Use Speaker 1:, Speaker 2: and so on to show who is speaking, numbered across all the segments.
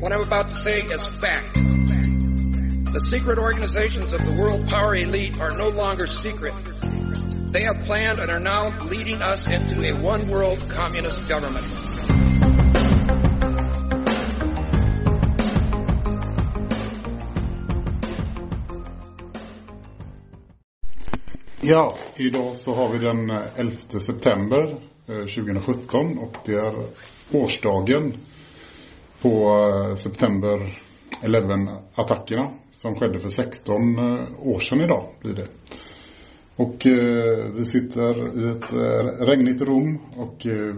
Speaker 1: What I'm about to say is fact. The secret organizations of the world power elite are no longer secret. They have planned and are now leading us into a one world communist government.
Speaker 2: Ja, idag så har vi den 11 september eh, 2017 och det är årsdagen på eh, September 11-attackerna som skedde för 16 eh, år sedan idag blir det. Och eh, vi sitter i ett eh, regnigt rum och eh,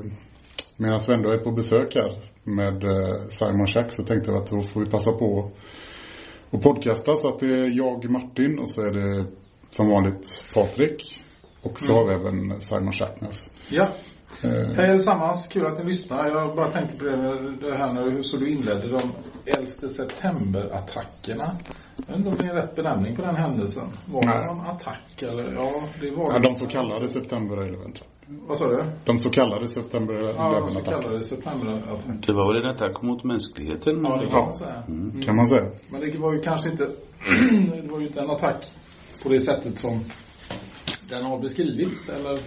Speaker 2: medan vi ändå är på besök här med eh, Simon Schack så tänkte jag att då får vi passa på att podcasta så att det är jag, Martin och så är det som vanligt Patrik. Och så har vi även Simon Schackness.
Speaker 3: Ja.
Speaker 2: Eh,
Speaker 3: Hej allesammans, kul att ni lyssnar. Jag bara tänkte på det, här när du, så du inledde de 11 september-attackerna. Jag vet inte om det är rätt benämning på den händelsen. Var det någon attack eller? Ja, det var
Speaker 2: ja, de så kallade September 11 tror jag.
Speaker 3: Vad sa du?
Speaker 2: De så kallade September 11
Speaker 3: Ja, de så kallade september-attack.
Speaker 4: Det var väl en attack mot mänskligheten?
Speaker 3: Ja, det kan man säga.
Speaker 2: kan man säga.
Speaker 3: Men det var ju kanske inte, det var ju inte en attack på det sättet som den har beskrivits eller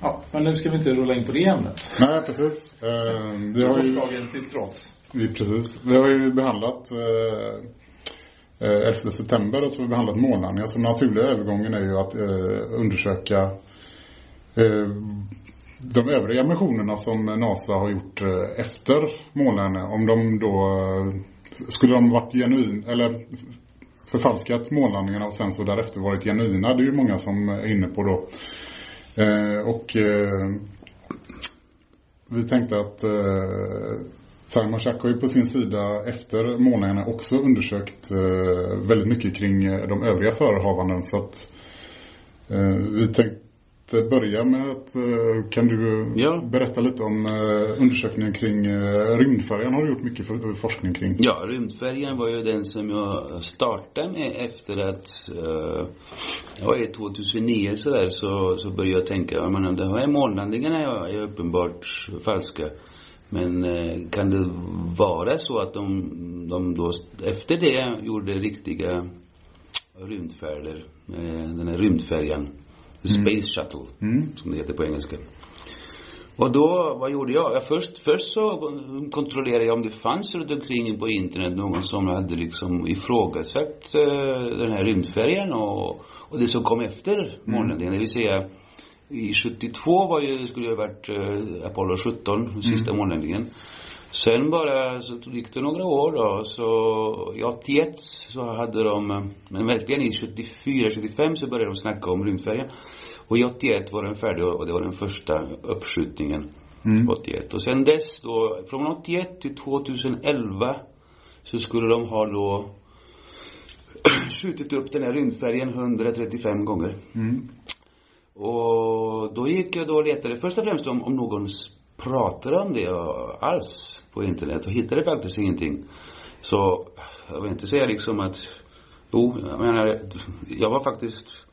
Speaker 3: Ja, men nu ska vi inte rulla in på det ämnet.
Speaker 2: Nej, precis. Eh, vi har ju,
Speaker 3: Årsdagen till trots.
Speaker 2: vi, precis. Vi har ju behandlat eh, eh, 11 september och så har vi behandlat månlandningar. Så den naturliga övergången är ju att eh, undersöka eh, de övriga missionerna som NASA har gjort eh, efter månlandningen. Om de då eh, skulle de varit genuin eller förfalskat månlandningarna och sen så därefter varit genuina. Det är ju många som är inne på då. Eh, och eh, vi tänkte att eh, Simon Schack har ju på sin sida efter månaderna också undersökt eh, väldigt mycket kring de övriga förehavanden. Så att eh, vi tänkte börja med att eh, kan du
Speaker 4: Ja.
Speaker 2: berätta lite om eh, undersökningen kring eh, rymdfärjan har du gjort mycket för, forskning kring?
Speaker 4: Ja, rymdfärjan var ju den som jag startade med efter att, ju 2009 sådär, så, så började jag tänka, ja, men de här månlandningarna är, är uppenbart falska. Men kan det vara så att de, de då efter det gjorde riktiga rymdfärder den här rymdfärjan, The Space Shuttle, som det heter på engelska. Och då, vad gjorde jag? Ja, först, först så kontrollerade jag om det fanns runt omkring på internet någon som hade liksom ifrågasatt eh, den här rymdfärjan och, och det som kom efter månlandningen. Det vill säga, i 72 var ju, skulle det ha varit eh, Apollo 17, den sista månlandningen. Sen bara så gick det några år då, så i 81 så hade de, eh, men verkligen i 74, 75 så började de snacka om rymdfärjan. Och i 81 var den färdig och det var den första uppskjutningen. 81. Och sen dess då, från 81 till 2011 så skulle de ha då skjutit upp den här rymdfärjan 135 gånger. Och då gick jag då och letade först och främst om, om någon pratade om det alls på internet och hittade faktiskt ingenting. Så jag vill inte säga liksom att, jo, jag menar, jag var faktiskt,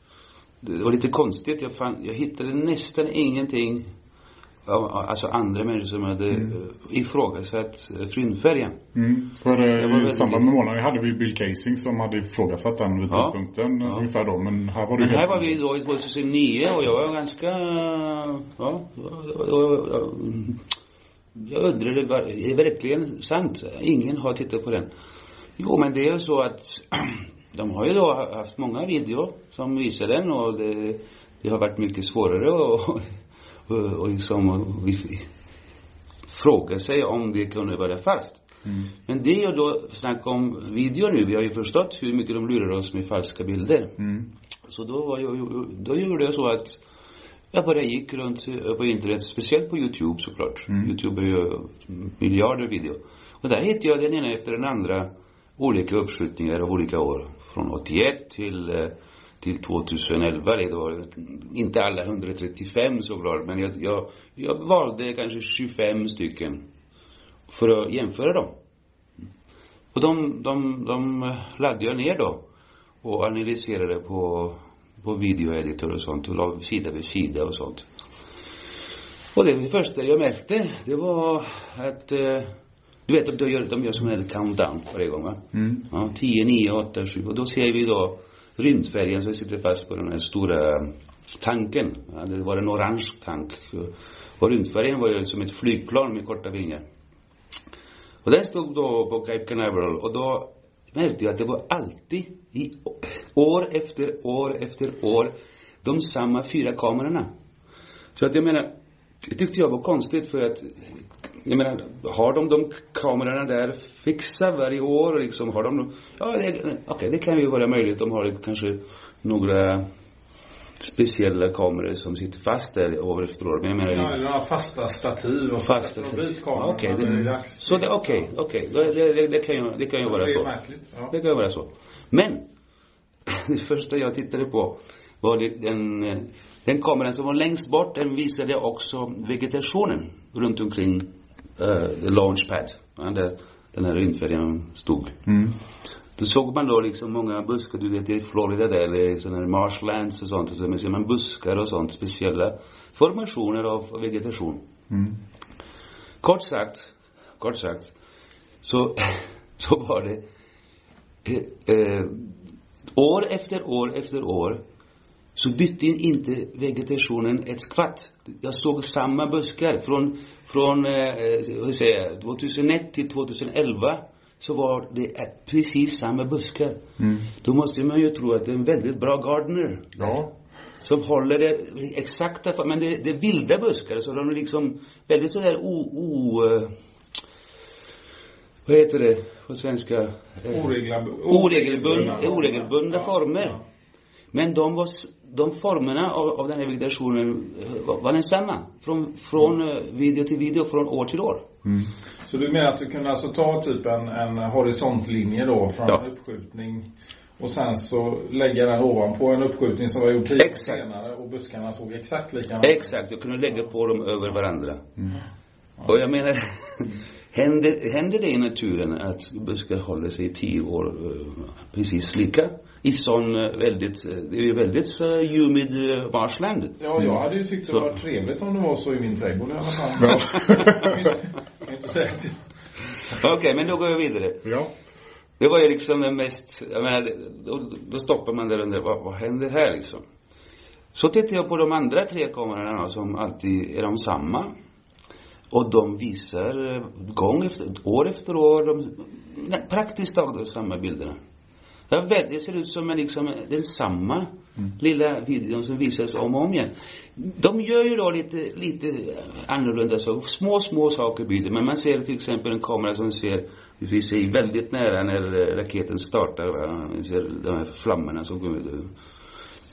Speaker 4: det var lite konstigt. Jag, fann, jag hittade nästan ingenting av alltså andra människor som hade mm. ifrågasatt eh.
Speaker 2: Mm. För eh,
Speaker 4: Det var
Speaker 2: i samband med månaden hade vi Bill Casing som hade ifrågasatt den vid
Speaker 4: Ja.
Speaker 2: tidpunkten
Speaker 4: Ja.
Speaker 2: ungefär då. Men här var det
Speaker 4: Men
Speaker 2: helt-
Speaker 4: här var vi då i 2009 och jag var ganska, ja, jag, undrade, var- är det verkligen sant? Ingen har tittat på den. Jo, men det är så att de har ju då haft många videor som visar den och det, det har varit mycket svårare och, och, och liksom och, fråga sig om det kunde vara falskt. Men det är ju då snack om video nu. Vi har ju förstått hur mycket de lurar oss med falska bilder. Så då, var jag, då gjorde jag så att jag bara gick runt på internet, speciellt på Youtube såklart. Youtube är ju miljarder video. Och där hittade jag den ena efter den andra olika uppskjutningar av olika år. Från 81 till, eh, till 2011. Det var inte alla 135 såklart, men jag, jag, jag valde kanske 25 stycken för att jämföra dem. Och de, de, de eh, laddade jag ner då och analyserade på, på videoeditor och sånt och la sida vid sida och sånt. Och det första jag märkte, det var att eh, du vet att de gör, de gör som en countdown varje gång va?
Speaker 2: Mm.
Speaker 4: Ja, 10, 9, 8, 7 och då ser vi då rymdfärjan som sitter fast på den här stora tanken. Ja, det var en orange tank. Och rymdfärjan var ju som ett flygplan med korta vingar. Och den stod då på Cape Canaveral och då märkte jag att det var alltid, i år efter år efter år, de samma fyra kamerorna. Så att jag menar, det tyckte jag var konstigt för att jag menar, har de de kamerorna där fixa varje år och liksom har de, ja det, okej okay, det kan ju vara möjligt. De har kanske några speciella kameror som sitter fast där år. Men jag menar,
Speaker 3: Ja, eller några fasta stativ och
Speaker 4: Fasta
Speaker 3: dit kameran.
Speaker 4: Okej,
Speaker 3: när
Speaker 4: det- så det, okej, okej. Det, det, det kan ju, det kan ju vara så.
Speaker 3: märkligt. Ja.
Speaker 4: Det kan ju vara så. Men, det första jag tittade på var det, den, den kameran som var längst bort, den visade också vegetationen runt omkring the launchpad. Ja, där den här rymdfärjan stod.
Speaker 2: Mm.
Speaker 4: Då såg man då liksom många buskar, du vet i Florida där, är sådana här marshlands och sånt, och så ser man buskar och sånt, speciella formationer av vegetation.
Speaker 2: Mm.
Speaker 4: Kort sagt, kort sagt, så, så var det eh, eh, år efter år efter år så bytte inte vegetationen ett skvatt. Jag såg samma buskar från, från eh, vad säger jag, 2001 till 2011 så var det eh, precis samma buskar.
Speaker 2: Mm.
Speaker 4: Då måste man ju tro att det är en väldigt bra gardener
Speaker 2: Ja.
Speaker 4: som håller det exakta, men det, det är vilda buskar så de är liksom väldigt sådär o, o eh, vad heter det på svenska? Eh, Oregelbundna, oregelbundna
Speaker 3: Ja.
Speaker 4: former.
Speaker 3: Ja.
Speaker 4: Men de var, de formerna av, av den här vegetationen eh, var, var densamma. Från, från eh, video till video, från år till år.
Speaker 2: Mm.
Speaker 3: Så du menar att du kunde alltså ta typ en, en horisontlinje då från
Speaker 4: Ja.
Speaker 3: en uppskjutning och sen så lägga den ovanpå en uppskjutning som var gjord tio år
Speaker 4: Exakt.
Speaker 3: senare och buskarna såg exakt likadana.
Speaker 4: Exakt, jag kunde lägga på dem över varandra. Och jag menar, händer, händer det i naturen att buskar håller sig i tio år eh, precis lika? I sån eh, väldigt, eh, det är ju väldigt humid eh, marshland.
Speaker 3: Ja, jag hade ju tyckt det var trevligt om det var så i min trädgård i alla fall.
Speaker 2: Ja.
Speaker 3: Jag kan inte- jag kan inte säga att
Speaker 4: Okej, men då går jag vidare.
Speaker 2: ja.
Speaker 4: Det var ju liksom den mest, jag menar, då, då stoppar man där undrar, vad, vad händer här liksom? Så tittar jag på de andra tre kamerorna som alltid är de samma. Och de visar gång efter, år efter år, de, nej, praktiskt taget samma bilderna. Det, det ser ut som en liksom, den samma lilla videon som visas om och om igen. De gör ju då lite, lite annorlunda saker. Små, små saker det. Men man ser till exempel en kamera som ser, vi ser väldigt nära när eh, raketen startar. Va? Vi ser de här flammorna som ut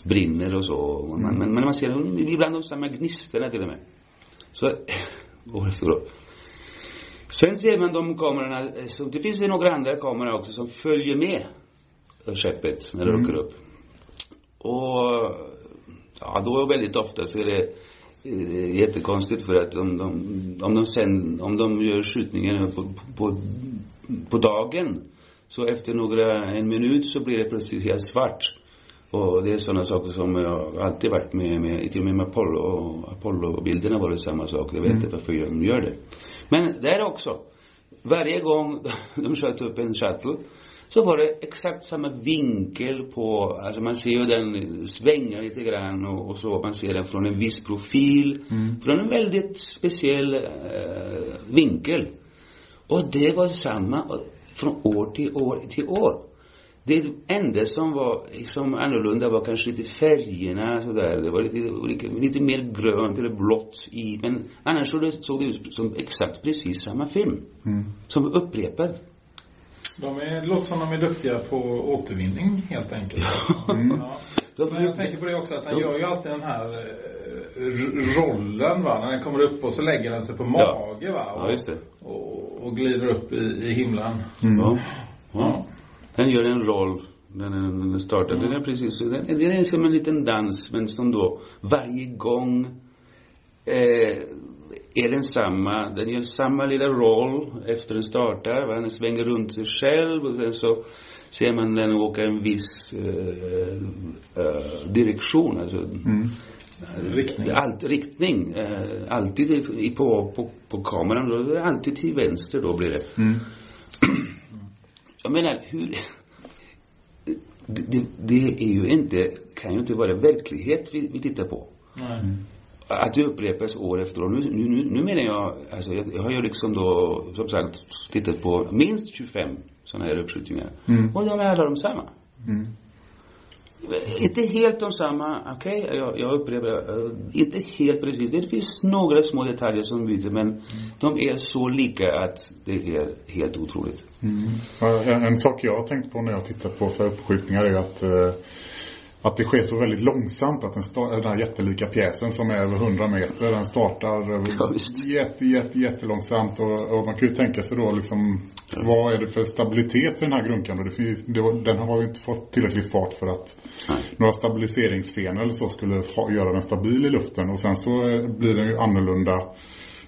Speaker 4: brinner och så. Man, men, men man ser ibland de samma gnistorna till och med. Så, år efter år. Sen ser man de kamerorna, eh, så det finns ju några andra kameror också som följer med skeppet när det
Speaker 2: Mm.
Speaker 4: åker upp. Och ja, då väldigt ofta så är det eh, jättekonstigt för att om de, om de sen, om de gör skjutningen på, på, på dagen så efter några, en minut så blir det plötsligt helt svart. Och det är sådana saker som jag alltid varit med, med till och med med Apollo, Apollo-bilderna var det samma sak. Jag vet inte varför de gör det. Men där också. Varje gång de sköt upp en shuttle så var det exakt samma vinkel på, alltså man ser ju den svänga lite grann och, och så, man ser den från en viss profil, från en väldigt speciell eh, vinkel. Och det var samma och från år till år till år. Det enda som var liksom annorlunda var kanske lite färgerna sådär. Det var lite, lite, mer grönt eller blått i. Men annars det, såg det ut som exakt precis samma film.
Speaker 2: Mm.
Speaker 4: Som upprepad.
Speaker 3: De är, det låter som de är duktiga på återvinning helt enkelt.
Speaker 2: Mm.
Speaker 3: Ja. Men jag tänker på det också att han gör ju alltid den här eh, rollen va. När den kommer upp och så lägger den sig på mage va.
Speaker 4: Ja, just det.
Speaker 3: Och, och glider upp i, i himlen.
Speaker 2: Mm.
Speaker 4: Ja.
Speaker 3: Ja.
Speaker 4: ja. Den gör en roll när den när den startar. Den är precis, den, den är som en liten dans men som då varje gång eh, är den samma. Den gör samma lilla roll efter den startar. Va? Den svänger runt sig själv och sen så ser man den åka en viss eh, eh, direktion. Alltså,
Speaker 2: Mm.
Speaker 3: Riktning.
Speaker 4: Allt, riktning. Eh, alltid i, på, på, på kameran. Då, alltid till vänster då blir det.
Speaker 2: Mm.
Speaker 4: Jag menar, hur... Det, det, det är ju inte, kan ju inte vara verklighet vi, vi tittar på.
Speaker 3: Nej.
Speaker 4: Att det upprepas år efter år. Nu, nu, nu, menar jag, alltså jag, jag har ju liksom då, som sagt, tittat på minst 25 sådana här uppskjutningar.
Speaker 2: Mm.
Speaker 4: Och de är alla de samma.
Speaker 2: Mm.
Speaker 4: Inte helt de samma, okej, jag, jag upprepar, eh, inte helt precis. Det finns några små detaljer som byter men de är så lika att det är helt otroligt.
Speaker 2: Mm. En, en sak jag har tänkt på när jag tittar på så här uppskjutningar är att eh, att det sker så väldigt långsamt att den, den här jättelika pjäsen som är över 100 meter den startar eh,
Speaker 4: Ja, visst.
Speaker 2: jätte, jätte, jättelångsamt och, och man kan ju tänka sig då liksom vad är det för stabilitet i den här grunkan och det finns, det, den har ju inte fått tillräcklig fart för att
Speaker 4: Nej.
Speaker 2: några stabiliseringsfenor eller så skulle ha, göra den stabil i luften och sen så eh, blir den ju annorlunda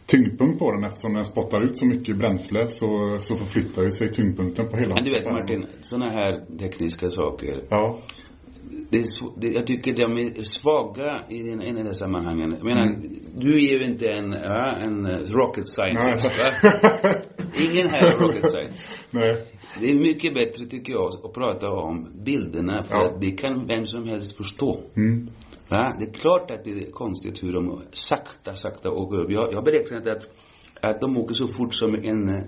Speaker 2: tyngdpunkt på den eftersom den spottar ut så mycket bränsle så, så förflyttar ju sig tyngdpunkten på hela
Speaker 4: Men du vet Martin, sådana här tekniska saker.
Speaker 2: Ja.
Speaker 4: Det är det, jag tycker de är svaga i den, i den här sammanhangen. Jag menar, du är ju inte en, ja, en eh, rocket scientist va? Ingen här är rocket scientist.
Speaker 2: Nej.
Speaker 4: Det är mycket bättre tycker jag att prata om bilderna för
Speaker 2: Ja.
Speaker 4: att det kan vem som helst förstå.
Speaker 2: Mm.
Speaker 4: Va? Det är klart att det är konstigt hur de sakta, sakta åker upp. Jag, jag har beräknat att, att de åker så fort som en, eh,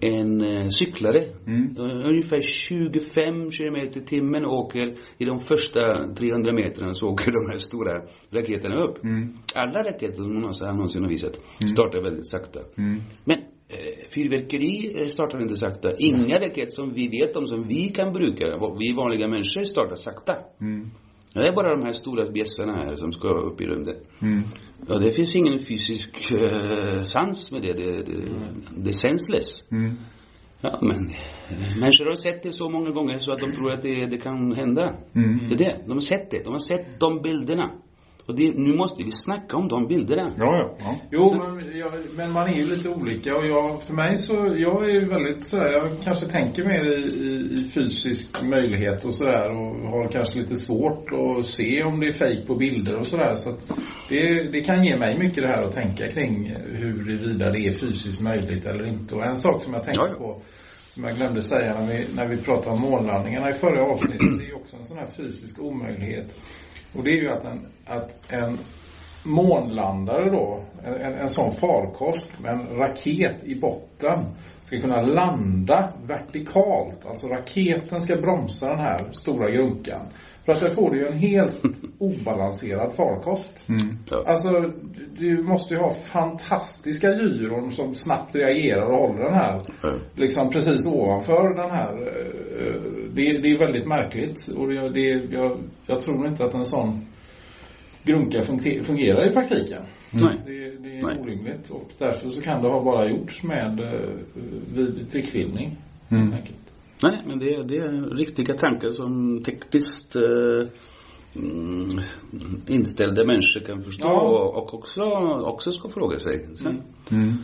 Speaker 4: en eh, cyklare.
Speaker 2: Mm.
Speaker 4: Uh, Ungefär 25 kilometer i timmen åker i de första 300 metrarna så åker de här stora raketerna upp.
Speaker 2: Mm.
Speaker 4: Alla raketer som någonsin, någonsin har visat startar väldigt sakta.
Speaker 2: Mm.
Speaker 4: Men eh, fyrverkeri eh, startar inte sakta. Inga raketer som vi vet om, som vi kan bruka, vi vanliga människor startar sakta.
Speaker 2: Mm.
Speaker 4: Det är bara de här stora bjässarna här som ska upp i rymden.
Speaker 2: Mm.
Speaker 4: Ja, det finns ingen fysisk eh, sans med det. Det, det, det är senseless.
Speaker 2: Mm.
Speaker 4: Ja, men människor har sett det så många gånger så att de tror att det, det kan hända.
Speaker 2: Mm.
Speaker 4: Det är det. De har sett det. De har sett de bilderna. Och det, nu måste vi snacka om de bilderna.
Speaker 2: Ja, ja. ja.
Speaker 3: Jo, men, jag, men man är ju lite olika och jag, för mig så, jag är ju väldigt sådär, jag kanske tänker mer i, i, i fysisk möjlighet och sådär och har kanske lite svårt att se om det är fejk på bilder och sådär så att det, det kan ge mig mycket det här att tänka kring huruvida det är fysiskt möjligt eller inte. Och en sak som jag tänkte
Speaker 4: Ja, ja.
Speaker 3: på som jag glömde säga när vi, när vi pratade om månlandningarna i förra avsnittet, det är ju också en sån här fysisk omöjlighet. Och det är ju att en, att en månlandare då, en, en, en sån farkost med en raket i botten ska kunna landa vertikalt. Alltså raketen ska bromsa den här stora grunkan. För att där får du ju en helt obalanserad farkost.
Speaker 2: Mm.
Speaker 3: Alltså, du- måste ju ha fantastiska gyron som snabbt reagerar och håller den här
Speaker 4: Ja.
Speaker 3: liksom precis ovanför den här. eh, Det, det är väldigt märkligt och det, det, jag, jag tror inte att en sån grunka funge- fungerar i praktiken.
Speaker 4: Nej.
Speaker 3: Det, det är
Speaker 4: Nej.
Speaker 3: orimligt och därför så kan det ha bara gjorts med eh, vid trickfilmning.
Speaker 2: Mm.
Speaker 3: helt enkelt.
Speaker 4: Nej, men det, det är riktiga tankar som tekniskt eh, mm, inställda människor kan förstå
Speaker 3: Ja.
Speaker 4: och, och också, också ska fråga sig. Sen.
Speaker 3: Mm.
Speaker 2: Mm.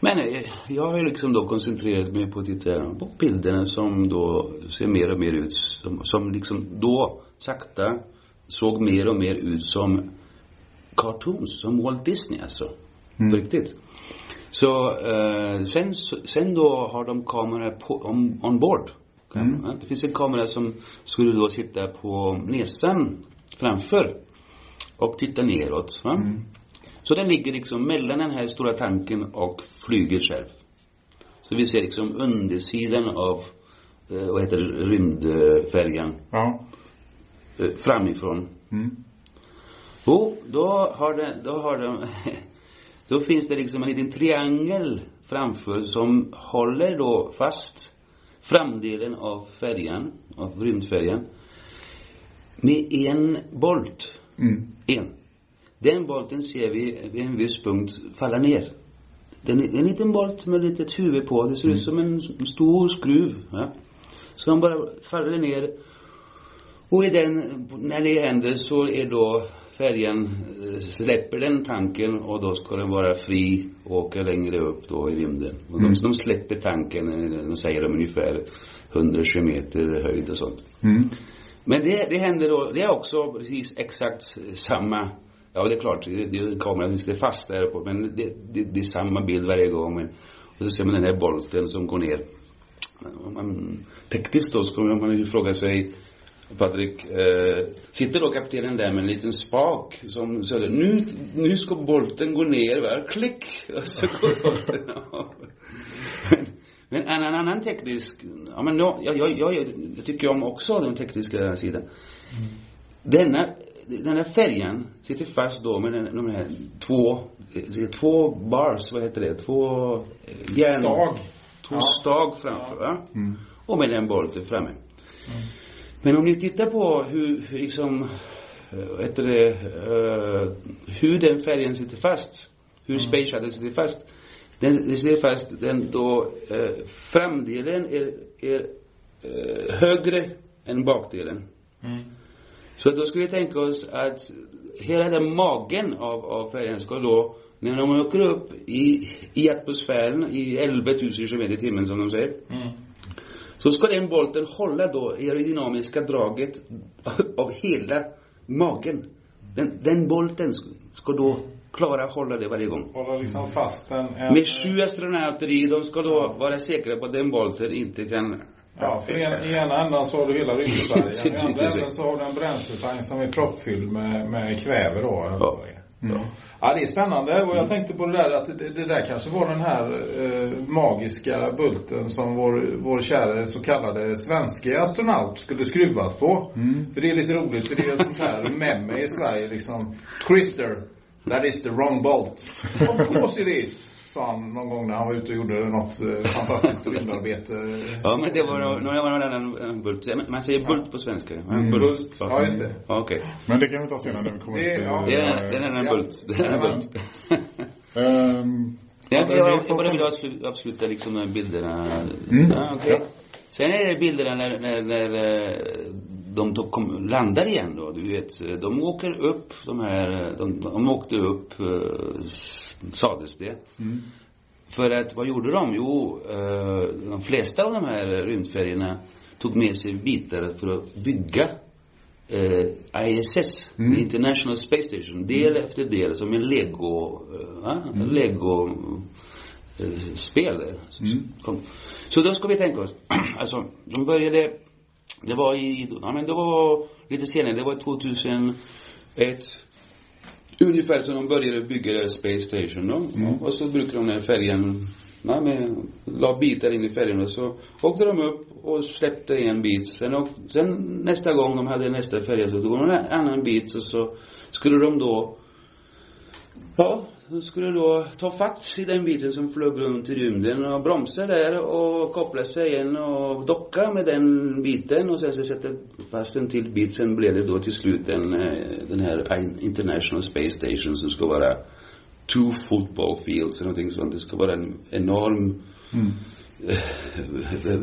Speaker 4: Men eh, jag har ju liksom då koncentrerat mig på att titta på bilderna som då ser mer och mer ut som, som liksom då sakta såg mer och mer ut som cartoons, som Walt Disney alltså.
Speaker 2: Mm.
Speaker 4: På riktigt. Så eh, sen, sen då har de kameror på, on, on board.
Speaker 2: Mm.
Speaker 4: Det finns en kamera som skulle då sitta på näsan framför och titta neråt.
Speaker 2: Mm.
Speaker 4: Så den ligger liksom mellan den här stora tanken och flyget själv. Så vi ser liksom undersidan av, eh, vad heter det, rymdfärjan
Speaker 2: Ja.
Speaker 4: eh, framifrån.
Speaker 2: Mm.
Speaker 4: Jo, då har den, då har de, då finns det liksom en liten triangel framför som håller då fast framdelen av färjan, av rymdfärjan, med en bolt.
Speaker 2: Mm.
Speaker 4: En. Den bolten ser vi vid en viss punkt falla ner. Den är en liten bolt med ett litet huvud på. Det ser ut som en stor skruv. Ja. Så han bara faller ner. Och i den, när det händer så är då färjan, eh, släpper den tanken och då ska den vara fri och åka längre upp då i rymden. Och de, de släpper tanken, eh, de säger de ungefär 100 kilometer höjd och sånt.
Speaker 2: Mm.
Speaker 4: Men det, det händer då, det är också precis exakt samma Ja det är klart, det, det är en kamera som sitter fast där på men det, det, det är samma bild varje gång men, och så ser man den här bolten som går ner. Om man, tekniskt då så kommer man ju fråga sig Patrik, eh, sitter då kaptenen där med en liten spak som säger nu, nu ska bolten gå ner va, klick och så går bolten av. Men en annan, annan teknisk, ja men no, jag, jag, jag, jag tycker om också den tekniska sidan. Denna, den här färjan sitter fast då med den, de här två, två bars, vad heter det, två eh, järn...
Speaker 3: Stag.
Speaker 4: Två
Speaker 3: Ja.
Speaker 4: stag framför va?
Speaker 2: Mm.
Speaker 4: Och med den bolten framme. Men om ni tittar på hur, hur liksom, eh, heter det, eh, hur den färgen sitter fast. Hur Space Shuttle sitter fast. Den, den sitter fast, den då, eh, framdelen är, är eh, högre än bakdelen.
Speaker 3: Mm.
Speaker 4: Så då skulle vi tänka oss att hela den magen av, av färjan ska då, när de åker upp i, i atmosfären i 11 000 km i timmen som de säger.
Speaker 3: Mm.
Speaker 4: Så ska den bolten hålla då aerodynamiska draget av hela magen. Den, den bolten sk- ska då klara att hålla det varje gång.
Speaker 3: Hålla liksom fast en... en
Speaker 4: Med sju astronauter i, de ska då vara säkra på att den bolten inte kan
Speaker 3: Ja, för en, i ena ändan så har du hela rymdfärjan. I andra änden så har du en bränsletank som är proppfylld med, med kväve då.
Speaker 4: Ja.
Speaker 3: är. Ja, det är spännande och jag tänkte på det där att det, det där kanske var den här eh, magiska bulten som vår, vår kära så kallade svenska astronaut skulle skruvas på. För det är lite roligt för det är sånt här meme i Sverige liksom. Christer, that is the wrong bolt. Of course it is. Sa han någon gång när han var ute och gjorde något eh, fantastiskt rymdarbete.
Speaker 4: Ja, men det var någon annan bult. Man säger bult på svenska. Ja,
Speaker 2: Mm.
Speaker 3: Bult. Ja, just det.
Speaker 4: Ja, Okej.
Speaker 2: Men det kan vi ta senare när vi kommer
Speaker 3: Det-
Speaker 2: till...
Speaker 3: ja.
Speaker 4: Det är, det är en
Speaker 3: Ja.
Speaker 4: bult. Det är en
Speaker 3: Ja.
Speaker 4: bult.
Speaker 2: Ehm,
Speaker 4: Ja,
Speaker 2: Ja,
Speaker 4: men jag,
Speaker 2: vi
Speaker 4: jag
Speaker 2: får-
Speaker 4: bara vill avsluta, avsluta liksom med bilderna.
Speaker 2: Mm.
Speaker 4: Ja, okej.
Speaker 2: Ja.
Speaker 4: Sen är det bilderna när, när, när eh, de tog, kom, landar igen då, du vet. De åker upp, de här, de, de åkte upp, eh, sades det.
Speaker 2: Mm.
Speaker 4: För att, vad gjorde de? Jo, eh, de flesta av de här rymdfärjorna tog med sig bitar för att bygga eh, ISS,
Speaker 2: Mm.
Speaker 4: International Space Station, del efter del, som en lego, eh, va?
Speaker 2: Mm.
Speaker 4: lego eh, spel.
Speaker 2: Mm.
Speaker 4: Så då ska vi tänka oss, alltså, de började, det var i, ja men det var lite senare, det var 2001, ungefär som de började bygga Space Station då.
Speaker 2: Mm.
Speaker 4: Och så brukade de den färjan, ja, med, la bitar in i färjan och så åkte de upp och släppte en bit. Sen, åk, sen nästa gång de hade nästa färja så tog de en annan bit och så skulle de då Ja, de skulle då ta fatt i den biten som flög runt i rymden och bromsa där och koppla sig igen och docka med den biten och sen så sätta fast en till bit. Sen blev det då till slut den, eh, den här International Space Station som ska vara two football fields eller någonting sånt. Det ska vara en enorm
Speaker 2: Mm.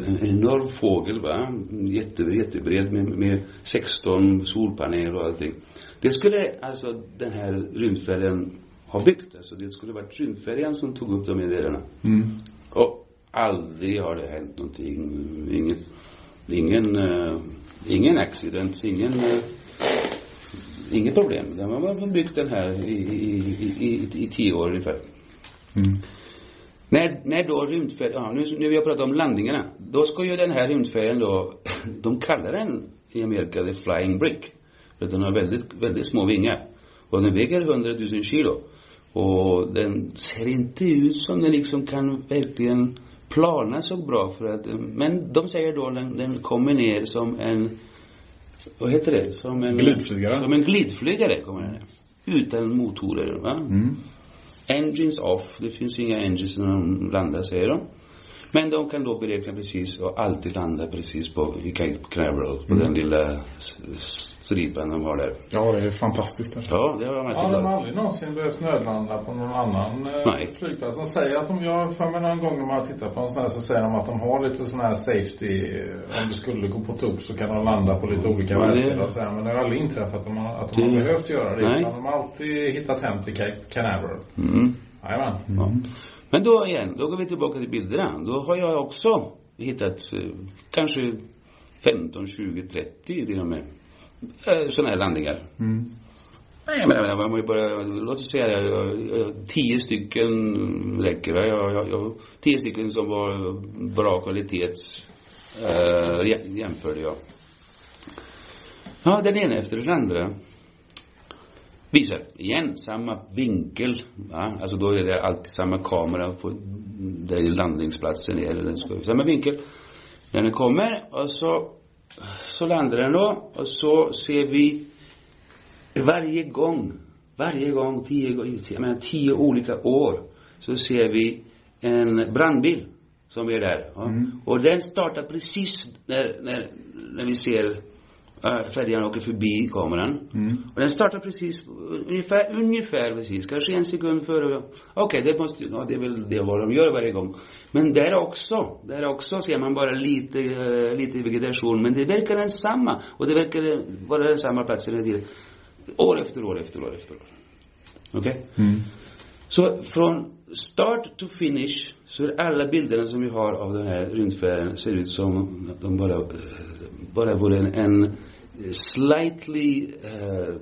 Speaker 4: en enorm fågel va. Jätte, jättebred med, med 16 solpaneler och allting. Det skulle alltså den här rymdfärjan ha byggt. Alltså det skulle varit rymdfärjan som tog upp de delarna.
Speaker 2: Mm.
Speaker 4: Och aldrig har det hänt någonting. Ingen, ingen, uh, ingen accident, ingen, uh, inget problem. De har byggt den här i, i, i, i, tio år ungefär.
Speaker 2: Mm.
Speaker 4: När, när då rymdfärjan, ja nu, nu vi har pratat om landningarna. Då ska ju den här rymdfärjan då, de kallar den i Amerika the flying brick. För den har väldigt, väldigt små vingar. Och den väger 100 000 kilo. Och den ser inte ut som den liksom kan verkligen plana så bra för att, men de säger då den, den kommer ner som en, vad heter det? Som en
Speaker 2: Glidflygare.
Speaker 4: Som en glidflygare kommer den ner. Utan motorer va.
Speaker 2: Mm.
Speaker 4: Engines off. Det finns inga engines när de landar säger de. Men de kan då beräkna precis och alltid landa precis på i Cape Canaveral, på den lilla s- s- stripen de har där.
Speaker 2: Ja, det är fantastiskt. Där.
Speaker 4: Ja, det har
Speaker 3: Ja, de har
Speaker 4: märkt.
Speaker 3: aldrig någonsin behövt nödlanda på någon annan eh,
Speaker 4: Nej.
Speaker 3: flygplats. De säger att de, jag för mig någon gång när man har tittat på en sån här så säger de att de har lite sån här safety. eh, Om det skulle gå på tok så kan de landa på lite olika
Speaker 4: Ja, det-
Speaker 3: världsdelar och så här. Men det har aldrig inträffat att de har, att de har
Speaker 4: Det-
Speaker 3: behövt göra det.
Speaker 4: Nej.
Speaker 3: Utan de har alltid hittat hem till Cape Canaveral.
Speaker 4: Mm.
Speaker 3: Jajamän.
Speaker 4: Ja. Men då igen, då går vi tillbaka till bilderna. Då har jag också hittat eh, kanske 15, 20, 30 till och med eh, sådana här landningar.
Speaker 2: Mm.
Speaker 4: Nej, men må ju bara, låt oss säga tio stycken räcker. Jag, jag, jag, tio stycken som var bra kvalitet eh, jä- jämförde jag. Ja, den ena efter den andra visar igen samma vinkel. Va? Alltså då är det alltid samma kamera på där landningsplatsen är. Eller den ska, samma vinkel. När den kommer och så, så landar den då och så ser vi varje gång, varje gång, tio, jag menar, tio olika år så ser vi en brandbil som är där. Ja. Och den startar precis när, när, när vi ser uh, färjan åker förbi kameran. Och den startar precis, ungefär, ungefär precis, kanske en sekund före. Okej, det måste, ja, det är väl det vad de gör varje gång. Men där också, där också ser man bara lite, eh, lite vegetation, men det verkar densamma. Och det verkar vara den samma platsen hela tiden. År efter år efter år efter år. Okej? Så från start to finish så är alla bilderna som vi har av den här rymdfärden ser ut som att de bara, eh, bara vore en, en slightly, uh,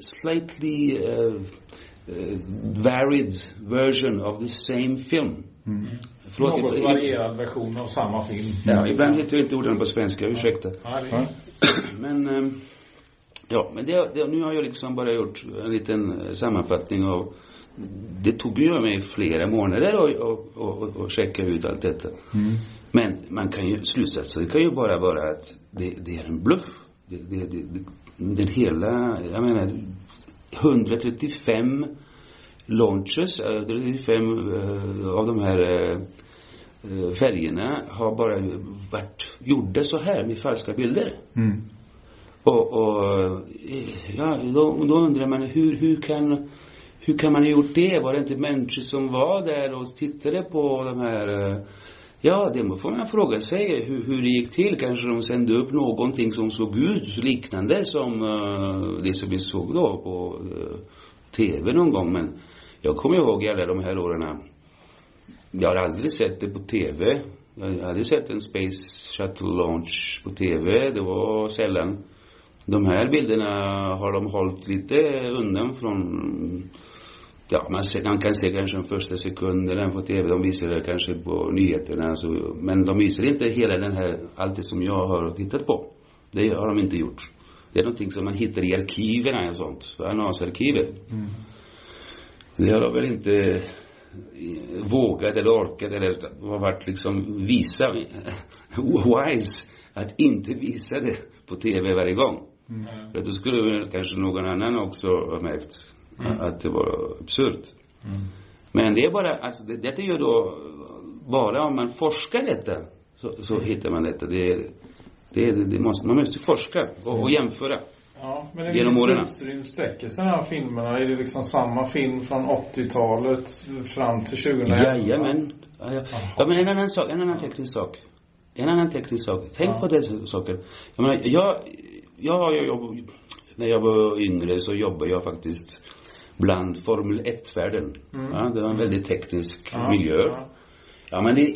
Speaker 4: slightly uh, uh, varied version of the same film. Förlåt,
Speaker 3: Något
Speaker 4: ibland-
Speaker 3: varierad version av samma film.
Speaker 4: Ja, ibland hittar jag inte orden på svenska, ursäkta.
Speaker 3: Ja, det,
Speaker 2: Ja.
Speaker 4: Men, ja, men det, det, nu har jag liksom bara gjort en liten eh, sammanfattning av det tog ju mig flera månader att och, och, och, och checka ut allt detta. Men man kan ju, slutsatsen kan ju bara vara att det, det är en bluff. Det, det, det, den hela, jag menar, 135 launches, eh, 135 eh, av de här eh, eh, färgerna har bara varit gjorda så här med falska bilder.
Speaker 2: Mm.
Speaker 4: Och, och eh, ja, då, då undrar man hur, hur kan hur kan man ha gjort det? Var det inte människor som var där och tittade på de här Ja, det får man fråga sig hur, hur det gick till. Kanske de sände upp någonting som såg ut liknande som uh, det som vi såg då på eh, uh, TV någon gång. Men jag kommer ihåg i alla de här åren. Jag har aldrig sett det på TV. Jag hade sett en Space Shuttle launch på TV. Det var sällan. De här bilderna har de hållit lite undan från Ja, man, man kan se kanske de första sekunderna på TV. De visar det kanske på nyheterna. Så, men de visar inte hela den här, allt det som jag har tittat på. Det har de inte gjort. Det är någonting som man hittar i arkiven och sånt. NASA-arkivet. Det har de väl inte eh, vågat eller orkat eller har varit liksom visa, wise att inte visa det på TV varje gång. För att då skulle kanske någon annan också ha märkt att det var absurt. Men det är bara, alltså det, detta är ju då bara om man forskar detta så, så hittar man detta. Det, det, det måste, man måste forska och, och jämföra.
Speaker 3: Ja, men är
Speaker 4: Genom
Speaker 3: det
Speaker 4: åren.
Speaker 3: tidsrymd sträcker sig de här filmerna? Är det liksom samma film från 80-talet fram till 2011?
Speaker 4: Jajamän. Ja, ja. ja, men en annan sak, en annan teknisk sak. En annan teknisk sak. Tänk
Speaker 3: Ja.
Speaker 4: på dessa saker. Jag menar, jag, jag har ju jobb, när jag var yngre så jobbade jag faktiskt bland Formel 1-världen. Ja, det var en väldigt teknisk
Speaker 3: Ja,
Speaker 4: miljö.
Speaker 3: ja.
Speaker 4: Ja, men det,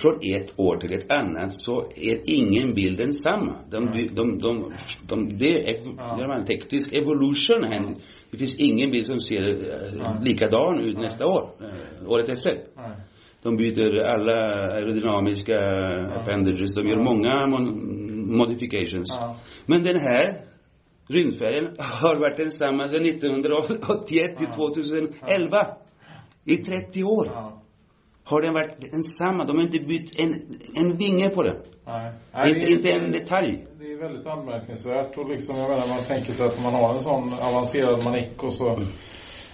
Speaker 4: från ett år till ett annat så är ingen bild densamma. De, de, de, de, de, det är
Speaker 3: Ja.
Speaker 4: teknisk evolution här. Det finns ingen bild som ser eh,
Speaker 3: Ja.
Speaker 4: likadan ut nästa år, eh, året efter. De byter alla aerodynamiska appendages. De gör många modifications. Men den här rymdfärjan har varit densamma sedan 1981 till 2011. I 30 år har den varit densamma. De har inte bytt en, en vinge på den.
Speaker 3: Nej. Nej,
Speaker 4: Inte,
Speaker 3: det är-
Speaker 4: inte en detalj.
Speaker 3: Det är väldigt anmärkningsvärt och liksom, jag menar, man tänker sig att man har en sån avancerad manik och så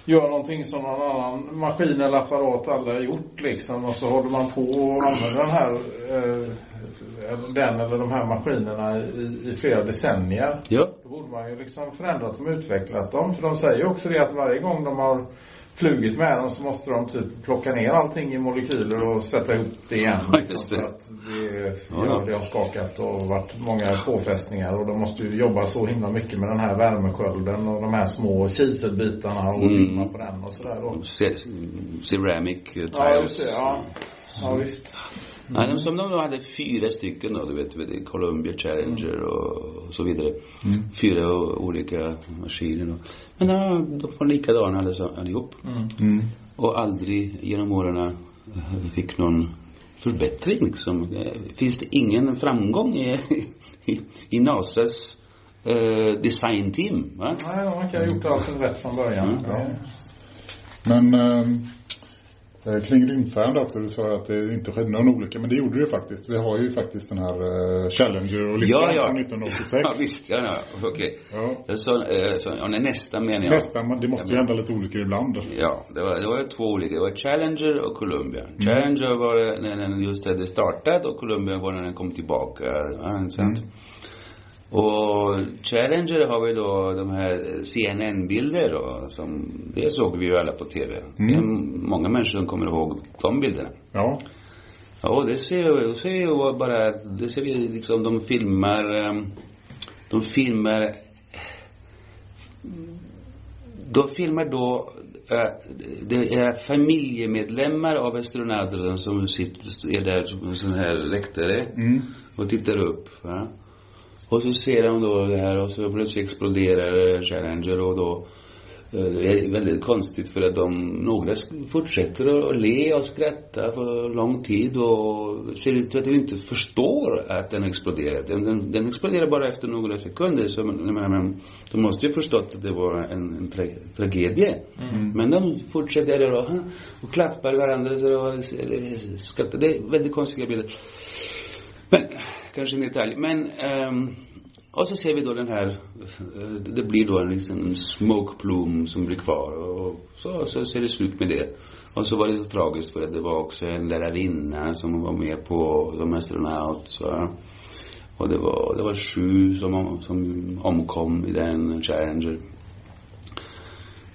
Speaker 3: gör någonting som någon annan maskin eller apparat aldrig har gjort liksom. Och så håller man på och använder den här, eh, den eller de här maskinerna i, i flera decennier.
Speaker 4: Ja.
Speaker 3: Borde man ju liksom förändrat dem och utvecklat dem. För de säger ju också det att varje gång de har flugit med dem så måste de typ plocka ner allting i molekyler och sätta ihop det igen.
Speaker 4: Det.
Speaker 3: För att det,
Speaker 4: Ja,
Speaker 3: det har skakat och varit många påfästningar och de måste ju jobba så himla mycket med den här värmeskölden och de här små kiselbitarna och
Speaker 4: Mm.
Speaker 3: på den och sådär då.
Speaker 4: Ce- ceramic tiles.
Speaker 3: Ja, just det. Ja, ja visst.
Speaker 4: Nej, de, som de hade fyra stycken då, du vet, Columbia Challenger och, och så vidare. Fyra o- olika maskiner då. Men ja, de var likadana allihop.
Speaker 2: Mm.
Speaker 4: Och aldrig genom åren fick någon förbättring liksom. Eh, Finns det ingen framgång i, i, i NASAs eh, designteam? Va?
Speaker 3: Nej, de verkar ha gjort allting rätt från början.
Speaker 4: Mm.
Speaker 3: Ja.
Speaker 2: Men eh, kring rymdfärden också, du sa att det inte skedde någon olycka, men det gjorde det ju faktiskt. Vi har ju faktiskt den här eh, Challenger-olyckan
Speaker 4: Ja, ja.
Speaker 2: från 1986.
Speaker 4: Ja, visst. Ja, ja, okej.
Speaker 2: Ja.
Speaker 4: Jag sa, eh, så, ja, nästa menar jag.
Speaker 2: Nästan, men det måste ju hända lite olyckor ibland.
Speaker 4: Ja, det var, det var ju två olika. Det var Challenger och Columbia. Challenger var när den just hade startat och Columbia var när den kom tillbaka. Ja, sant? Och Challenger har vi då de här CNN-bilder då, som, det såg vi ju alla på TV. Det är många människor som kommer ihåg de bilderna.
Speaker 2: Ja.
Speaker 4: Ja, det ser det ser ju bara, det ser vi liksom, de filmar, ehm, de filmar, de filmar då, eh, det är familjemedlemmar av astronauter som sitter, är där som en sån här läktare
Speaker 2: Mm.
Speaker 4: och tittar upp. Va? Och så ser de då det här och så plötsligt exploderar Challenger och då eh, det är väldigt konstigt för att de, några fortsätter att le och skratta för lång tid och ser ut att de inte förstår att den exploderat. Den, den, den exploderar bara efter några sekunder så menar, men de måste ju förstått att det var en, en tra tragedie. Men de fortsätter och, och klappar varandra och skrattar. Det är väldigt konstiga bilder. Kanske en detalj. Men, um, och så ser vi då den här, eh, det blir då en liten smokeplume som blir kvar och så, så ser det slut med det. Och så var det så tragiskt för att det var också en lärarinna som var med på de astronaut. Så, och det var, det var sju som, som omkom i den Challenger.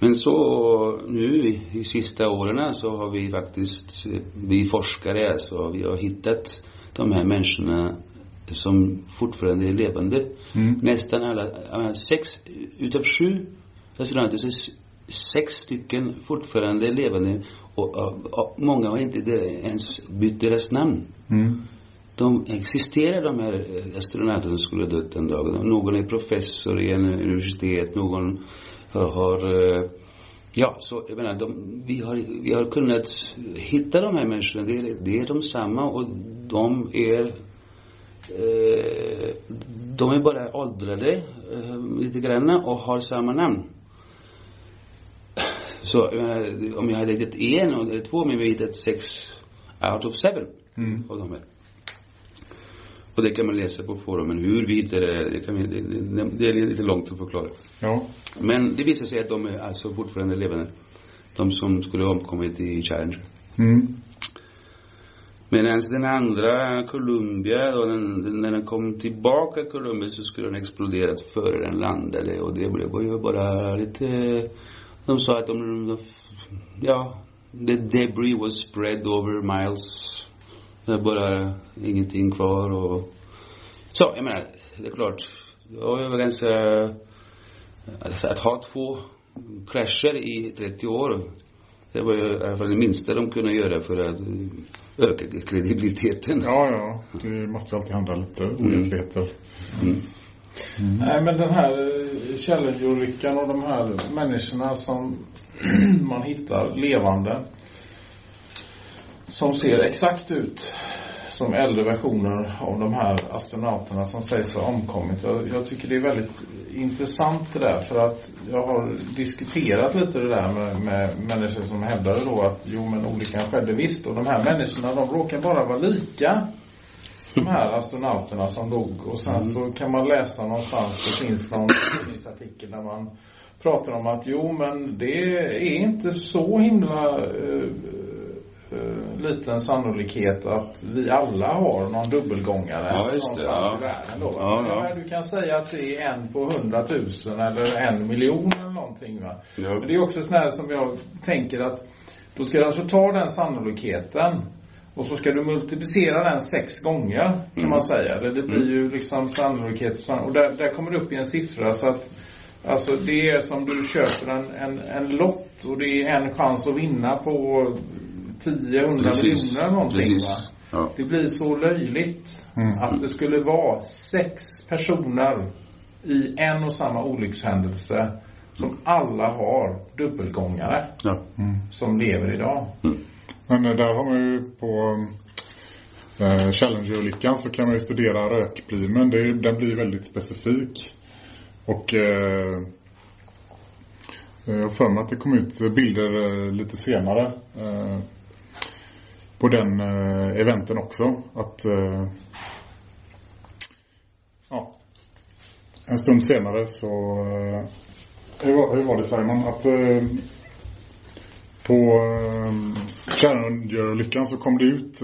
Speaker 4: Men så nu i, sista åren så har vi faktiskt, vi forskare alltså, vi har hittat de här människorna som fortfarande är levande.
Speaker 2: Mm.
Speaker 4: Nästan alla, sex utav sju astronauter så är sex stycken fortfarande levande och, och, och många har inte ens bytt deras namn.
Speaker 2: Mm.
Speaker 4: De existerar de här astronauterna som skulle dött en dag. Någon är professor i en universitet, någon har, har eh, ja, så jag menar, de, vi, har, vi har kunnat hitta de här människorna. Det är, det är de samma och de är eh, de är bara åldrade eh, lite grann och har samma namn. Så menar, om jag hade hittat en eller två, men vi har hittat sex out of seven
Speaker 2: Mm.
Speaker 4: av de här. Och det kan man läsa på forumen. Hur vi hittade det, kan vi, det, det är lite långt att förklara.
Speaker 2: Ja.
Speaker 4: Men det visar sig att de är alltså fortfarande levande. De som skulle ha omkommit i Challenger.
Speaker 2: Mm.
Speaker 4: Medan den andra, Columbia, då, den, den, när den kom tillbaka Columbia så skulle den exploderat före den landade och det blev ju bara lite, de sa att de, de ja, the debris was spread over miles. Det var bara ingenting kvar och så, jag menar, det är klart, det var ganska, att, att ha två krascher i 30 år det var ju i alla fall det minsta de kunde göra för att eh, öka kredibiliteten.
Speaker 2: Ja, ja. Det måste alltid handla lite oegentligheter.
Speaker 4: Mm.
Speaker 3: Nej men den här eh, Challenger-olyckan och de här människorna som man hittar levande. Som ser exakt ut som äldre versioner av de här astronauterna som sägs ha omkommit. Jag, jag tycker det är väldigt intressant det där för att jag har diskuterat lite det där med, med människor som hävdade då att jo men olyckan skedde visst och de här människorna de råkar bara vara lika de här astronauterna som dog och sen så kan man läsa någonstans, det finns någon tidningsartikel där man pratar om att jo men det är inte så himla eh, eh, liten sannolikhet att vi alla har någon dubbelgångare
Speaker 4: Ja, just det, ja.
Speaker 3: i världen då.
Speaker 4: Ja, ja.
Speaker 3: Du kan säga att det är en på hundratusen eller en miljon eller någonting va.
Speaker 4: Ja.
Speaker 3: Men det är också sån här som jag tänker att då ska du alltså ta den sannolikheten och så ska du multiplicera den sex gånger kan
Speaker 4: Mm.
Speaker 3: man säga. Eller det blir ju liksom sannolikhet och sann- och där, där kommer det upp i en siffra så att Alltså det är som du köper en, en, en lott och det är en chans att vinna på 10, 100
Speaker 4: Precis.
Speaker 3: miljoner eller någonting
Speaker 4: Precis.
Speaker 3: va.
Speaker 4: Ja.
Speaker 3: Det blir så löjligt
Speaker 2: Mm.
Speaker 3: att det skulle vara sex personer i en och samma olyckshändelse som alla har dubbelgångare
Speaker 4: Ja.
Speaker 3: som lever idag.
Speaker 2: Men eh, där har man ju på eh, Challenger-olyckan så kan man ju studera rökplymen. Det är, den blir väldigt specifik. Och eh, jag har för mig att det kom ut bilder eh, lite senare eh, på den eh, eventen också. Att eh, ja, en stund senare så eh, hur, var, hur var det Simon? Att eh, på eh, Challenger-lyckan så kom det ut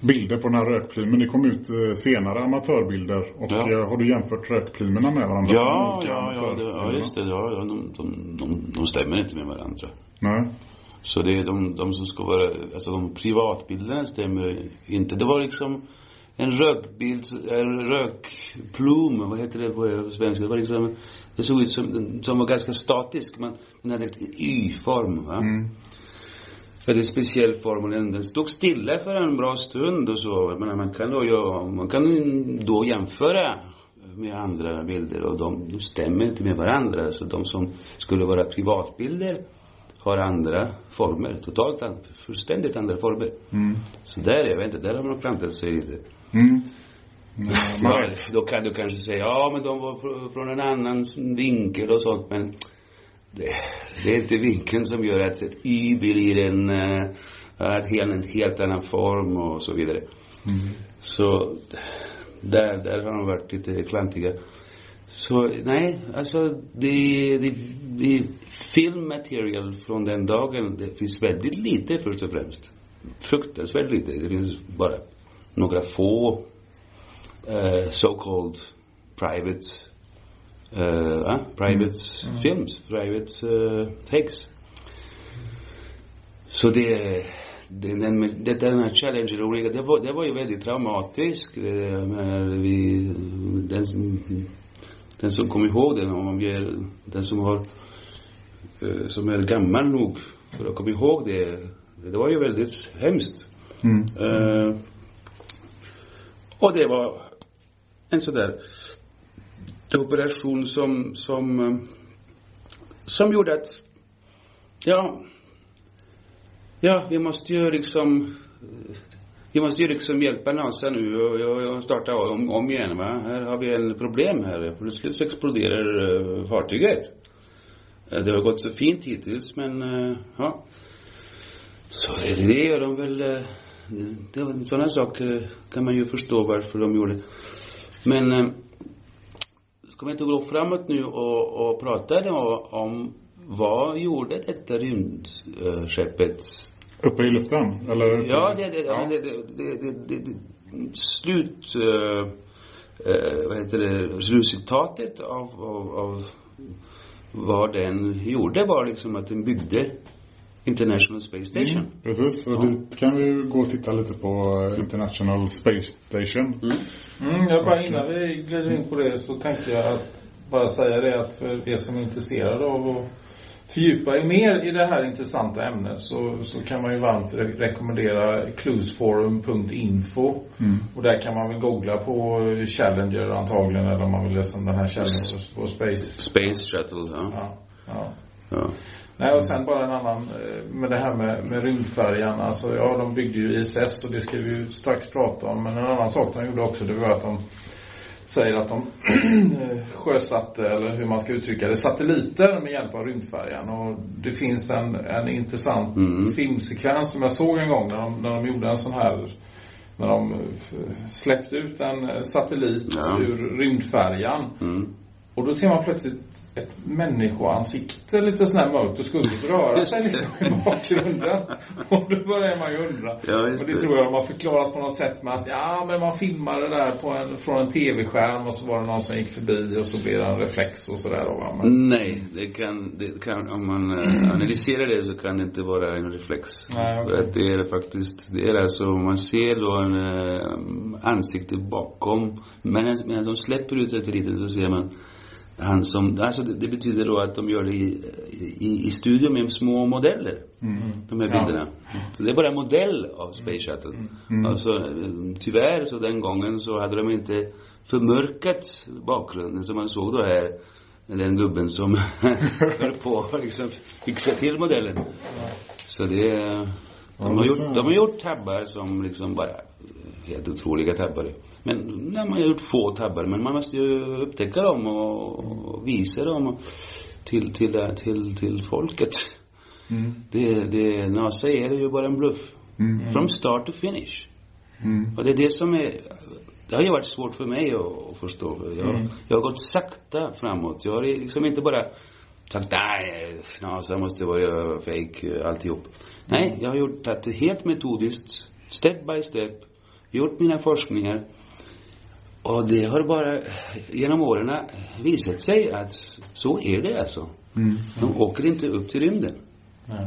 Speaker 2: bilder på den här rökplymen. Det kom ut senare amatörbilder. Och
Speaker 4: Ja.
Speaker 2: har du jämfört rökplymerna med varandra?
Speaker 4: Ja, ja, ja, det, ja, just det. Ja, ja, de, de, de, de stämmer inte med varandra.
Speaker 2: Nej.
Speaker 4: Så det är de, de som ska vara, alltså de privatbilderna stämmer inte. Det var liksom en rökbild, en rökplom, vad heter det på svenska? Det var liksom, det såg ut som, som var ganska statisk. Man, den hade en Y-form va.
Speaker 2: Mm.
Speaker 4: Väldigt speciell form och den, stod stilla för en bra stund och så. Men man kan då, ju- man kan då jämföra med andra bilder och de, de stämmer inte med varandra. Så de som skulle vara privatbilder har andra former. Totalt an- fullständigt andra former.
Speaker 2: Mm.
Speaker 4: Så där, jag vet inte, där har man plantat sig lite.
Speaker 2: Mm. Nej,
Speaker 4: Ja, då kan du kanske säga, ja men de var fr- från en annan vinkel och sånt men det, det är inte vinkeln som gör att ett Y blir en, eh, ett helt, en helt annan form och så vidare.
Speaker 2: Mm.
Speaker 4: Så där, där har de varit lite klantiga. Så nej, alltså det, det, det film material från den dagen, det finns väldigt lite först och främst. Fruktansvärt lite. Det finns bara några få eh, so-called private eh, ah, private films, private eh, takes. Så det, det, den, det, den här challenger olika, det var, det var ju väldigt traumatiskt. Menar, vi, den, den som kommer ihåg den, om man ger, den som har, eh, som är gammal nog för att komma ihåg det, det var ju väldigt hemskt.
Speaker 2: Mm.
Speaker 4: Eh, och det var en sådär operation som, som, eh, som gjorde att, ja, ja, vi måste ju liksom, vi måste ju liksom hjälpa NASA nu och, och, och starta om, om igen va. Här har vi en problem här. Plötsligt så exploderar uh, eh, fartyget. Uh, Det har gått så fint hittills men, uh, ja. Så är det, det gör de väl. Det sådana saker kan man ju förstå varför de gjorde. Men ska vi inte gå framåt nu och, och prata då om vad gjorde detta rymdskeppet?
Speaker 2: Uppe i luften? Eller?
Speaker 4: Ja, det, det,
Speaker 2: Ja.
Speaker 4: det, det, det, det, det, slut, eh, eh, vad heter det, resultatet av, av, av vad den gjorde var liksom att den byggde International Space Station.
Speaker 2: Mm, precis, och
Speaker 4: Ja.
Speaker 2: dit kan vi ju gå och titta lite på eh, International Space Station.
Speaker 3: Mm, jag bara innan vi glider in på det så tänkte jag att bara säga det att för er som är intresserade av att fördjupa er mer i det här intressanta ämnet så, så kan man ju varmt re- rekommendera cluesforum.info
Speaker 2: Mm.
Speaker 3: och där kan man väl googla på Challenger antagligen eller om man vill läsa om den här Challenger på Space.
Speaker 4: Space Shuttle, ja.
Speaker 3: Ja, ja.
Speaker 4: ja.
Speaker 3: Nej, och sen bara en annan eh, med det här med, med rymdfärjan. Alltså, ja, de byggde ju ISS och det ska vi ju strax prata om. Men en annan sak de gjorde också, det var att de säger att de eh, sjösatte, eller hur man ska uttrycka det, satelliter med hjälp av rymdfärjan. Och det finns en, en intressant
Speaker 4: Mm.
Speaker 3: filmsekvens som jag såg en gång när de, när de gjorde en sån här när de eh, släppte ut en eh, satellit
Speaker 4: Ja.
Speaker 3: ur rymdfärjan.
Speaker 4: Mm.
Speaker 3: Och då ser man plötsligt ett människoansikte lite sån här mörkt och skuggigt röra sig liksom i bakgrunden. Och då börjar man ju undra.
Speaker 4: Ja,
Speaker 3: och det,
Speaker 4: det.
Speaker 3: tror jag de har förklarat på något sätt med att ja men man filmade det där på en, från en tv-skärm och så var det någon som gick förbi och så blev det en reflex och sådär då. Men,
Speaker 4: Nej, det kan, det kan, om man eh, analyserar det så kan det inte vara en reflex.
Speaker 3: Nej.
Speaker 4: För att Det är faktiskt, det är alltså, man ser då en eh, ansikte bakom. Men medan de släpper ut retriten så ser man han som, alltså det, det betyder då att de gör det i, i, i studio med små modeller. De här
Speaker 3: Ja.
Speaker 4: bilderna. Så det är bara en modell av Space Shuttle. Alltså eh, tyvärr så den gången så hade de inte förmörkat bakgrunden som man såg då här. Den gubben som höll på att liksom fixa till modellen. Så det, de
Speaker 2: Ja,
Speaker 4: har gjort, de har gjort tabbar som liksom bara, helt otroliga tabbar. Men, nej, man har gjort få tabbar, men man måste ju upptäcka dem och, och visa dem till, till, till, till folket.
Speaker 2: Mm.
Speaker 4: Det, det, NASA är ju bara en bluff.
Speaker 2: Mm.
Speaker 4: From start to finish.
Speaker 2: Mm.
Speaker 4: Och det är det som är, det har ju varit svårt för mig att, att förstå. Jag,
Speaker 3: Mm.
Speaker 4: jag har gått sakta framåt. Jag har liksom inte bara sagt nej, NASA måste vara fake alltihop. Nej, jag har gjort det helt metodiskt, step by step, gjort mina forskningar. Och det har bara genom åren visat sig att så är det alltså.
Speaker 2: Mm.
Speaker 4: De åker inte upp till rymden.
Speaker 3: nej.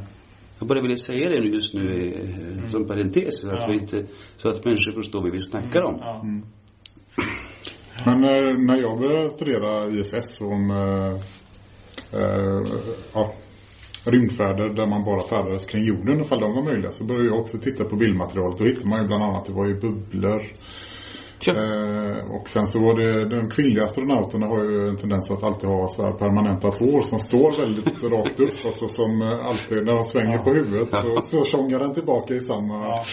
Speaker 4: Jag bara ville säga det just nu eh, som parentes, så att,
Speaker 3: Ja.
Speaker 4: vi inte, så att människor förstår vad vi snackar om.
Speaker 3: Ja.
Speaker 2: Men eh, när jag började studera ISS om eh, eh, ja, rymdfärder där man bara färdades kring jorden ifall de var möjliga så började jag också titta på bildmaterialet. Då hittade man ju bland annat, det var ju bubblor. Eh, och sen så var det, de kvinnliga astronauterna har ju en tendens att alltid ha så här permanenta tår som står väldigt rakt upp. Alltså som eh, alltid, när de svänger
Speaker 3: Ja.
Speaker 2: på huvudet så, så tjongar den tillbaka i samma,
Speaker 3: Ja.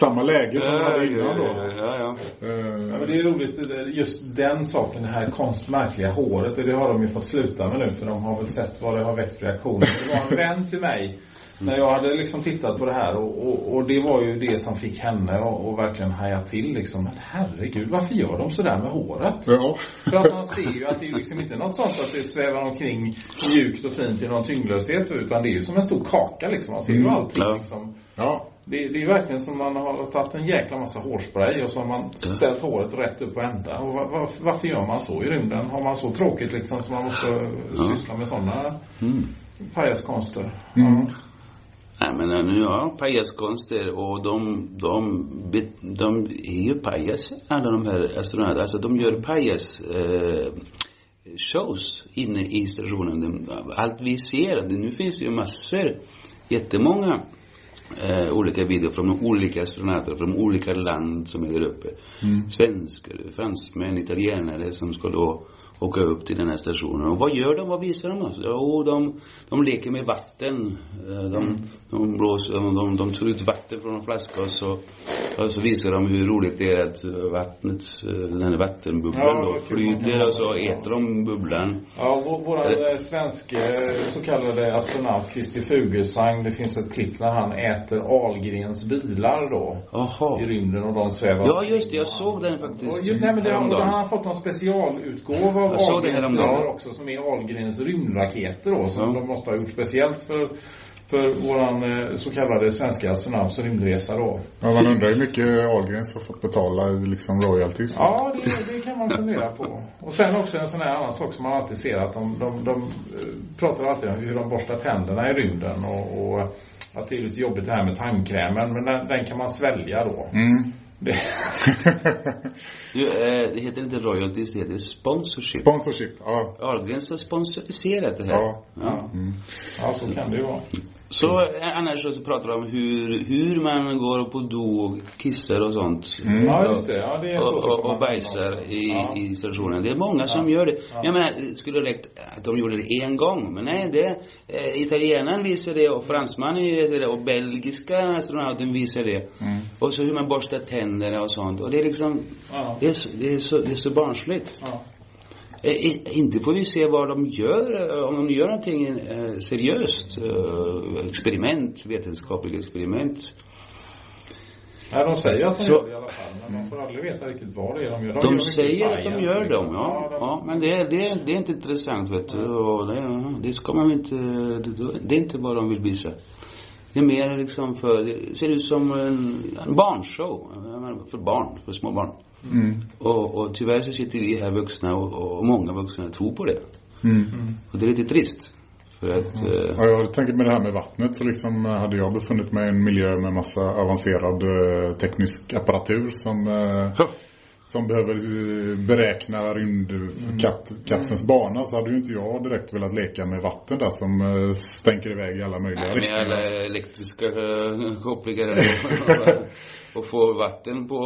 Speaker 2: samma läge som den hade innan då.
Speaker 4: ja, ja.
Speaker 2: Eh,
Speaker 3: Ja, men det är roligt, just den saken, det här konstmärkliga håret. Och det har de ju fått sluta med nu för de har väl sett vad det har väckt reaktioner. Det var en vän till mig när jag hade liksom tittat på det här och, och, och det var ju det som fick henne att och verkligen haja till liksom. Men herregud, varför gör de sådär med håret?
Speaker 2: ja.
Speaker 3: För att man ser ju att det är liksom inte något sånt att det svävar omkring mjukt och fint i någon tyngdlöshet utan det är ju som en stor kaka liksom. Man ser ju
Speaker 2: Mm.
Speaker 3: allting
Speaker 4: Ja.
Speaker 3: liksom.
Speaker 2: ja.
Speaker 3: Det, det är verkligen som man har tagit en jäkla massa hårspray och så har man ställt håret rätt upp på ända. Och var, var, varför gör man så i rymden? Har man så tråkigt liksom så man måste syssla med sådana
Speaker 4: Mm.
Speaker 3: pajaskonster?
Speaker 2: Mm.
Speaker 4: Nej men eh, nu ja, pajaskonster och de, de, be- de är ju pajas alla de här astronauterna. Alltså de gör pajas eh, shows inne i stationen. De, allt vi ser, nu finns det ju massor, jättemånga eh, olika videor från olika astronauter från olika land som är där uppe.
Speaker 2: Mm.
Speaker 4: Svenskar, fransmän, italienare som ska då åka upp till den här stationen. Och vad gör de? Vad visar de oss? Jo, de, de leker med vatten. Eh, De, de, blåser, de, de, de tar ut vatten från en flaska och så, och så visar de hur roligt det är att eh, vattnet, eh, den här vattenbubblan
Speaker 3: Ja,
Speaker 4: då flyter och så äter de bubblan.
Speaker 3: Ja, vår, vår svenske så kallade astronaut Christer Fuglesang, det finns ett klipp när han äter Ahlgrens bilar då.
Speaker 4: Jaha.
Speaker 3: I rymden och de svävar
Speaker 4: Ja, just det. Jag såg den
Speaker 3: Och
Speaker 4: faktiskt.
Speaker 3: just, nej, men det, han har fått en specialutgåva av
Speaker 4: Jag såg det häromdagen.
Speaker 3: också som är Ahlgrens rymdraketer då som
Speaker 4: Ja.
Speaker 3: de måste ha gjort speciellt för för våran eh, så kallade svenska astronauts rymdresa då.
Speaker 2: Ja, man undrar hur mycket Ahlgrens har fått betala i liksom royalties.
Speaker 3: Ja, det, det kan man fundera på. Och sen också en sån här annan sak som man alltid ser att de, de, de eh, pratar alltid om hur de borstar tänderna i rymden och, och att det är lite jobbigt det här med tandkrämen men den, den kan man svälja då.
Speaker 2: Mm.
Speaker 3: Det,
Speaker 4: Du, eh, det heter inte royalties, det heter sponsorship.
Speaker 2: Sponsorship, ja.
Speaker 4: Ahlgrens har sponsoriserat det här.
Speaker 2: Ja.
Speaker 4: ja.
Speaker 3: ja, så kan det ju vara.
Speaker 4: Så eh, annars så pratar de om hur, hur man går på do och kissar och sånt.
Speaker 2: Mm.
Speaker 3: Ja, just det. Ja, det är
Speaker 4: Och, och, och bajsar i,
Speaker 3: Ja.
Speaker 4: i stationen. Det är många som gör det.
Speaker 3: Ja.
Speaker 4: Jag menar, det skulle räckt att de gjorde det en gång. Men nej, det, eh, italienaren visar det och fransmannen visar det och belgiska astronauten visar det.
Speaker 2: Mm.
Speaker 4: Och så hur man borstar tänderna och sånt. Och det är liksom,
Speaker 3: Ja.
Speaker 4: det är så, det är så, det är så barnsligt.
Speaker 3: Ja.
Speaker 4: Eh, Inte får vi se vad de gör, eh, om de gör någonting eh, seriöst. eh, Experiment, vetenskapliga experiment.
Speaker 3: Nej, de säger att de
Speaker 4: Så-
Speaker 3: gör det i alla fall. Men man får aldrig veta riktigt vad det är de gör.
Speaker 4: De
Speaker 3: gör mycket
Speaker 4: säger att de gör
Speaker 3: liksom.
Speaker 4: dem, ja.
Speaker 3: de-
Speaker 4: Ja, men det, det, det är inte intressant vet du. Och det, det ska man inte, det, det är inte vad de vill visa. Det är mer liksom för, det ser ut som en, en barnshow. För barn, för små barn.
Speaker 2: Mm.
Speaker 4: Och, och tyvärr så sitter vi här vuxna och, och många vuxna tror på det.
Speaker 2: Mm.
Speaker 4: Och det är lite trist. För att, eh,
Speaker 2: Ja, jag tänker med det här med vattnet så liksom eh, hade jag befunnit mig i en miljö med massa avancerad eh, teknisk apparatur som eh. Som behöver eh, beräkna rymdkapselns bana så hade ju inte jag direkt velat leka med vatten där som eh, stänker iväg i alla möjliga
Speaker 4: Nej, med alla
Speaker 2: riktningar.
Speaker 4: elektriska eh, kopplingar och, få vatten på,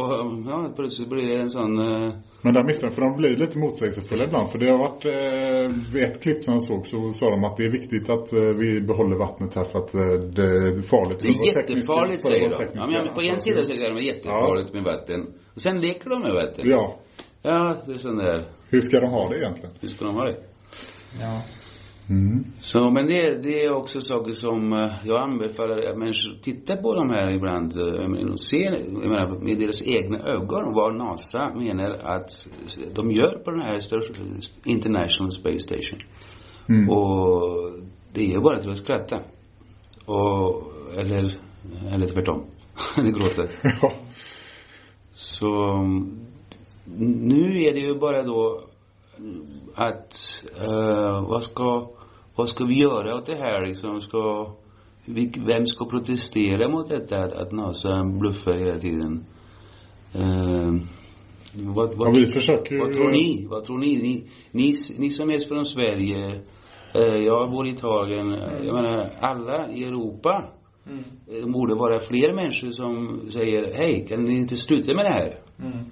Speaker 4: ja plötsligt blir det en sån, eh,
Speaker 2: Men där missar för de blir lite motsägelsefulla ibland. För det har varit, eh, ett klipp som jag såg så sa de att det är viktigt att eh, vi behåller vattnet här för att eh, det är farligt.
Speaker 4: det är jättefarligt säger de. Ja, men på en sida säger de att det är jättefarligt med vatten. Och sen leker de med vatten.
Speaker 2: Ja,
Speaker 4: Ja, det är sån där,
Speaker 2: hur ska de ha det egentligen?
Speaker 4: hur ska de ha det?
Speaker 3: Ja.
Speaker 2: Mm.
Speaker 4: Så, men det, det är också saker som eh, jag anbefaller att människor tittar på de här ibland eh, och ser jag menar, med deras egna ögon vad NASA menar att de gör på den här International Space Station.
Speaker 2: Mm.
Speaker 4: Och det är bara till att skratta. Och, eller, eller tvärtom. eller gråta.
Speaker 2: Ja.
Speaker 4: Så nu är det ju bara då att eh, vad ska vad ska vi göra åt det här liksom? Ska, vem ska protestera mot detta att, att NASA bluffar hela tiden? Eh, vad, vad,
Speaker 2: Ja, vi försöker
Speaker 4: vad tror ni? Vad tror ni? Ni, ni, ni som är från Sverige, eh, jag bor i Italien, jag menar alla i Europa
Speaker 3: Mm.
Speaker 4: det borde vara fler människor som säger hej, kan ni inte sluta med det här?
Speaker 3: Mm.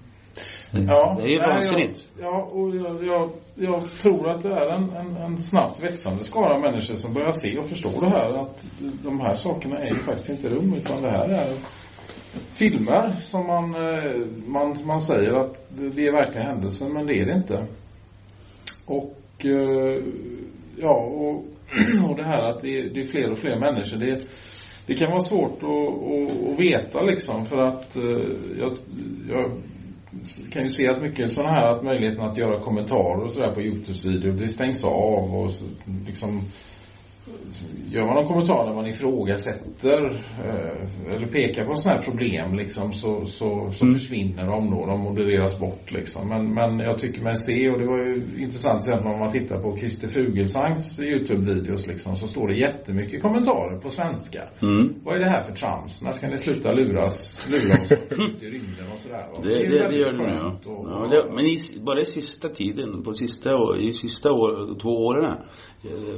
Speaker 3: Ja,
Speaker 4: Det är ju vansinnigt.
Speaker 3: Ja, och jag, jag, jag tror att det är en, en, en snabbt växande skara människor som börjar se och förstå det här. Att de här sakerna är ju faktiskt inte rum utan det här är filmer som man, eh, man, man säger att det är verkliga händelser men det är det inte. Och eh, ja, och, och det här att det är, det är fler och fler människor. Det, det kan vara svårt att, att, att veta liksom för att eh, jag, jag kan ju se att mycket sådana här, att möjligheten att göra kommentarer och sådär på Youtube-videor, det stängs av och så, liksom Gör man någon kommentar när man ifrågasätter eh, eller pekar på sådana här problem liksom så, så, så
Speaker 4: Mm.
Speaker 3: försvinner de då, de modereras bort liksom. Men, men jag tycker mig se, och det var ju intressant exempel om man tittar på Christer Fugelsangs Youtube-videos liksom, så står det jättemycket kommentarer på svenska.
Speaker 4: Mm.
Speaker 3: Vad är det här för trams? När ska ni sluta luras, lura oss i rymden och sådär? va?
Speaker 4: Det, det, det
Speaker 3: väldigt
Speaker 4: gör det nu ja.
Speaker 3: och-
Speaker 4: ja det, men i, bara i sista tiden, på sista i sista år, två åren.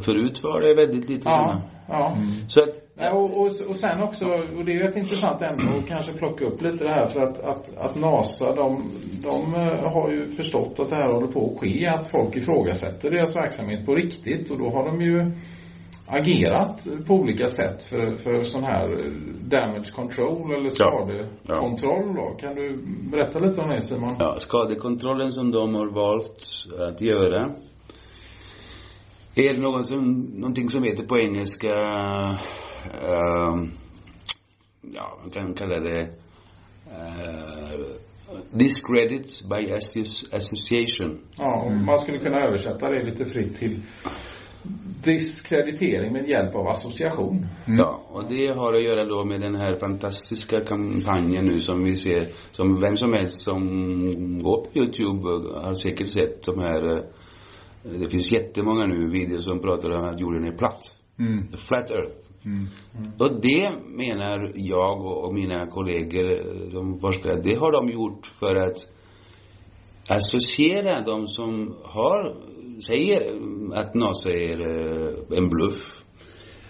Speaker 4: Förut var det väldigt lite
Speaker 3: Ja,
Speaker 4: sådana.
Speaker 3: ja.
Speaker 4: Så att,
Speaker 3: Nej, och, och, och sen också, och det är ju ett intressant ämne att kanske plocka upp lite det här för att, att, att NASA de, de eh, har ju förstått att det här håller på att ske, att folk ifrågasätter deras verksamhet på riktigt och då har de ju agerat på olika sätt för, för sån här eh, damage control eller skadekontroll då. Kan du berätta lite om det Simon?
Speaker 4: ja, skadekontrollen som de har valt att göra är något som, någonting som heter på engelska ehm, ja, man kan kalla det uh, discredit by associ- association.
Speaker 3: Ja, och man skulle kunna översätta det lite fritt till diskreditering med hjälp av association.
Speaker 4: Ja, och det har att göra då med den här fantastiska kampanjen nu som vi ser, som vem som helst som går på Youtube har säkert sett de här, eh, det finns jättemånga nu videor som pratar om att jorden är platt.
Speaker 2: Mm.
Speaker 4: The flat earth.
Speaker 2: Mm.
Speaker 4: Och det menar jag och mina kollegor, de forskare, det har de gjort för att associera de som har, säger att NASA är eh, en bluff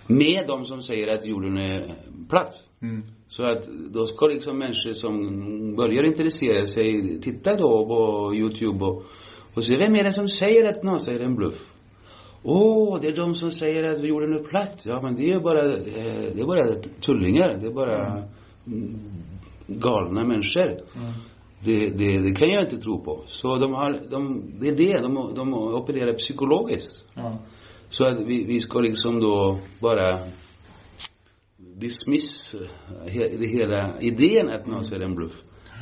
Speaker 4: med de som säger att jorden är platt.
Speaker 2: Mm.
Speaker 4: Så att då ska liksom människor som börjar intressera sig titta då på Youtube och, och se vem är det som säger att NASA är en bluff? Åh, oh, det är de som säger att jorden är platt. Ja, men det är bara, eh, det är bara tullingar. Det är bara mm, galna människor. Det, det, det kan jag inte tro på. Så de har, de, det är det, de, de opererar psykologiskt.
Speaker 3: Ja.
Speaker 4: Så att vi, vi ska liksom då bara dismiss eh, he, hela idén att NASA är en bluff.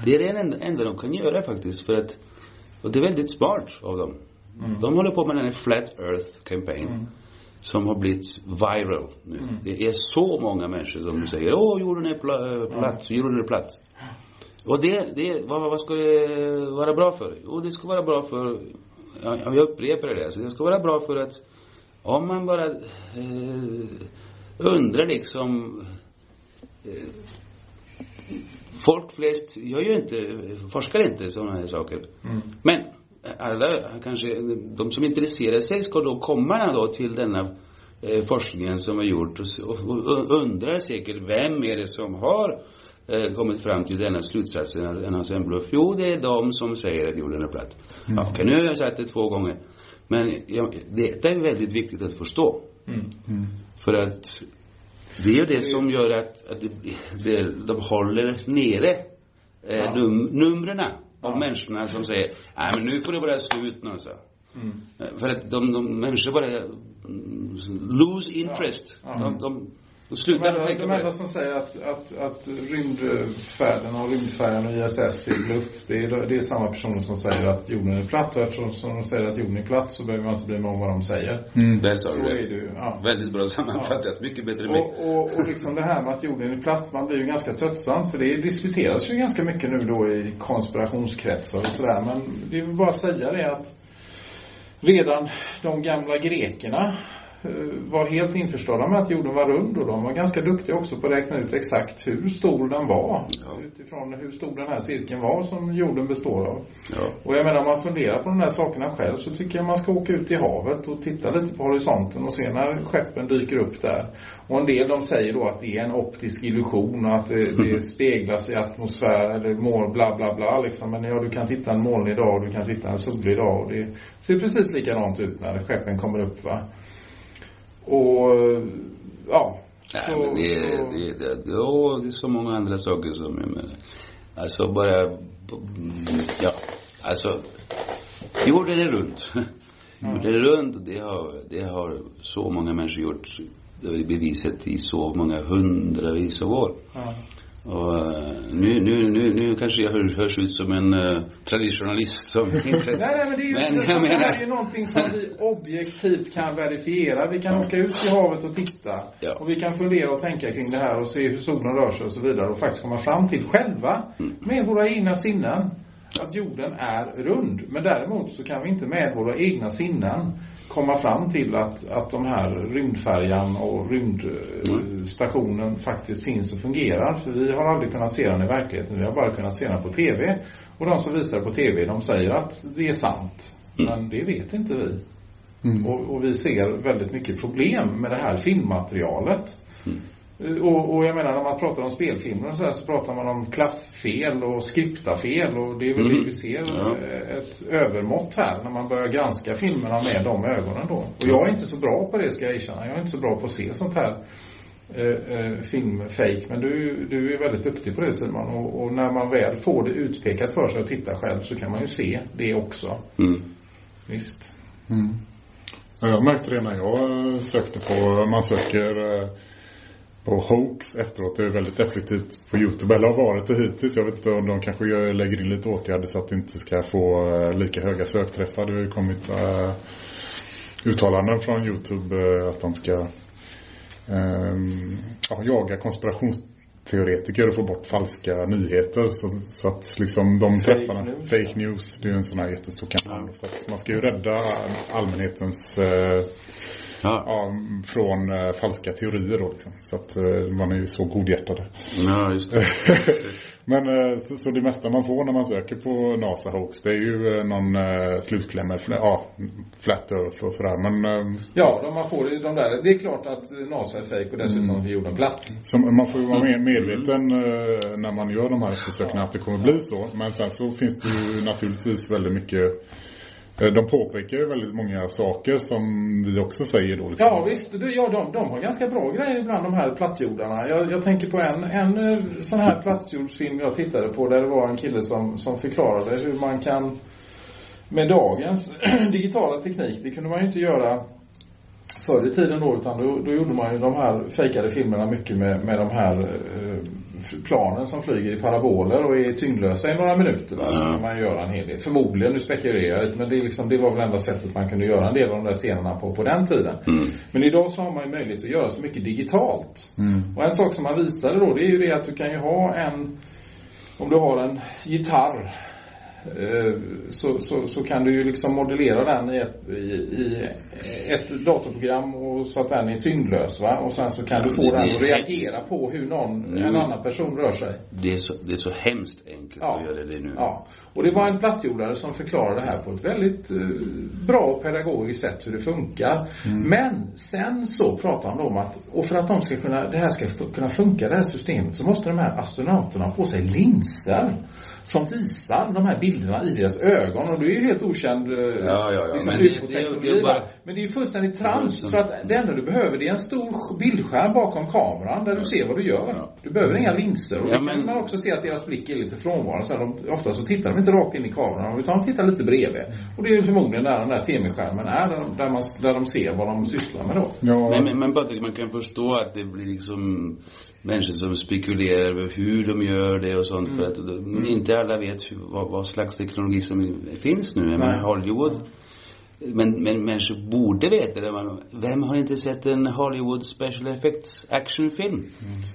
Speaker 4: Det är det enda, enda de kan göra faktiskt för att, och det är väldigt smart av dem.
Speaker 3: Mm.
Speaker 4: De håller på med den här Flat Earth campaign.
Speaker 3: Mm.
Speaker 4: Som har blivit viral nu. Det är så många människor som säger åh jorden är pla, eh, platt, jorden är platt. Och det, det, vad, vad ska det vara bra för? Jo, det ska vara bbra för, ja, jag upprepar det, så det ska vara bra för att om man bara eh, undrar liksom eh, Folk flest gör ju inte, forskar inte sådana här saker.
Speaker 3: Mm.
Speaker 4: Men alla, kanske, de som intresserar sig ska då komma då till denna eh, forskningen som har gjort och, och, och undrar säkert vem är det som har eh, kommit fram till denna slutsatsen att en en bluff? Jo, det är de som säger att jorden är platt. Ja, okej, nu har jag sagt det två gånger. Men ja, det är väldigt viktigt att förstå.
Speaker 3: Mm.
Speaker 4: För att det är ju det som gör att, att det, de håller nere eh,
Speaker 3: Ja.
Speaker 4: num, numren av
Speaker 3: Ja.
Speaker 4: människorna som säger nej men nu får det vara slut nu så.
Speaker 3: Mm.
Speaker 4: Eh, För att de, de människor bara mm, lose interest.
Speaker 3: Ja.
Speaker 4: De, de, de
Speaker 3: De
Speaker 4: slutar
Speaker 3: enda,
Speaker 4: tänka
Speaker 3: de enda som säger att, att, att rymdfärden och rymdfärjan och ISS är bluff, det är, det är samma personer som säger att jorden är platt och eftersom som de säger att jorden är platt så behöver man inte bry sig om vad de säger.
Speaker 4: Där sa
Speaker 3: Så
Speaker 4: du
Speaker 3: är
Speaker 4: det.
Speaker 3: Ja.
Speaker 4: Väldigt bra sammanfattat. Mycket bättre än mig.
Speaker 3: Och, och, och liksom det här med att jorden är platt, man blir ju ganska tröttsamt för det diskuteras ju ganska mycket nu då i konspirationskretsar och sådär. Men det väl bara säga det att redan de gamla grekerna var helt införstådda med att jorden var rund och de var ganska duktiga också på att räkna ut exakt hur stor den var.
Speaker 4: Ja.
Speaker 3: Utifrån hur stor den här cirkeln var som jorden består av.
Speaker 4: Ja.
Speaker 3: Och jag menar, om man funderar på de här sakerna själv så tycker jag man ska åka ut i havet och titta lite på horisonten och se när skeppen dyker upp där. Och en del de säger då att det är en optisk illusion och att det, det speglas i atmosfär eller moln, bla bla bla liksom. Men ja, du kan titta en molnig dag och du kan titta en solig dag och det ser precis likadant ut när skeppen kommer upp va. Och ja.
Speaker 4: Nej,
Speaker 3: så-
Speaker 4: men det, är- det, är- det, ja, det är så många andra saker som jag menar. Alltså bara, mm, ja, alltså jorden är rund. Jorden är och det har, det har så många människor gjort. Det har bevisat i så många hundravis av år.
Speaker 3: ja.
Speaker 4: Och eh, nu, nu, nu, nu kanske jag hör, hörs ut som en uh, traditionalist som inte...
Speaker 3: Nej, nej, men det är ju
Speaker 4: Men
Speaker 3: det,
Speaker 4: jag
Speaker 3: det
Speaker 4: menar-
Speaker 3: är ju någonting som vi objektivt kan verifiera. Vi kan åka ut i havet och titta.
Speaker 4: Ja.
Speaker 3: Och vi kan fundera och tänka kring det här och se hur solen rör sig och så vidare och faktiskt komma fram till själva
Speaker 4: Mm.
Speaker 3: med våra egna sinnen att jorden är rund. Men däremot så kan vi inte med våra egna sinnen komma fram till att, att de här rymdfärjan och rymdstationen faktiskt finns och fungerar. För vi har aldrig kunnat se den i verkligheten. Vi har bara kunnat se den på TV. Och de som visar på TV, de säger att det är sant. Men det vet inte vi.
Speaker 2: Mm.
Speaker 3: Och, och vi ser väldigt mycket problem med det här filmmaterialet. Och, och jag menar när man pratar om spelfilmer och så, här, så pratar man om klaffel och skriptafel och det är väl
Speaker 4: Mm.
Speaker 3: det vi ser
Speaker 4: Ja.
Speaker 3: eh, ett övermått här när man börjar granska filmerna med de ögonen då. Och jag är inte så bra på det ska jag erkänna. Jag är inte så bra på att se sånt här eh, eh, filmfake. Men du, du är väldigt duktig på det Simon. Och, och när man väl får det utpekat för sig och tittar själv så kan man ju se det också.
Speaker 4: Mm.
Speaker 3: Visst.
Speaker 2: Mm. Ja, Jag märkte det när jag sökte på, man söker eh, på hoax efteråt. Det är väldigt effektivt på Youtube. Eller har varit det hittills. Jag vet inte om de kanske gör- lägger in lite åtgärder så att det inte ska få eh, lika höga sökträffar. Det har ju kommit uh, uttalanden från Youtube eh, att de ska ja, jaga konspirationsteoretiker och få bort falska nyheter. Så, så att liksom de
Speaker 3: Fake
Speaker 2: träffarna,
Speaker 3: news.
Speaker 2: fake news, det är ju en sån här jättestor kampanj. Så att man ska ju rädda allmänhetens
Speaker 4: Ja.
Speaker 2: ja, från eh, falska teorier då liksom. Så att eh, man är ju så godhjärtade.
Speaker 4: ja, just det.
Speaker 2: Men eh, så, så det mesta man får när man söker på NASA hoax det är ju någon eh, slutkläm med ja, flat earth och sådär. Men eh,
Speaker 3: Ja, de man får de där. Det är klart att NASA är fake och dessutom är jorden platt.
Speaker 2: så man får ju vara mer medveten när man gör de här eftersökningarna att det kommer bli så. Men sen så finns det ju naturligtvis väldigt mycket Eh, de påpekar ju väldigt många saker som vi också säger då. Liksom.
Speaker 3: Ja visst, du, ja, de, de har ganska bra grejer ibland de här plattjordarna. Jag, jag tänker på en, en eh, sån här plattjordsfilm jag tittade på där det var en kille som, som förklarade hur man kan med dagens digitala teknik, det kunde man ju inte göra förr i tiden då utan då, då gjorde man ju de här fejkade filmerna mycket med, med de här eh, planen som flyger i paraboler och är tyngdlösa i några minuter. Så kan man göra en hel del. Förmodligen, nu spekulerar jag men det, är liksom, det var väl enda sättet man kunde göra en del av de där scenerna på, på den tiden. Men idag så har man ju möjlighet att göra så mycket digitalt. Och en sak som man visade då, det är ju det att du kan ju ha en, om du har en gitarr så, så, så kan du ju liksom modellera den i ett, i, i ett datorprogram och så att den är tyngdlös va? Och sen så kan du få
Speaker 4: det-
Speaker 3: den att reagera på hur någon, en
Speaker 4: Mm.
Speaker 3: annan person rör sig.
Speaker 4: Det är så, det är så hemskt enkelt
Speaker 3: Ja.
Speaker 4: att göra det nu.
Speaker 3: Ja. Och det var en plattjordare som förklarade det här på ett väldigt eh, bra och pedagogiskt sätt hur det funkar. Men sen så pratar han om att, och för att de ska kunna, det här ska kunna funka det här systemet så måste de här astronauterna ha på sig linser. Som visar de här bilderna i deras ögon och det är ju helt okänd eh,
Speaker 4: Ja, ja, ja.
Speaker 3: liksom,
Speaker 4: Men det- det- bara-?
Speaker 3: Men det är ju fullständigt trams för att det enda du behöver det är en stor bildskärm bakom kameran där du ser vad du gör. Du behöver inga linser och
Speaker 4: Ja,
Speaker 3: då kan
Speaker 4: men-
Speaker 3: man också se att deras blick är lite frånvarande. Så här, de, ofta så tittar de inte rakt in i kameran utan de tittar lite bredvid. Och det är ju förmodligen där den där TV-skärmen är, där, de- där, man, där de ser vad de sysslar med då.
Speaker 2: Ja,
Speaker 4: Men, men, men Patrik, man kan förstå att det blir liksom människor som spekulerar över hur de gör det och sånt. För att de, inte alla vet hur, vad, vad slags teknologi som finns nu.
Speaker 3: Nej.
Speaker 4: Hollywood. Men, men människor borde veta det. Man, vem har inte sett en Hollywood special effects actionfilm? Det-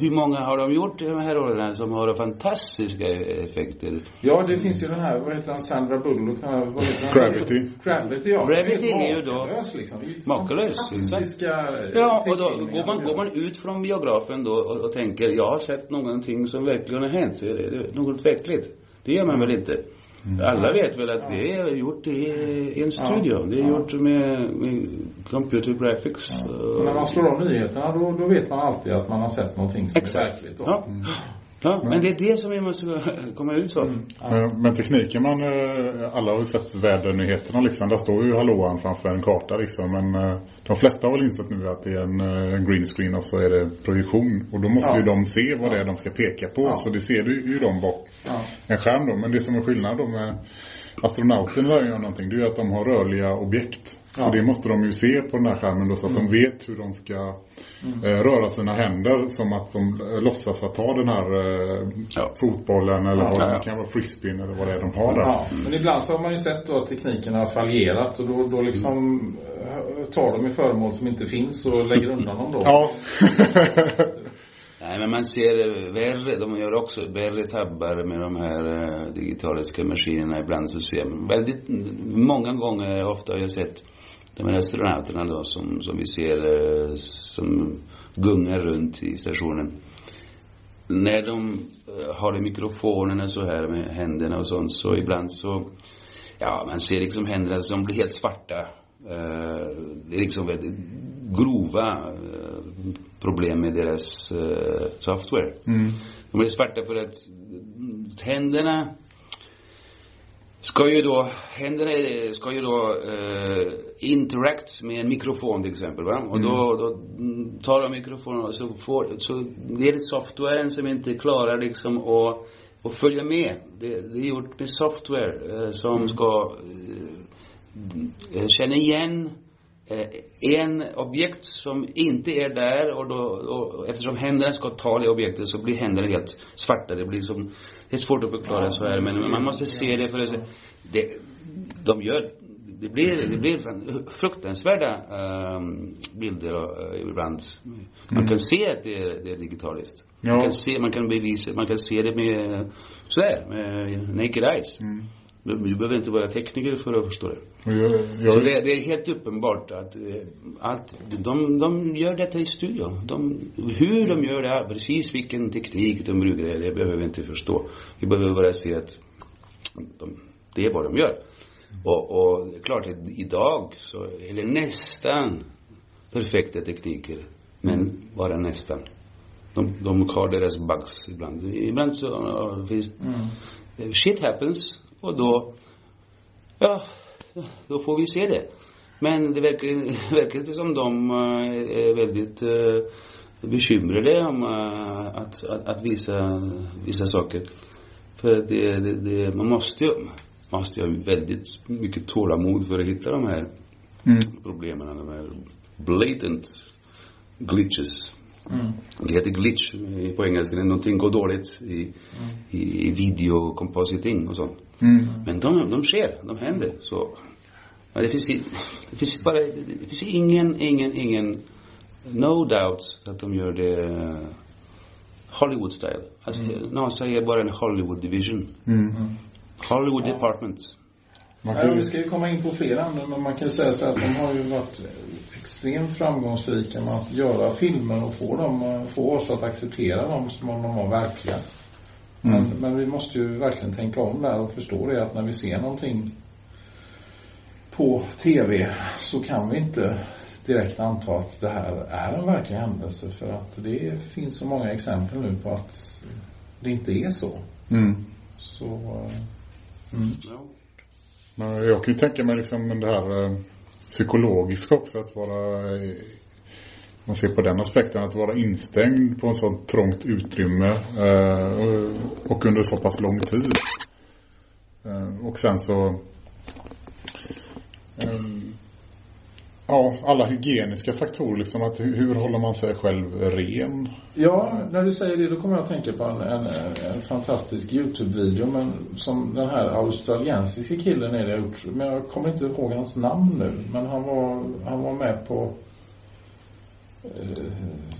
Speaker 4: Hur många har de gjort i de här rollerna som har fantastiska effekter?
Speaker 3: Ja, det finns ju den här, vad heter han, Sandra Bullock? här, Vad heter den?
Speaker 2: Gravity.
Speaker 3: Gravity, ja.
Speaker 4: Gravity
Speaker 3: Helt
Speaker 4: är ju då-
Speaker 3: makalös, liksom.
Speaker 4: Makalös,
Speaker 3: Fantastiska
Speaker 4: Ja, och då går man, går man ut från biografen då och, och tänker, jag har sett någonting som verkligen har hänt. Så är det, det är något verkligt. Det gör man väl inte? Alla vet väl att det är gjort i, en studio. Det är gjort med, med computer graphics.
Speaker 3: Och när man slår av nyheterna då, då vet man alltid att man har sett någonting som är
Speaker 4: Exakt.
Speaker 3: verkligt. Då.
Speaker 4: Ja. Ja, men det är det som vi måste komma ut från.
Speaker 2: Men, men tekniken man, eh, alla har ju sett vädernyheterna liksom. Där står ju hallåan framför en karta liksom. Men eh, de flesta har väl insett nu att det är en, eh, en green screen och så är det projektion. Och då måste
Speaker 3: Ja.
Speaker 2: ju de se vad det är de ska peka på.
Speaker 3: Ja.
Speaker 2: Så det ser du ju de bak
Speaker 3: Ja.
Speaker 2: en skärm då. Men det som är skillnad då med astronauterna gör någonting. Det är ju att de har rörliga objekt. Så
Speaker 3: Ja.
Speaker 2: det måste de ju se på den här skärmen då så att de vet hur de ska eh, röra sina händer som att de eh, låtsas att ta den här eh,
Speaker 4: Ja.
Speaker 2: fotbollen eller vad
Speaker 4: Ja,
Speaker 2: det
Speaker 4: ja.
Speaker 2: kan vara, frisbeen eller vad det är de har där.
Speaker 3: Ja, men ibland så har man ju sett då att tekniken har fallerat och då, då liksom eh, tar de ju föremål som inte finns och lägger undan dem då.
Speaker 2: Ja.
Speaker 4: Nej, men man ser eh, värre, de gör också värre tabbar med de här digitaliska maskinerna. Ibland så ser man väldigt, många gånger, ofta har jag sett de här astronauterna då som, som vi ser eh, som gungar runt i stationen. När de eh, har i mikrofonerna så här med händerna och sånt så ibland så, ja man ser liksom händerna som blir helt svarta. Eh, det är liksom väldigt grova eh, problem med deras software. De blir svarta för att mm, händerna ska ju då, händerna ska ju då eh, interact med en mikrofon till exempel va? Och då, då mm, tar de mikrofonen och så får, så det är softwaren som inte klarar liksom att, att följa med. Det, det är gjort med software eh, som ska eh, känna igen eh, en objekt som inte är där och då, och eftersom händerna ska ta det objektet så blir händerna helt svarta. Det blir som, det är svårt att förklara så här men man måste se det för att se- det, de gör, det blir, det blir fruktansvärda ehm, bilder uh, ibland. Man kan se att det är, det är digitaliskt. Man
Speaker 2: Ja.
Speaker 4: kan se, man kan bevisa, man kan se det med, sådär, med naked eyes. Du, du behöver inte vara tekniker för att förstå det.
Speaker 2: Jag,
Speaker 4: Så
Speaker 2: jag,
Speaker 4: det, det är helt uppenbart att, eh, att de, de gör detta i studion. De, hur de gör det, precis vilken teknik de brukar, det behöver vi inte förstå. Vi behöver bara se att de, det är vad de gör. Och, och det är klart idag så är det nästan perfekta tekniker. Men bara nästan. De, de har deras bugs ibland. Ibland så finns shit happens och då Ja, då får vi se det. Men det verkar, verkar inte som de eh, är väldigt eh, bekymrade om eh, att, att, att visa vissa saker. För det, det, det, man måste ju, måste ju ha väldigt mycket tålamod för att hitta de här
Speaker 2: Mm.
Speaker 4: problemen, de här blatant glitches.
Speaker 3: Mm.
Speaker 4: Det heter glitch på engelska, när någonting går dåligt i, i, i video compositing och sånt.
Speaker 2: Mm.
Speaker 4: Men de, de sker, de händer. Så ja, det finns, det finns bara, det finns ingen, ingen, ingen, no doubt att de gör det eh, Hollywood style. Alltså, NASA är bara en Hollywood division.
Speaker 2: Mm.
Speaker 4: Hollywood department.
Speaker 2: Man
Speaker 3: Ja,
Speaker 2: kan
Speaker 3: vi
Speaker 2: ju,
Speaker 3: ska ju komma in på flera andra, men man kan ju säga så att de har ju varit extremt framgångsrika med att göra filmer och få dem, få oss att acceptera dem som om de var verkliga. Men,
Speaker 2: Mm.
Speaker 3: men vi måste ju verkligen tänka om där och förstå det att när vi ser någonting på TV så kan vi inte direkt anta att det här är en verklig händelse för att det finns så många exempel nu på att det inte är så.
Speaker 2: mm.
Speaker 3: Så, eh, mm.
Speaker 4: Ja.
Speaker 2: Men jag kan ju tänka mig liksom det här eh, psykologiska också att vara man ser på den aspekten att vara instängd på en sån trångt utrymme eh, och, under så pass lång tid. Eh, och sen så eh, Ja, alla hygieniska faktorer liksom att hur, hur håller man sig själv ren?
Speaker 3: Ja, när du säger det då kommer jag att tänka på en, en, en fantastisk Youtube-video men som den här australiensiska killen är det gjort. Men jag kommer inte ihåg hans namn nu. Men han var, han var med på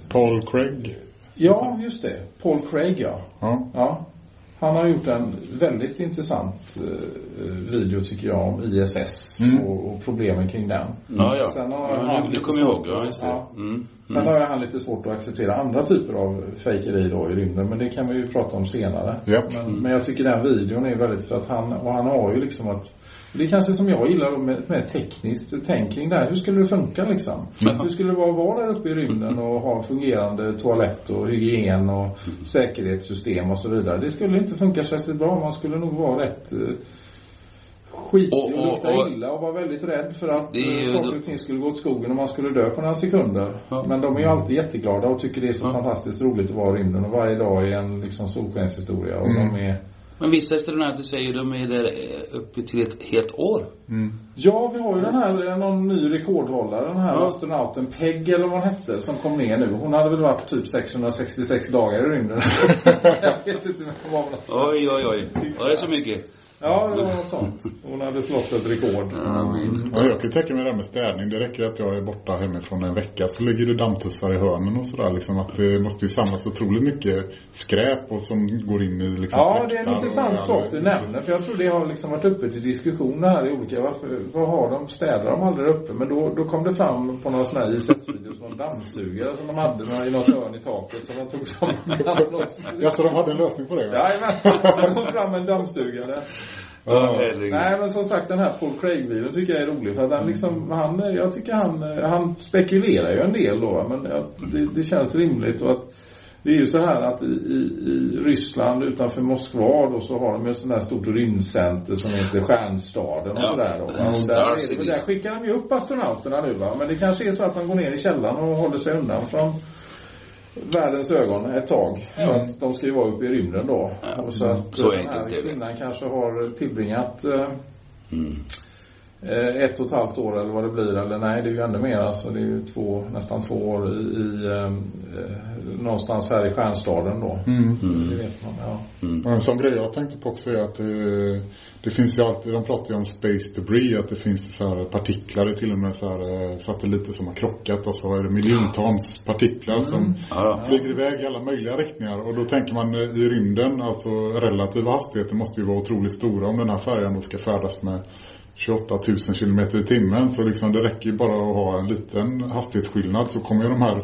Speaker 2: Paul Craig?
Speaker 3: Ja, just det. Paul Craig ja.
Speaker 2: Ja.
Speaker 3: Ja. Han har gjort en väldigt intressant eh, video tycker jag om ISS
Speaker 2: Mm.
Speaker 3: och, och problemen kring den.
Speaker 4: Ja, ja.
Speaker 3: Sen har
Speaker 4: ja
Speaker 3: han
Speaker 4: nu, kommer jag ihåg. Ja,
Speaker 3: att-
Speaker 4: just det.
Speaker 3: ja.
Speaker 4: Mm.
Speaker 3: Sen
Speaker 4: Mm.
Speaker 3: har han lite svårt att acceptera andra typer av fejkeri då i rymden, men det kan vi ju prata om senare.
Speaker 2: Japp.
Speaker 3: Men, men jag tycker den videon är väldigt för att han, och han har ju liksom att det är kanske som jag gillar med, med tekniskt tänk kring det här. Hur skulle det funka liksom? Hur skulle det vara att vara där uppe i rymden och ha fungerande toalett och hygien och säkerhetssystem och så vidare. Det skulle inte funka särskilt bra. Man skulle nog vara rätt eh, skitig och,
Speaker 4: Och- och-
Speaker 3: lukta illa och vara väldigt rädd för att
Speaker 4: är
Speaker 3: eh, saker och ting skulle gå åt skogen och man skulle dö på några sekunder.
Speaker 4: Ja.
Speaker 3: Men de är ju alltid jätteglada och tycker det är så
Speaker 4: Ja.
Speaker 3: fantastiskt roligt att vara i rymden och varje dag är en liksom solskenshistoria och
Speaker 2: Mm.
Speaker 3: de är
Speaker 4: Men vissa astronauter säger de är där eh, uppe till ett helt år.
Speaker 2: Mm.
Speaker 3: Ja, vi har ju den här, eh, någon ny rekordhållare, den här
Speaker 4: Ja.
Speaker 3: astronauten Peg eller vad hon hette, som kom ner nu. Hon hade väl varit typ 666 dagar i rymden. jag vet inte men hon
Speaker 4: Oj, oj, oj. Var det så mycket?
Speaker 3: Ja, det var något sånt. Hon hade slått ett rekord.
Speaker 4: Ja, men-
Speaker 2: Ja, jag kan tänka mig det här med städning. Det räcker att jag är borta hemifrån en vecka så ligger det dammtussar i hörnen och sådär. Liksom att det måste ju samlas otroligt mycket skräp och som går in i liksom
Speaker 3: Ja, det är en
Speaker 2: och
Speaker 3: intressant sak du nämner. För jag tror det har liksom varit uppe till diskussioner här i olika, varför, vad har de, städar de aldrig där uppe? Men då, då kom det fram på några sådana här ISS-videos, någon dammsugare som de hade i något hörn i taket som de tog fram.
Speaker 2: Ja, så de hade en lösning på det?
Speaker 3: Jajamän, de tog fram en dammsugare.
Speaker 4: Ja.
Speaker 3: Nej men som sagt den här Paul Craig-videon tycker jag är rolig för att han liksom, han, jag tycker han, han spekulerar ju en del då men det, det känns rimligt och att det är ju så här att i, i, i Ryssland utanför Moskva då så har de ju ett sånt här stort rymdcenter som heter Stjärnstaden och
Speaker 4: Ja,
Speaker 3: sådär då. Och där, där skickar de ju upp astronauterna nu va. Men det kanske är så att man går ner i källaren och håller sig undan från världens ögon ett tag. För att de ska ju vara uppe i rymden då.
Speaker 4: Ja,
Speaker 3: och så att
Speaker 4: så
Speaker 3: den här
Speaker 4: det.
Speaker 3: kvinnan kanske har tillbringat eh,
Speaker 4: Mm.
Speaker 3: Eh, ett och ett halvt år eller vad det blir. Eller nej, det är ju ännu mer. Alltså, det är ju två, nästan två år i, i eh, eh, någonstans här i Stjärnstaden då.
Speaker 2: Mm.
Speaker 3: Det vet man, ja.
Speaker 4: Mm.
Speaker 2: Och en sån grej jag tänkte på också är att det, det finns ju alltid, de pratar ju om space debris, att det finns så här partiklar, det är till och med så här eh, satelliter som har krockat och så är det miljontals partiklar som
Speaker 4: Ja,
Speaker 2: flyger iväg i alla möjliga riktningar. Och då tänker man eh, i rymden, alltså relativa hastigheter måste ju vara otroligt stora om den här färjan då ska färdas med 28 000 kilometer i timmen. Så liksom det räcker ju bara att ha en liten hastighetsskillnad så kommer ju de här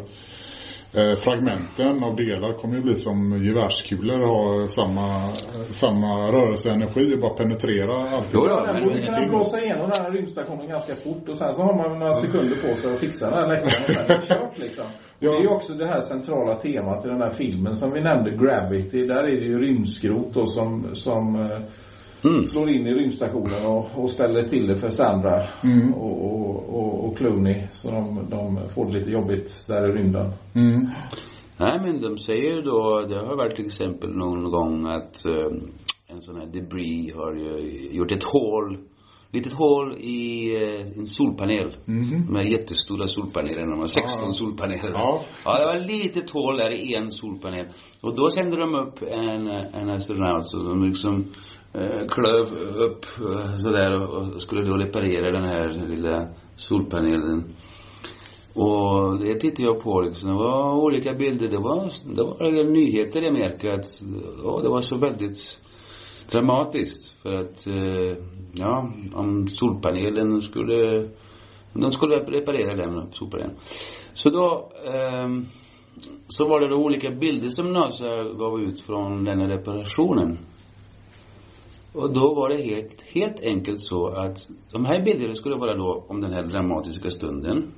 Speaker 2: eh, fragmenten av delar kommer ju bli som gevärskulor och ha samma, samma rörelseenergi och bara penetrera allting.
Speaker 4: Jo, ja,
Speaker 3: Den borde kunna blåsa igenom den här rymdstationen ganska fort och sen så har man några sekunder på sig att fixa den här läktaren kört liksom.
Speaker 2: Ja.
Speaker 3: Det är ju också det här centrala temat i den här filmen som vi nämnde, Gravity. Där är det ju rymdskrot då som, som eh,
Speaker 4: Mm.
Speaker 3: slår in i rymdstationen och, och ställer till det för Sandra
Speaker 2: Mm.
Speaker 3: och, och, och, och Clooney. Så de, de får det lite jobbigt där i rymden.
Speaker 2: Mm.
Speaker 4: Nej men de säger då, det har varit till exempel någon gång att eh, en sån här debris har ju gjort ett hål litet hål i eh, en solpanel.
Speaker 2: Mhm.
Speaker 4: De här jättestora solpanelerna, de har 16
Speaker 2: Ja.
Speaker 4: solpaneler.
Speaker 2: Ja.
Speaker 4: ja, det var ett litet hål där i en solpanel. Och då sände de upp en, en astronaut som liksom Eh, klöv upp eh, sådär och, skulle då reparera den här lilla solpanelen. Och det tittade jag på liksom. Det var olika bilder. Det var, det var nyheter i Amerika att ja, det var så väldigt dramatiskt. För att, eh, ja, om solpanelen skulle, de skulle reparera den solpanelen. Så då, ehm, så var det då olika bilder som NASA gav ut från den här reparationen. Och då var det helt, helt enkelt så att de här bilderna skulle vara då om den här dramatiska stunden.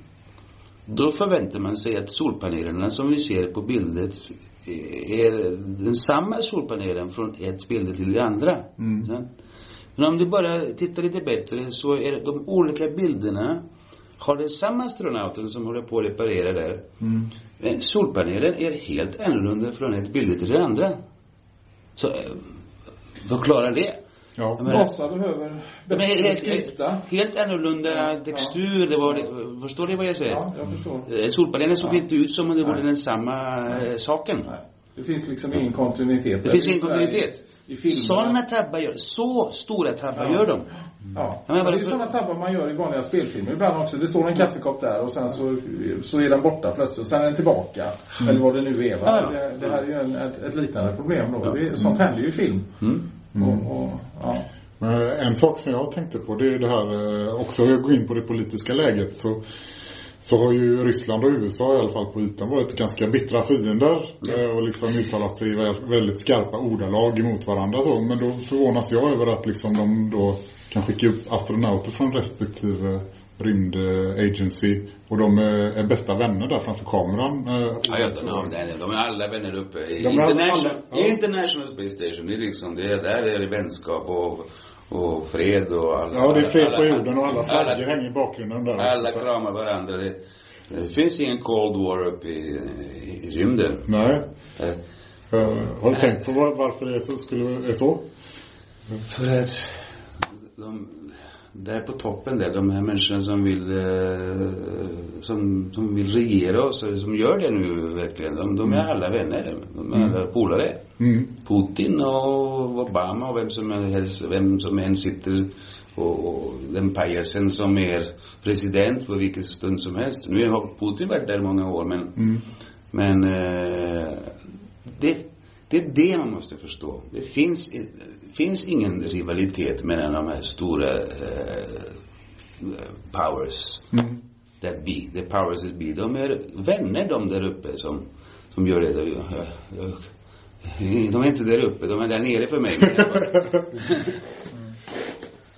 Speaker 4: Då förväntar man sig att solpanelerna som vi ser på bildet är den samma solpanelen från ett bilder till det andra.
Speaker 2: Mm.
Speaker 4: Men om du bara tittar lite bättre så är de olika bilderna har det samma astronauten som håller på att reparera där.
Speaker 2: Mm.
Speaker 4: Men solpanelen är helt annorlunda från ett bilder till det andra. Så, eh, förklara det.
Speaker 2: Ja.
Speaker 3: NASA behöver
Speaker 4: Men
Speaker 3: bättre
Speaker 4: helt,
Speaker 3: skripta.
Speaker 4: helt, annorlunda
Speaker 3: Ja.
Speaker 4: textur. Det var förstår du vad jag säger?
Speaker 3: Ja, jag förstår.
Speaker 4: Eh, Solpanelen såg
Speaker 3: Ja.
Speaker 4: inte ut som om det vore
Speaker 3: Nej.
Speaker 4: den samma eh, saken.
Speaker 3: Nej. Det finns liksom ingen kontinuitet.
Speaker 4: Det finns ingen kontinuitet. Sådana tabbar gör, så stora tabbar
Speaker 3: Ja.
Speaker 4: gör de.
Speaker 3: Ja.
Speaker 4: Ja, men
Speaker 3: det är sådana tabbar man gör i vanliga spelfilmer ibland också. Det står en kaffekopp där och sen så, så är den borta plötsligt. Sen är den tillbaka. Eller vad det nu är. Va?
Speaker 4: Ja.
Speaker 3: Det, det här är ju en, ett, ett liknande problem då. Det, sånt händer ju i film.
Speaker 4: Mm.
Speaker 3: Och, och, ja.
Speaker 2: Men en sak som jag tänkte på det är det här eh, också, jag går in på det politiska läget så så har ju Ryssland och USA i alla fall på ytan varit ganska bittra fiender eh, och liksom uttalat sig i vä- väldigt skarpa ordalag emot varandra så. Men då förvånas jag över att liksom de då kan skicka upp astronauter från respektive rymdagency och de är, är bästa vänner där framför kameran. eh,
Speaker 4: Ja, jag, ja, nej, de är alla vänner uppe.
Speaker 2: De är alla-
Speaker 4: International,
Speaker 2: ja.
Speaker 4: International Space Station, det är liksom, det är, där är det vänskap och, och fred och alla,
Speaker 2: Ja, det är fred på jorden och alla flaggor hänger i bakgrunden där.
Speaker 4: Alla
Speaker 2: så-
Speaker 4: kramar varandra. Det, det finns ingen Cold War uppe i, i, rymden.
Speaker 2: Nej.
Speaker 4: Eh,
Speaker 2: Eh, har du tänkt på var, varför det är så, skulle, är så?
Speaker 4: För att de, där på toppen där, de här människorna som vill, eh, som, som vill regera oss, som gör det nu verkligen, de, de är alla vänner. De är alla polare.
Speaker 2: Mm.
Speaker 4: Putin och Obama och vem som, är, helst- vem som än sitter och, och den pajasen som är president på vilken stund som helst. Nu har Putin varit där många år men,
Speaker 2: Mm.
Speaker 4: men eh, det, det är det man måste förstå. Det finns, det finns ingen rivalitet mellan de här stora eh, powers
Speaker 2: Mm.
Speaker 4: that be, the powers that be. De är vänner de där uppe som, som gör det. De är inte där uppe, de är där nere för mig.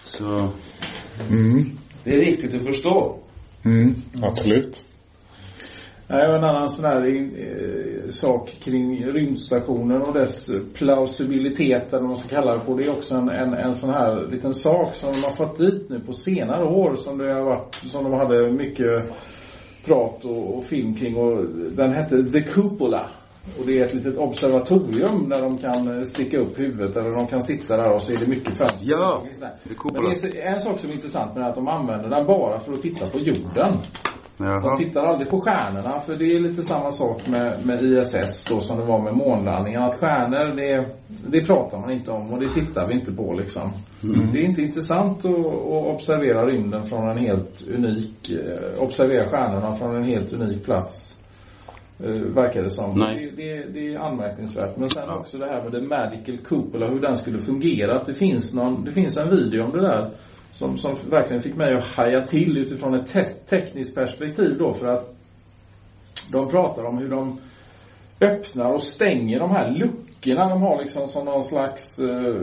Speaker 4: Så
Speaker 2: Mm.
Speaker 4: det är viktigt att förstå.
Speaker 2: Mm. Absolut.
Speaker 3: Nej, en annan sån här eh, sak kring rymdstationen och dess plausibilitet eller vad man ska kalla det på. Det är också en, en, en sån här liten sak som de har fått dit nu på senare år som det har varit, som de hade mycket prat och, och film kring och den hette The Cupola. Och det är ett litet observatorium där de kan eh, sticka upp huvudet eller de kan sitta där och så är det mycket fönster.
Speaker 4: Ja,
Speaker 3: sådär.
Speaker 4: The
Speaker 3: Men det är en sak som är intressant med det är att de använder den bara för att titta på jorden. De
Speaker 4: Jaha.
Speaker 3: tittar aldrig på stjärnorna för det är lite samma sak med, med ISS då som det var med månlandningen. Att stjärnor det, det pratar man inte om och det tittar vi inte på liksom. Det är inte intressant att, att observera rymden från en helt unik, eh, observera stjärnorna från en helt unik plats. Eh, verkar det som. Det, det, det är anmärkningsvärt. Men sen också det här med the magical cupola, hur den skulle fungera. Att det finns någon, det finns en video om det där. Som, som verkligen fick mig att haja till utifrån ett te- tekniskt perspektiv då för att de pratar om hur de öppnar och stänger de här luckorna de har liksom som någon slags, eh,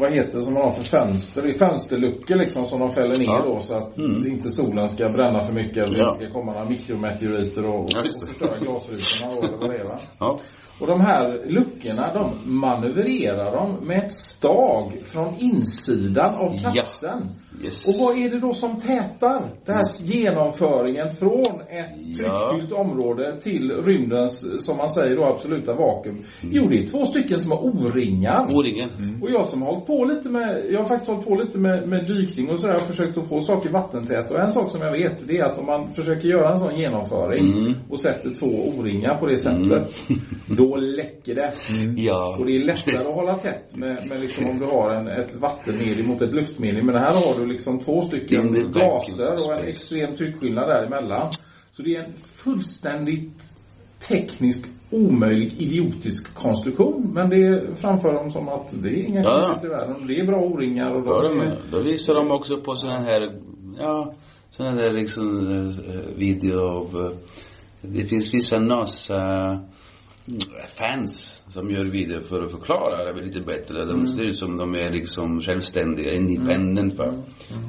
Speaker 3: vad heter det som man har för fönster? Det är fönsterluckor liksom som de fäller ner
Speaker 4: Ja.
Speaker 3: då så att
Speaker 4: Mm.
Speaker 3: inte solen ska bränna för mycket eller
Speaker 4: Ja.
Speaker 3: det ska komma några mikrometeoriter och,
Speaker 4: Ja,
Speaker 3: och förstöra glasrutorna och vad det är va?
Speaker 4: Ja.
Speaker 3: Och de här luckorna, de manövrerar de med ett stag från insidan av
Speaker 4: Ja.
Speaker 3: kapseln.
Speaker 4: Yes.
Speaker 3: Och vad är det då som tätar? Den här genomföringen från ett
Speaker 4: Ja.
Speaker 3: tryckfyllt område till rymdens, som man säger då, absoluta vakuum. Jo, det är två stycken som har O-ringar.
Speaker 4: O-ringen.
Speaker 3: Och jag som har hållit på lite med, jag har faktiskt hållit på lite med, med dykning och sådär, och försökt att få saker vattentäta. Och en sak som jag vet, det är att om man försöker göra en sån genomföring
Speaker 4: Mm.
Speaker 3: och sätter två O-ringar på det sättet, då läcker det.
Speaker 4: Ja.
Speaker 3: Och det är lättare att hålla tätt med, med liksom om du har en, ett vattenmedium mot ett luftmedium. Men här har du liksom två stycken gaser och en extrem tryckskillnad däremellan. Så det är en fullständigt tekniskt omöjlig idiotisk konstruktion. Men det framför de som att det är inga
Speaker 4: Ja.
Speaker 3: konstigheter i världen. Det är bra O-ringar och
Speaker 4: Ja,
Speaker 3: de är,
Speaker 4: då visar de också på sådana här, ja, sådana där liksom eh, video av, eh, det finns vissa NASA mm, fans som gör video för att förklara det lite bättre. De ser ut som de är liksom självständiga, independent va.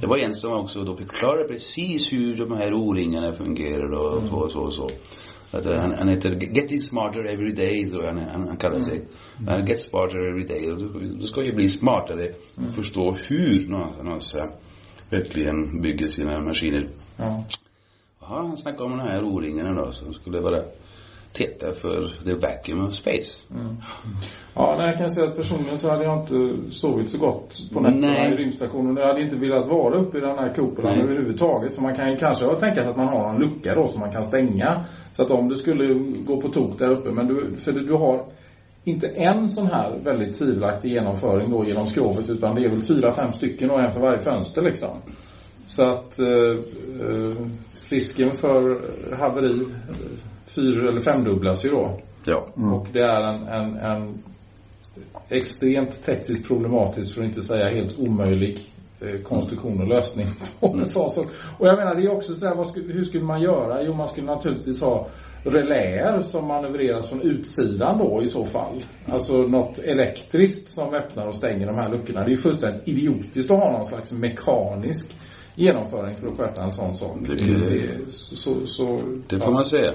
Speaker 4: Det var en som också då förklarade precis hur de här O-ringarna fungerar och så och så och så. Att, eh, han, han heter Getting Smarter Every Day, tror jag han, han, han kallar sig. Han Get Smarter Every Day. Du, du ska ju bli smartare och förstå hur NASA, NASA verkligen bygger sina maskiner.
Speaker 3: ja.
Speaker 4: Jaha, han snackade om de här O-ringarna då som skulle vara täta för the vacuum of space.
Speaker 3: Ja, nej, jag kan säga att personligen så hade jag inte sovit så gott på nätterna i rymdstationen. Jag hade inte velat vara uppe i den här kupolen
Speaker 4: Nej.
Speaker 3: överhuvudtaget. För man kan ju kanske tänka sig att man har en lucka då som man kan stänga. Så att om det skulle gå på tok där uppe. Men du, för du har inte en sån här väldigt tvivelaktig genomföring då genom skrovet. Utan det är väl fyra, fem stycken och en för varje fönster liksom. Så att eh, eh, risken för haveri fyr eller femdubblas ju då.
Speaker 4: Ja.
Speaker 3: Och det är en, en, en extremt tekniskt problematisk, för att inte säga helt omöjlig eh, konstruktion och lösning på en sån sak. Och jag menar det är också så här, vad skulle, hur skulle man göra? Jo man skulle naturligtvis ha reläer som manövreras från utsidan då i så fall. Alltså något elektriskt som öppnar och stänger de här luckorna. Det är ju fullständigt idiotiskt att ha någon slags mekanisk genomföring för att sköta en sån sak.
Speaker 4: Det-
Speaker 3: Det, så, så,
Speaker 4: Det får man säga.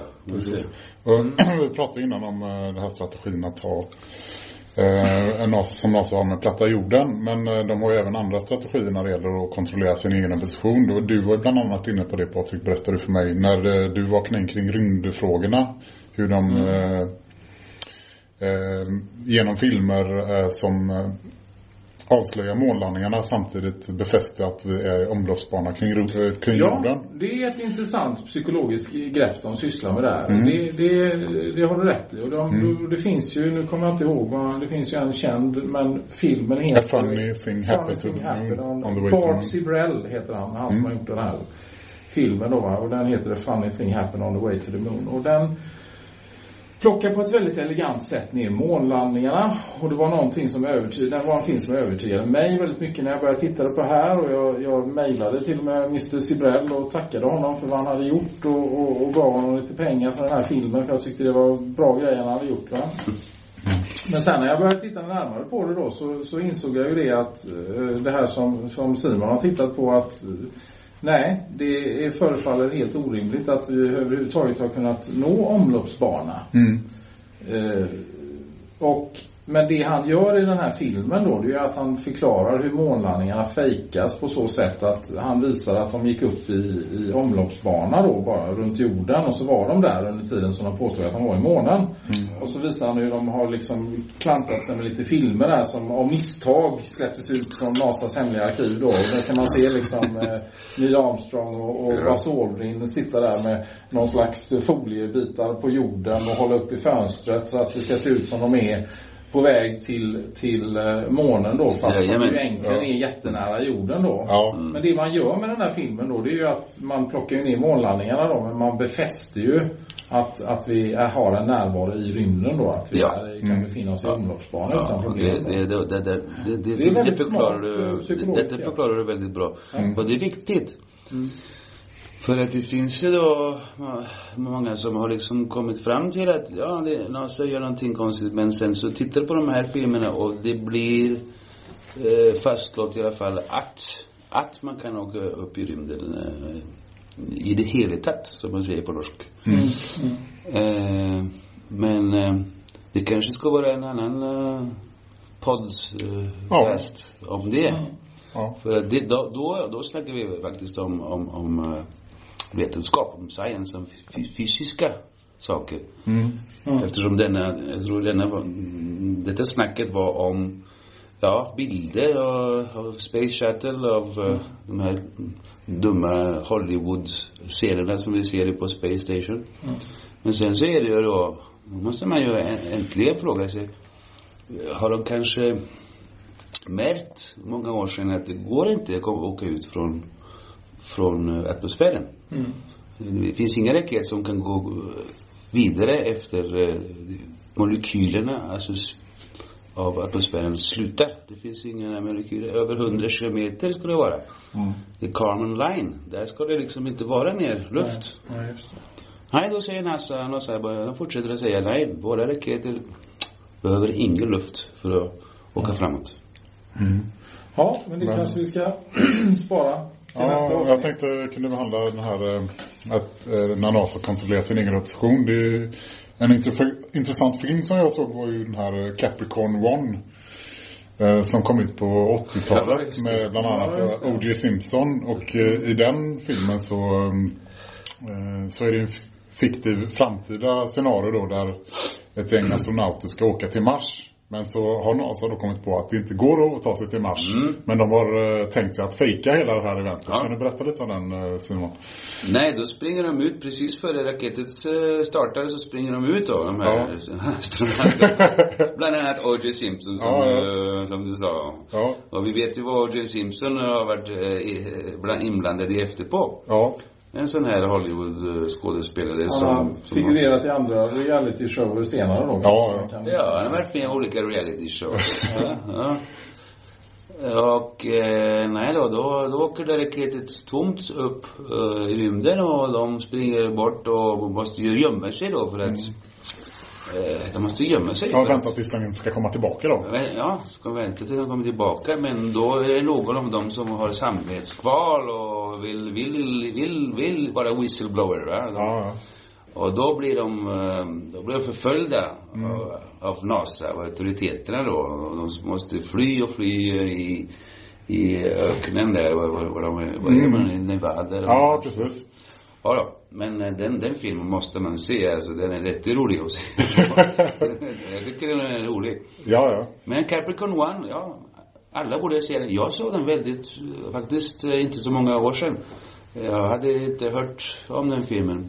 Speaker 2: Och vi pratade innan om eh, den här strategin att ha eh, en NASA som NASA har med platta jorden. Men eh, de har ju även andra strategier när det gäller att kontrollera sin egen position. Du, var ju bland annat inne på det Patrik, berättade du för mig. När eh, du vaknade in kring rymdfrågorna. Hur de eh, eh, genom filmer eh, som avslöjar månlandningarna samtidigt befäster att vi är omloppsbana kring, eh, kring
Speaker 3: Ja,
Speaker 2: jorden.
Speaker 3: det är ett intressant psykologiskt grepp de sysslar med där.
Speaker 2: Mm.
Speaker 3: Det, det, det har du rätt i. Och de, det finns ju, nu kommer jag inte ihåg, vad- det finns ju en känd, men filmen heter...
Speaker 2: A funny thing happened to moon
Speaker 3: on,
Speaker 2: on the way.
Speaker 3: Bart Sibrell heter han, han som har gjort den här filmen då? Och den heter The funny thing happened on the way to the moon. Och den plockar på ett väldigt elegant sätt ner månlandningarna. Och det var någonting som övertygade, var en film som övertygade mig väldigt mycket när jag började titta på det här. Och jag, jag mejlade till och med Mr Sibrell och tackade honom för vad han hade gjort och, och, och gav honom lite pengar för den här filmen för jag tyckte det var bra grejer han hade gjort. Va? Men sen när jag började titta närmare på det då så, så insåg jag ju det att eh, det här som, som Simon har tittat på att Nej, det är, förefaller helt orimligt att vi överhuvudtaget har kunnat nå omloppsbana.
Speaker 2: Mm.
Speaker 3: Eh, och, men det han gör i den här filmen då, det är att han förklarar hur månlandningarna fejkas på så sätt att han visar att de gick upp i, i omloppsbana då bara runt jorden och så var de där under tiden som de påstod att de var i månen. Och så visar han hur de har liksom klantat sig med lite filmer där som av misstag släpptes ut från NASAs hemliga arkiv då. Och där kan man se liksom eh, Neil Armstrong och, och Buzz Aldrin sitta där med någon slags foliebitar på jorden och hålla upp i fönstret så att det ska se ut som de är på väg till, till eh, månen då fast
Speaker 4: Jajamän.
Speaker 3: ju egentligen är jättenära jorden då.
Speaker 2: Ja.
Speaker 3: Men det man gör med den här filmen då det är ju att man plockar ju ner månlandningarna då men man befäster ju att, att vi är, har en närvaro i rymden då. Att vi
Speaker 4: Ja.
Speaker 3: är, kan befinna oss i omloppsbana utan
Speaker 4: Ja,
Speaker 3: problem.
Speaker 4: det, det, det, det, det, det,
Speaker 3: Det är
Speaker 4: det,
Speaker 3: väldigt
Speaker 4: det förklarar
Speaker 3: smart, eh,
Speaker 4: du,
Speaker 3: psykologiskt,
Speaker 4: det, det
Speaker 3: ja.
Speaker 4: förklarar du väldigt bra.
Speaker 3: Mm.
Speaker 4: Och det är viktigt. För att det finns ju då ja, många som har liksom kommit fram till att ja, det, NASA gör någonting konstigt men sen så tittar på de här filmerna och det blir eh, fastslått i alla fall att, att man kan åka upp i rymden eh, i det hela tatt som man säger på norsk.
Speaker 3: Mm.
Speaker 4: Eh, men eh, Det kanske ska vara en annan uh, podcast uh, om det.
Speaker 2: Ja.
Speaker 4: För att det, då, då, då snackar vi faktiskt om, om, om uh, vetenskap, om science, om fy- fysiska saker.
Speaker 2: Mm.
Speaker 4: Eftersom denna, jag tror denna, var- mm, detta snacket var om Ja, bilder av, av Space Shuttle, av eh, de här dumma Hollywood-scenerna som vi ser på Space Station. Men sen så är det ju då, då måste man ju äntligen fråga sig, har de kanske märkt många år sedan att det går inte att komma- åka ut från, från eh, atmosfären? Det finns ingen raket som kan gå eh, vidare efter eh, molekylerna, alltså av atmosfären slutar. Det finns inga molekyler. Över 100 kilometer ska det vara.
Speaker 2: Mm.
Speaker 4: Det är Kármán line. Där ska det liksom inte vara mer luft.
Speaker 3: Just det.
Speaker 4: Nej, då säger NASA, NASA bara, de fortsätter att säga nej, våra raketer behöver ingen luft för att åka framåt.
Speaker 3: Ja, men det kanske vi ska spara till nästa
Speaker 2: Ja,
Speaker 3: avsnitt.
Speaker 2: jag tänkte jag kunde behandla den här eh, att eh, när NASA kontrollerar sin egen rotation. Det är en intressant film som jag såg var ju den här eh, Capricorn One. Som kom ut på
Speaker 4: Ja,
Speaker 2: 80-talet
Speaker 4: just det.
Speaker 2: med bland annat O.J. Simpson. Och i den filmen så, så är det en fiktiv framtida scenario då där ett gäng astronauter ska åka till Mars. Men så har NASA då kommit på att det inte går att ta sig till Mars.
Speaker 4: Mm.
Speaker 2: Men de har eh, tänkt sig att fejka hela det här eventet.
Speaker 4: Ja.
Speaker 2: Kan du berätta lite om den eh, Simon?
Speaker 4: Nej, då springer de ut precis före raketet eh, startar så springer de ut då, de här astronauterna. Bland annat O.J. Simpson som,
Speaker 2: Ja, ja.
Speaker 4: eh, som du sa.
Speaker 2: Ja,
Speaker 4: Och vi vet ju vad O.J. Simpson har varit eh, inblandad i efterpå.
Speaker 2: ja,
Speaker 4: En sån här Hollywood-skådespelare som...
Speaker 3: har
Speaker 4: som
Speaker 3: figurerat i andra reality-shower senare då.
Speaker 2: Ja,
Speaker 4: Ja, han har varit med i olika reality shows. ja, ja. Och eh, nej då, då, då åker det raketet tomt upp eh, i rymden och de springer bort och måste ju gömma sig då för att eh, de måste gömma sig.
Speaker 2: jag
Speaker 4: för
Speaker 2: väntar tills den ska komma tillbaka då.
Speaker 4: ja, ska vänta till de kommer tillbaka men då är det någon av dem som har samvetskval och vill, vill, vill, vill vara whistleblower. Va? De,
Speaker 2: Ja,
Speaker 4: och då blir de, eh, då blir de förföljda av, av NASA, av auktoriteterna då. Och de måste fly och fly i, i öknen där, vad, vad, vad de är, vad är man, i Nevada
Speaker 2: ja precis.
Speaker 4: Ja då. Men eh, den, den filmen måste man se, alltså den är rätt rolig att se. Jag tycker den är rolig.
Speaker 2: Ja, ja.
Speaker 4: Men Capricorn One, ja. Alla borde se den. Jag såg den väldigt, faktiskt eh, inte så många år sedan. Jag hade inte hört om den filmen.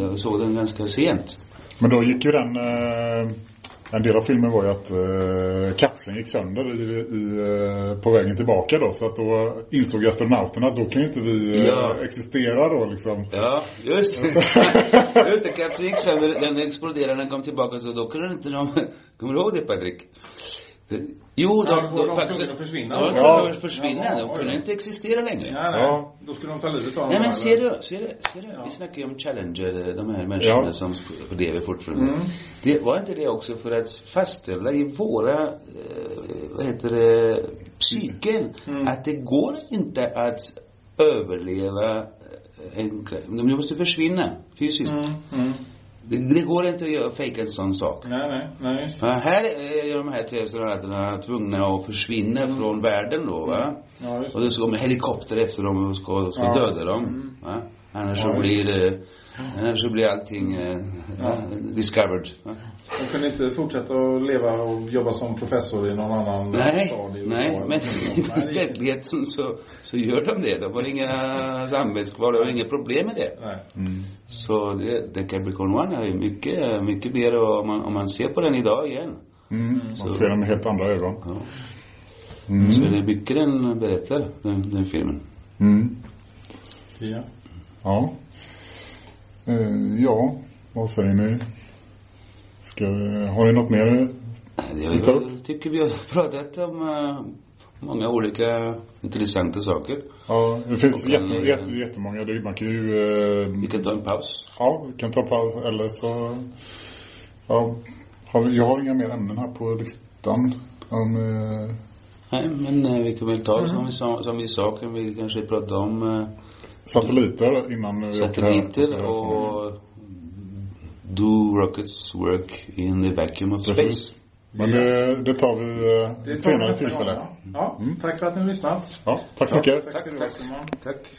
Speaker 4: Jag såg den ganska sent.
Speaker 2: Men då gick ju den, eh, en del av filmen var ju att eh, kapseln gick sönder i, i, eh, på vägen tillbaka då. Så att då insåg astronauterna att då kan ju inte vi eh,
Speaker 4: Ja.
Speaker 2: existera då liksom.
Speaker 4: Ja, just det. just det, Captain X, den, den exploderade när den kom tillbaka så då kunde inte de... Kommer du ihåg det Patrik? Jo, de,
Speaker 3: Ja, då var de tvungna att försvinna.
Speaker 4: Ja, de tvungna att försvinna.
Speaker 3: Ja,
Speaker 4: De kunde inte existera längre.
Speaker 3: Nej, nej.
Speaker 2: Ja.
Speaker 3: Då skulle de ta livet av
Speaker 4: Nej
Speaker 3: dem,
Speaker 4: men ser du, ser du, ser du?
Speaker 3: Ja.
Speaker 4: Vi snackar ju om Challenger, de här människorna
Speaker 2: Ja.
Speaker 4: som lever fortfarande.
Speaker 3: Mm.
Speaker 4: Det, var inte det också för att fastställa i våra, eh, vad heter det, psyken,
Speaker 3: Mm.
Speaker 4: att det går inte att överleva eh, en, de måste försvinna fysiskt.
Speaker 3: Mm, mm.
Speaker 4: Det, det går inte att göra, fejka en sån sak.
Speaker 3: Nej, nej, nej. det.
Speaker 4: För här är de här tre astronauterna tvungna att försvinna från världen då va.
Speaker 3: Ja, just
Speaker 4: Och
Speaker 3: det.
Speaker 4: det ska med helikopter efter dem och ska, ska
Speaker 3: Ja.
Speaker 4: döda dem.
Speaker 3: Mm.
Speaker 4: Annars,
Speaker 3: Ja,
Speaker 4: så blir, eh, så blir allting eh,
Speaker 3: Ja.
Speaker 4: discovered. Va?
Speaker 3: De kunde inte fortsätta att leva och jobba som professor i någon annan
Speaker 4: Nej,
Speaker 3: stad i USA.
Speaker 4: nej, men i
Speaker 3: det-
Speaker 4: verkligheten så, så gör de det. De har inga samvetskval, de har inga problem med det.
Speaker 3: Nej.
Speaker 4: Så det, det Capricorn One är ju mycket, mycket mer om man, om man ser på den idag igen.
Speaker 2: Mm. Man ser den med helt andra ögon.
Speaker 4: Ja.
Speaker 2: Mm.
Speaker 4: Så det är mycket den berättar, den, den filmen.
Speaker 2: Mm.
Speaker 3: Ja.
Speaker 2: Ja. Eh, ja, vad säger ni? Ska, har ni något mer?
Speaker 4: Jag, tycker vi har pratat om eh, många olika intressanta saker.
Speaker 2: Ja, det finns
Speaker 4: Och
Speaker 2: jätte,
Speaker 4: en-
Speaker 2: jätte, jättemånga. Det- Man kan ju... Eh,
Speaker 4: Vi kan ta en paus.
Speaker 2: ja, vi kan ta paus eller så... Ja, har vi, jag har inga mer ämnen här på listan. Om, eh,
Speaker 4: Nej, men vi kan väl ta som, vi sa, som vi sa, kan vi kanske prata om
Speaker 2: satelliter innan vi
Speaker 4: satelliter och do rockets work in the vacuum of space?
Speaker 2: Precis. Men det, det tar vi eh,
Speaker 3: Det tar
Speaker 2: senare tillfälle.
Speaker 3: va? Ja, tack för att ni har lyssnat.
Speaker 2: Ja, tack så mycket.
Speaker 3: Tack ha Simon.
Speaker 4: Tack.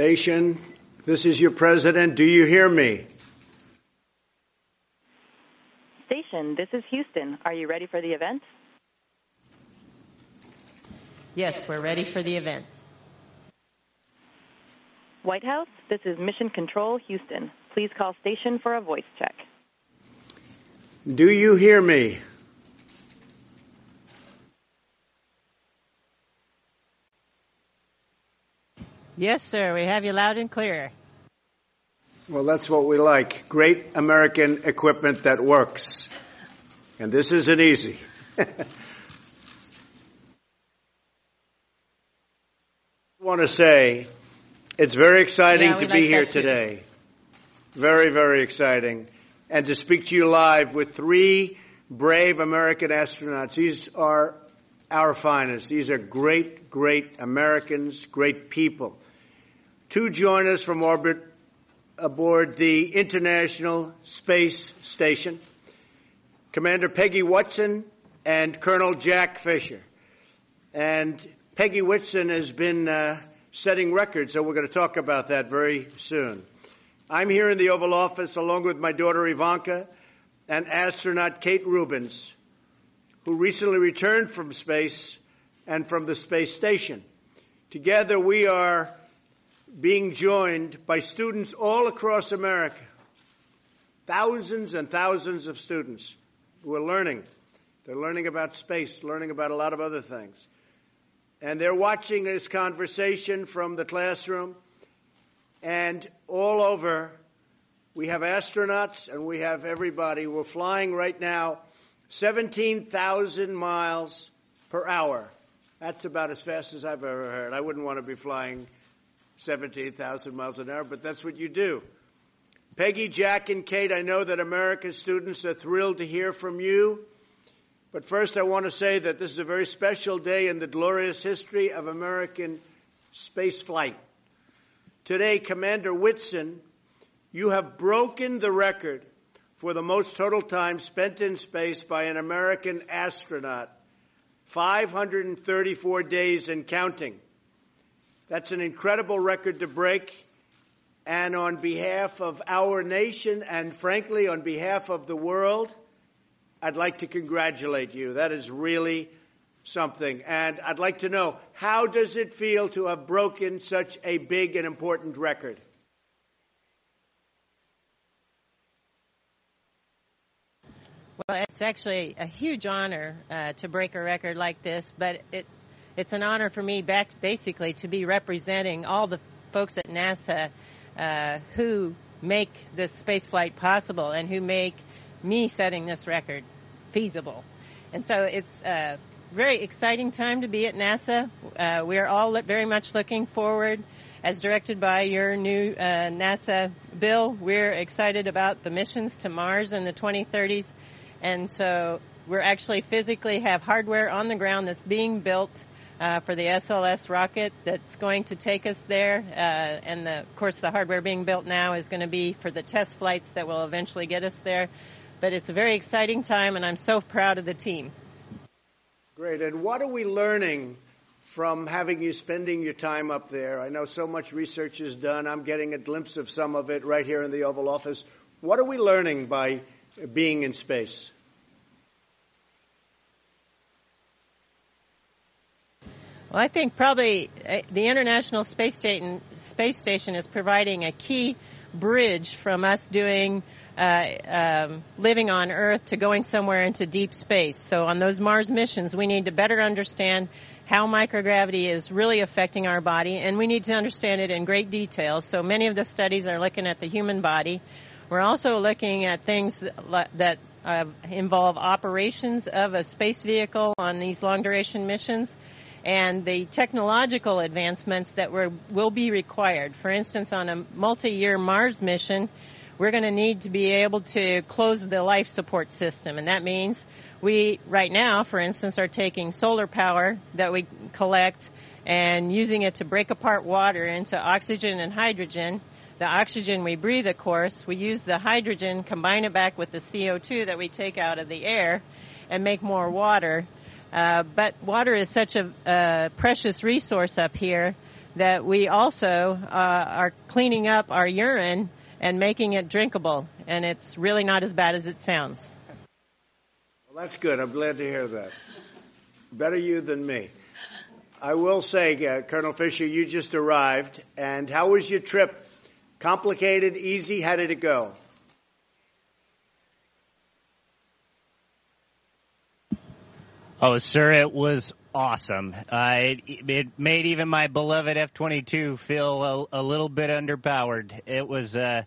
Speaker 5: Station, this is
Speaker 6: your president. Do you hear me?
Speaker 7: Station, this is Houston. Are you ready for the event?
Speaker 8: Yes, we're ready for the event.
Speaker 7: White House, this is Mission Control, Houston. Please call station for a voice check.
Speaker 6: Do you hear me?
Speaker 8: Yes, sir, we have you loud and clear.
Speaker 6: Well, that's what we like. Great American equipment that works. And this isn't easy. I want to say it's very exciting
Speaker 8: Yeah,
Speaker 6: to be
Speaker 8: like
Speaker 6: here
Speaker 8: that too.
Speaker 6: today. Very, very exciting. And to speak to you live with three brave American astronauts. These are our finest. These are great, great Americans, great people. To join us from orbit aboard the International Space Station. Commander Peggy Watson and Colonel Jack Fisher. And Peggy Whitson has been uh, setting records, so we're going to talk about that very soon. I'm here in the Oval Office along with my daughter Ivanka and astronaut Kate Rubins, who recently returned from space and from the space station. Together we are being joined by students all across America. Thousands and thousands of students who are learning. They're learning about space, learning about a lot of other things. And they're watching this conversation from the classroom. And all over, we have astronauts and we have everybody. We're flying right now 17,000 miles per hour. That's about as fast as I've ever heard. I wouldn't want to be flying 17,000 miles an hour, but that's what you do. Peggy, Jack, and Kate, I know that America's students are thrilled to hear from you. But first, I want to say that this is a very special day in the glorious history of American space flight. Today, Commander Whitson, you have broken the record for the most total time spent in space by an American astronaut 534 days and counting. That's an incredible record to break. And on behalf of our nation and frankly on behalf of the world, I'd like to congratulate you. That is really something. And I'd like to know, how does it feel to have broken such a big and important record?
Speaker 8: Well, it's actually a huge honor uh, to break a record like this, but it it's an honor for me back basically to be representing all the folks at NASA uh, who make this space flight possible and who make me setting this record feasible. And so it's a very exciting time to be at NASA. Uh, we are all very much looking forward, as directed by your new uh, NASA bill. We're excited about the missions to Mars in the 2030s. And so we're actually physically have hardware on the ground that's being built uh, for the SLS rocket that's going to take us there. Uh, and the, of course, the hardware being built now is going to be for the test flights that will eventually get us there. But it's a very exciting time, and I'm so proud of the team.
Speaker 6: Great. And what are we learning from having you spending your time up there? I know so much research is done. I'm getting a glimpse of some of it right here in the Oval Office. What are we learning by being in space?
Speaker 8: Well, I think probably uh, the International Space Station, Space Station is providing a key bridge from us doing uh, um, living on Earth to going somewhere into deep space. So on those Mars missions, we need to better understand how microgravity is really affecting our body, and we need to understand it in great detail. So many of the studies are looking at the human body. We're also looking at things that, that uh, involve operations of a space vehicle on these long duration missions and the technological advancements that were, will be required. For instance, on a multi-year Mars mission, we're going to need to be able to close the life support system, and that means we, right now, for instance, are taking solar power that we collect and using it to break apart water into oxygen and hydrogen. The oxygen we breathe, of course, we use the hydrogen, combine it back with the CO2 that we take out of the air, and make more water. Uh, but water is such a, a, precious resource up here that we also uh, are cleaning up our urine and making it drinkable, and it's really not as bad as it sounds.
Speaker 6: Well, that's good. I'm glad to hear that. Better you than me. I will say, uh, Colonel Fisher, you just arrived, and how was your trip? Complicated, easy? How did it go?
Speaker 9: Oh, sir, it was awesome. Uh, it, it, made even my beloved F-22 feel a, a, little bit underpowered. It was, uh,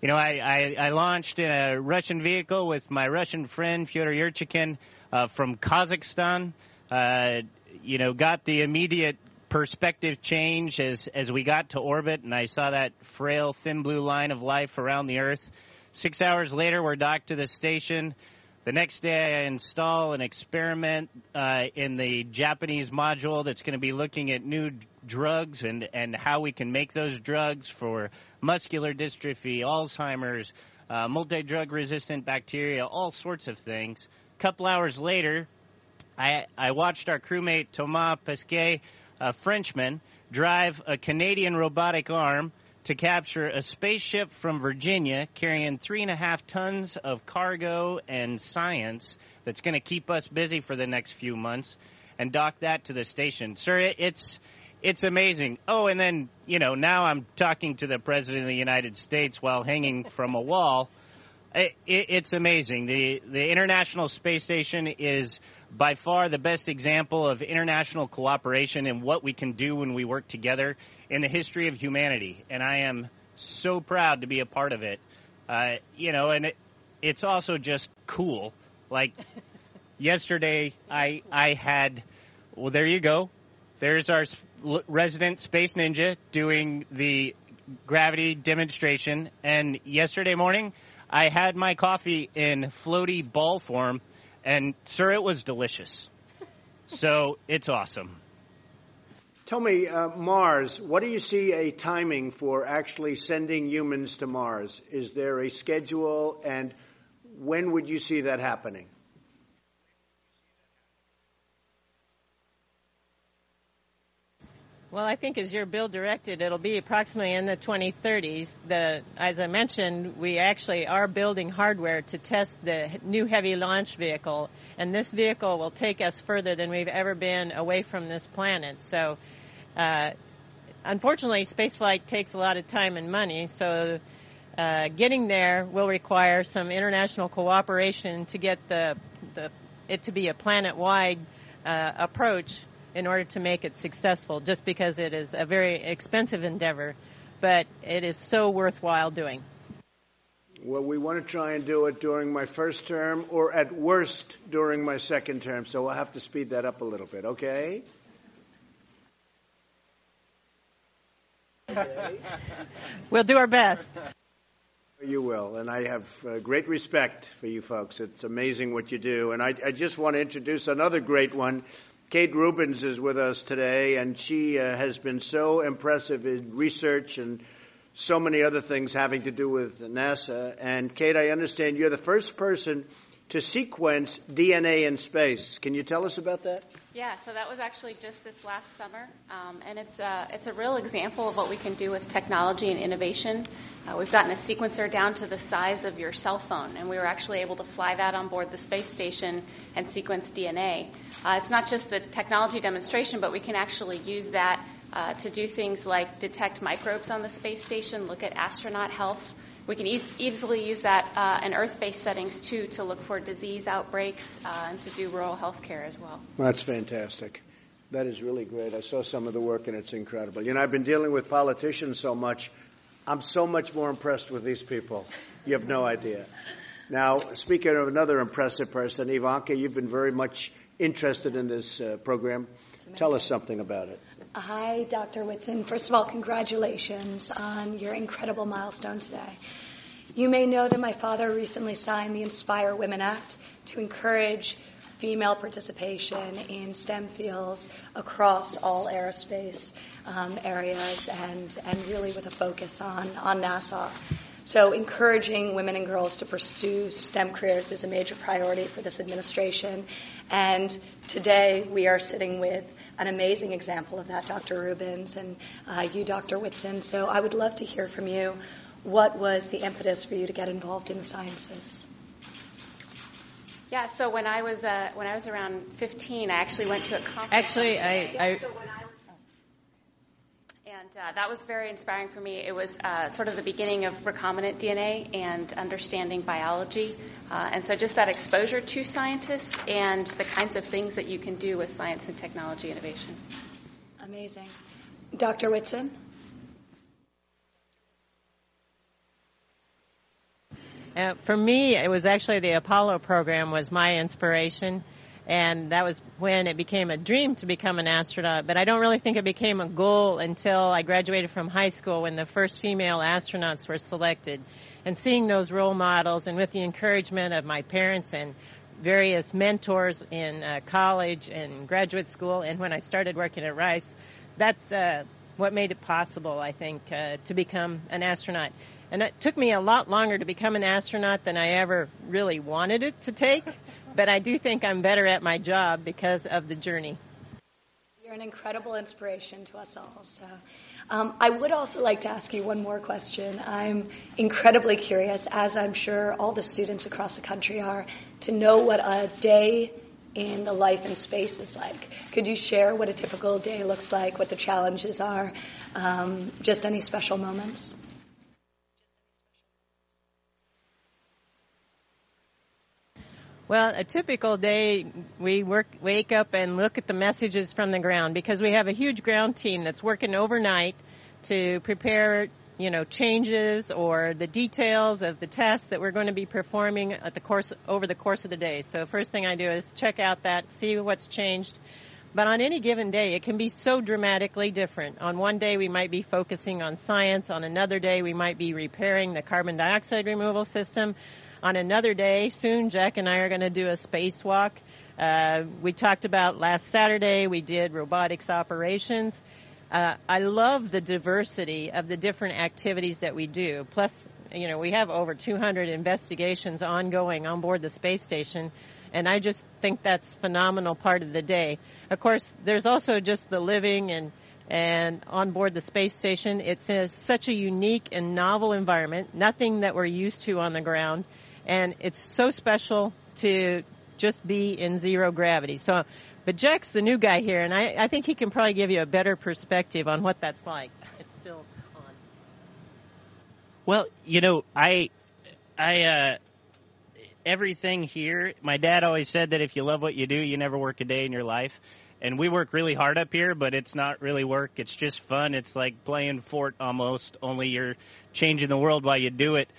Speaker 9: you know, I, I, I, launched in a Russian vehicle with my Russian friend Fyodor Yurchikhin uh, from Kazakhstan. Uh, you know, got the immediate perspective change as as we got to orbit, and I saw that frail, thin blue line of life around the Earth. Six hours later, we're docked to the station. The next day, I install an experiment uh, in the Japanese module that's going to be looking at new drugs and, and how we can make those drugs for muscular dystrophy, Alzheimer's, uh, multi-drug resistant bacteria, all sorts of things. A couple hours later, I, I watched our crewmate Thomas Pesquet, a Frenchman, drive a Canadian robotic arm to capture a spaceship from Virginia carrying three and a half tons of cargo and science that's going to keep us busy for the next few months and dock that to the station. Sir, it's it's amazing. Oh, and then, you know, now I'm talking to the President of the United States while hanging from a wall. It, it, it's amazing. The, the International Space Station is by far the best example of international cooperation and what we can do when we work together in the history of humanity. And I am so proud to be a part of it. Uh, you know, and it, it's also just cool. Like yesterday, I I had. Well, there you go. There's our resident space ninja doing the gravity demonstration. And yesterday morning, I had my coffee in floaty ball form, and sir, it was delicious. So it's awesome.
Speaker 6: Tell me, uh, Mars, what do you see a timing for actually sending humans to Mars? Is there a schedule, and when would you see that happening?
Speaker 8: Well, I think as your bill directed, it'll be approximately in the 2030s. The, as I mentioned, we actually are building hardware to test the new heavy launch vehicle, and this vehicle will take us further than we've ever been away from this planet. So, uh, unfortunately, spaceflight takes a lot of time and money, so uh, getting there will require some international cooperation to get the, the it to be a planet-wide uh, approach in order to make it successful, just because it is a very expensive endeavor, but it is so worthwhile doing.
Speaker 6: Well, we want to try and do it during my first term, or at worst during my second term, so we'll have to speed that up a little bit, okay?
Speaker 8: we'll do our best.
Speaker 6: You will, and I have uh, great respect for you folks. It's amazing what you do. And I, I just want to introduce another great one Kate Rubins is with us today, and she uh, has been so impressive in research and so many other things having to do with NASA. And Kate, I understand you're the first person to sequence DNA in space. Can you tell us about that?
Speaker 10: Yeah, so that was actually just this last summer, um, and it's a, it's a real example of what we can do with technology and innovation. Uh, we've gotten a sequencer down to the size of your cell phone, and we were actually able to fly that on board the space station and sequence DNA. Uh, it's not just the technology demonstration, but we can actually use that uh, to do things like detect microbes on the space station, look at astronaut health, we can e- easily use that uh, in Earth-based settings too to look for disease outbreaks uh, and to do rural health care as well.
Speaker 6: That's fantastic. That is really great. I saw some of the work and it's incredible. You know, I've been dealing with politicians so much. I'm so much more impressed with these people. You have no idea. Now, speaking of another impressive person, Ivanka, you've been very much interested in this uh, program. Tell us something about it.
Speaker 11: Hi, Dr. Whitson. First of all, congratulations on your incredible milestone today. You may know that my father recently signed the Inspire Women Act to encourage female participation in STEM fields across all aerospace um, areas and, and really with a focus on, on NASA. So encouraging women and girls to pursue STEM careers is a major priority for this administration. And today we are sitting with an amazing example of that, Dr. Rubens, and uh, you, Dr. Whitson. So I would love to hear from you. What was the impetus for you to get involved in the sciences?
Speaker 10: Yeah, so when I was uh, when I was around 15, I actually went to a conference.
Speaker 8: Actually, I, I
Speaker 10: and uh, that was very inspiring for me. It was uh, sort of the beginning of recombinant DNA and understanding biology. Uh, and so just that exposure to scientists and the kinds of things that you can do with science and technology innovation.
Speaker 11: Amazing. Dr. Whitson?
Speaker 8: Uh, for me, it was actually the Apollo program was my inspiration and that was when it became a dream to become an astronaut. But I don't really think it became a goal until I graduated from high school when the first female astronauts were selected. And seeing those role models and with the encouragement of my parents and various mentors in uh, college and graduate school and when I started working at Rice, that's uh, what made it possible, I think, uh, to become an astronaut. And it took me a lot longer to become an astronaut than I ever really wanted it to take. But I do think I'm better at my job because of the journey.
Speaker 11: You're an incredible inspiration to us all. So, um, I would also like to ask you one more question. I'm incredibly curious, as I'm sure all the students across the country are, to know what a day in the life in space is like. Could you share what a typical day looks like, what the challenges are, um, just any special moments?
Speaker 8: Well, a typical day, we work, wake up and look at the messages from the ground because we have a huge ground team that's working overnight to prepare, you know, changes or the details of the tests that we're going to be performing at the course over the course of the day. So first thing I do is check out that, see what's changed. But on any given day, it can be so dramatically different. On one day, we might be focusing on science. On another day, we might be repairing the carbon dioxide removal system on another day. Soon, Jack and I are going to do a spacewalk. Uh, we talked about last Saturday, we did robotics operations. Uh, I love the diversity of the different activities that we do. Plus, you know, we have over 200 investigations ongoing on board the space station, and I just think that's phenomenal part of the day. Of course, there's also just the living and and on board the space station. It's a, such a unique and novel environment, nothing that we're used to on the ground and it's so special to just be in zero gravity. So, but Jack's the new guy here, and I, I think he can probably give you a better perspective on what that's like. It's still on.
Speaker 9: Well, you know, I, I, uh, everything here. My dad always said that if you love what you do, you never work a day in your life. And we work really hard up here, but it's not really work. It's just fun. It's like playing fort almost, only you're changing the world while you do it.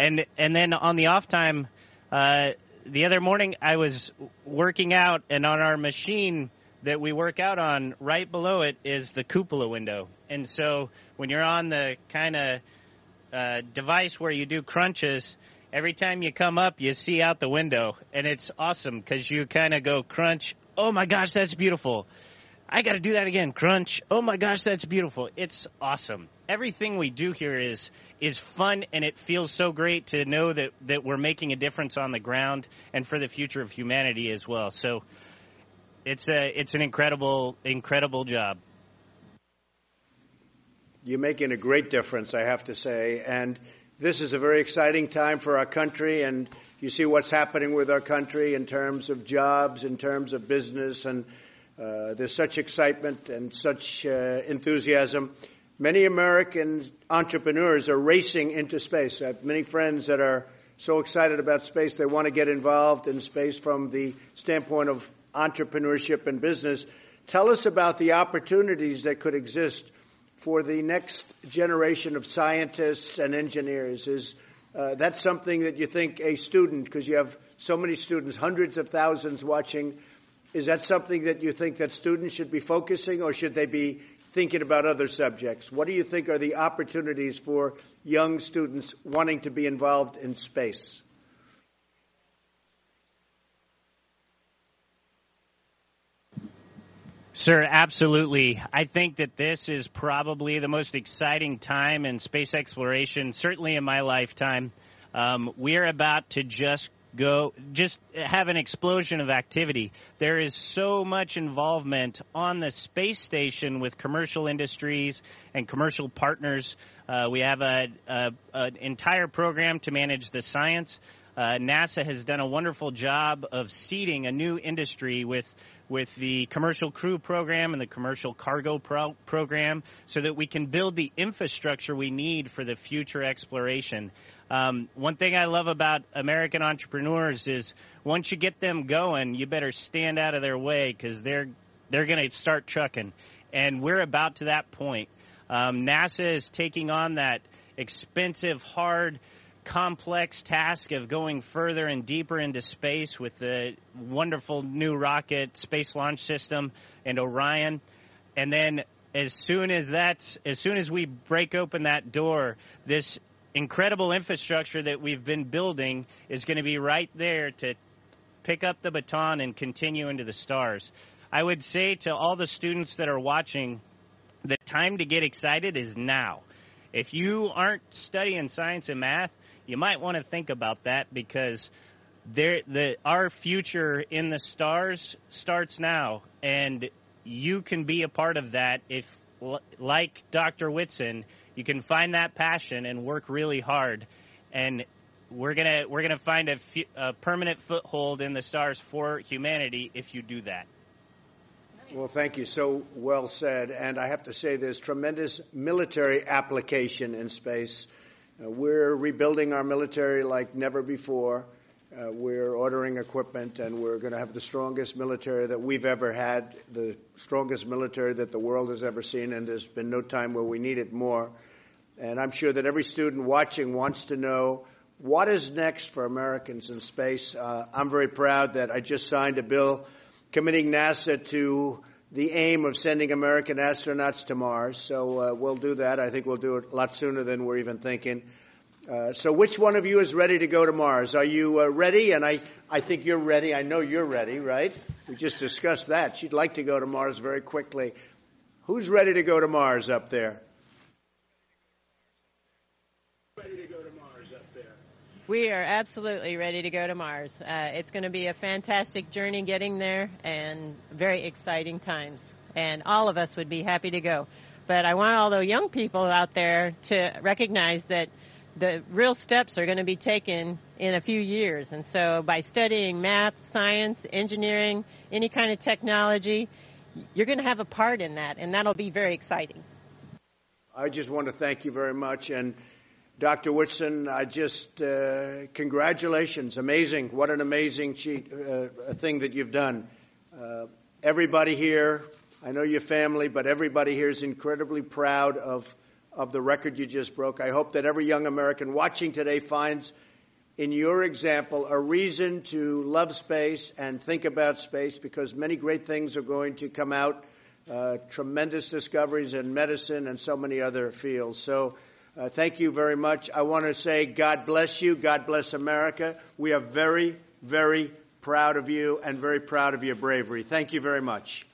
Speaker 9: And and then on the off time, uh, the other morning I was working out, and on our machine that we work out on, right below it is the cupola window. And so when you're on the kind of uh, device where you do crunches, every time you come up, you see out the window, and it's awesome because you kind of go crunch. Oh my gosh, that's beautiful. I got to do that again. Crunch. Oh my gosh, that's beautiful. It's awesome. Everything we do here is is fun and it feels so great to know that that we're making a difference on the ground and for the future of humanity as well. So it's a it's an incredible incredible job.
Speaker 6: You're making a great difference, I have to say, and this is a very exciting time for our country and you see what's happening with our country in terms of jobs, in terms of business and uh, there's such excitement and such uh, enthusiasm. Many American entrepreneurs are racing into space. I have many friends that are so excited about space they want to get involved in space from the standpoint of entrepreneurship and business. Tell us about the opportunities that could exist for the next generation of scientists and engineers. Is uh, that something that you think a student, because you have so many students, hundreds of thousands watching is that something that you think that students should be focusing or should they be thinking about other subjects? What do you think are the opportunities for young students wanting to be involved in space?
Speaker 9: Sir, absolutely. I think that this is probably the most exciting time in space exploration, certainly in my lifetime. Um, we're about to just go just have an explosion of activity. There is so much involvement on the space station with commercial industries and commercial partners. Uh, we have a, a, an entire program to manage the science. Uh, NASA has done a wonderful job of seeding a new industry with with the commercial crew program and the commercial cargo pro- program so that we can build the infrastructure we need for the future exploration. Um, one thing I love about American entrepreneurs is once you get them going, you better stand out of their way because they're they're going to start trucking, and we're about to that point. Um, NASA is taking on that expensive, hard, complex task of going further and deeper into space with the wonderful new rocket, Space Launch System, and Orion, and then as soon as that's as soon as we break open that door, this incredible infrastructure that we've been building is going to be right there to pick up the baton and continue into the stars. I would say to all the students that are watching, the time to get excited is now. If you aren't studying science and math, you might want to think about that because there the our future in the stars starts now and you can be a part of that if like Dr. Whitson, you can find that passion and work really hard and we're going to we're to find a, a permanent foothold in the stars for humanity if you do that.
Speaker 6: Well, thank you. So well said. And I have to say, there's tremendous military application in space. Uh, we're rebuilding our military like never before. Uh, we're ordering equipment, and we're going to have the strongest military that we've ever had, the strongest military that the world has ever seen, and there's been no time where we need it more. And I'm sure that every student watching wants to know what is next for Americans in space. Uh, I'm very proud that I just signed a bill committing NASA to the aim of sending American astronauts to Mars. So uh, we'll do that. I think we'll do it a lot sooner than we're even thinking. Uh, so which one of you is ready to go to Mars? Are you uh, ready? And I, I think you're ready. I know you're ready, right? We just discussed that. She'd like to go to Mars very quickly. Who's ready to go to Mars up there?
Speaker 8: We are absolutely ready to go to Mars. Uh, it's going to be a fantastic journey getting there and very exciting times. And all of us would be happy to go. But I want all the young people out there to recognize that the real steps are going to be taken in a few years. And so by studying math, science, engineering, any kind of technology, you're going to have a part in that, and that'll be very exciting.
Speaker 6: I just want to thank you very much. And Dr. Whitson, I just uh, congratulations, amazing! What an amazing uh, thing that you've done. Uh, everybody here, I know your family, but everybody here is incredibly proud of of the record you just broke. I hope that every young American watching today finds in your example a reason to love space and think about space because many great things are going to come out. Uh, tremendous discoveries in medicine and so many other fields. So. Uh, thank you very much. I want to say God bless you. God bless America. We are very, very proud of you and very proud of your bravery. Thank you very much.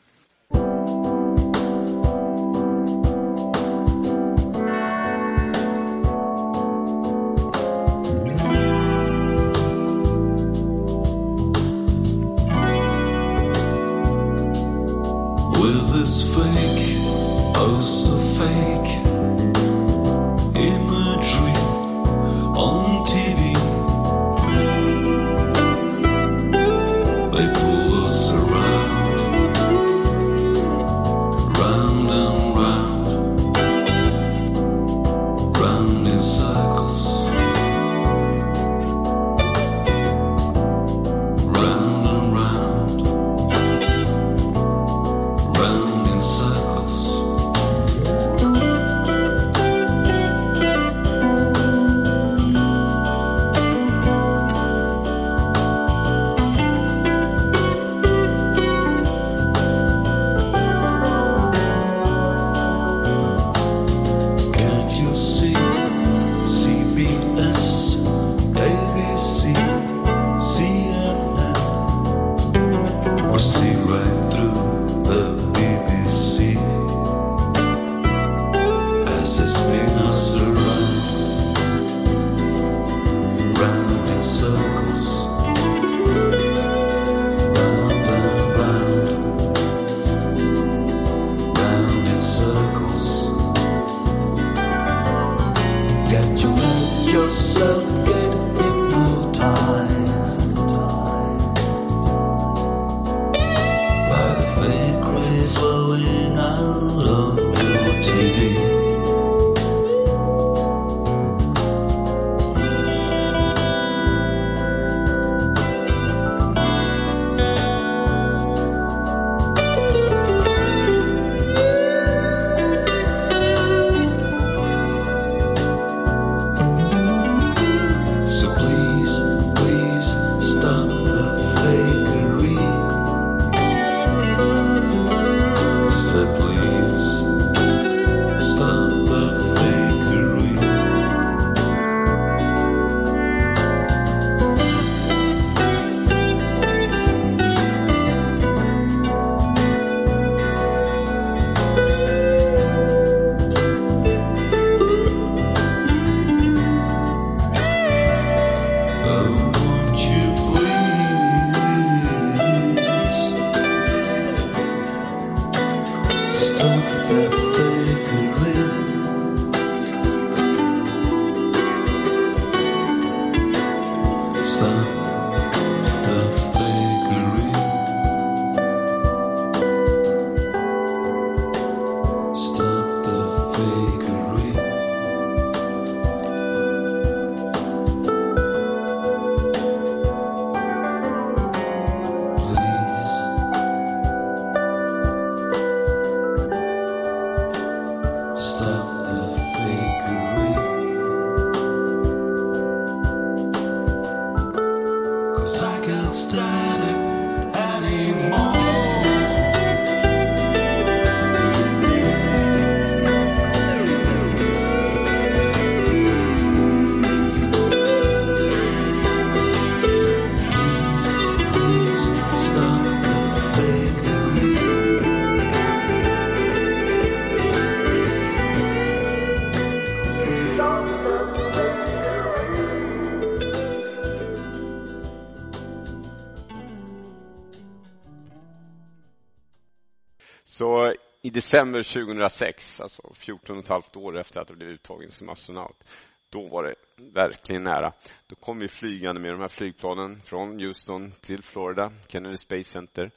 Speaker 12: September 2006, alltså 14 och ett halvt år efter att jag blev uttagen som astronaut, då var det verkligen nära. Då kom vi flygande med de här flygplanen från Houston till Florida, Kennedy Space Center.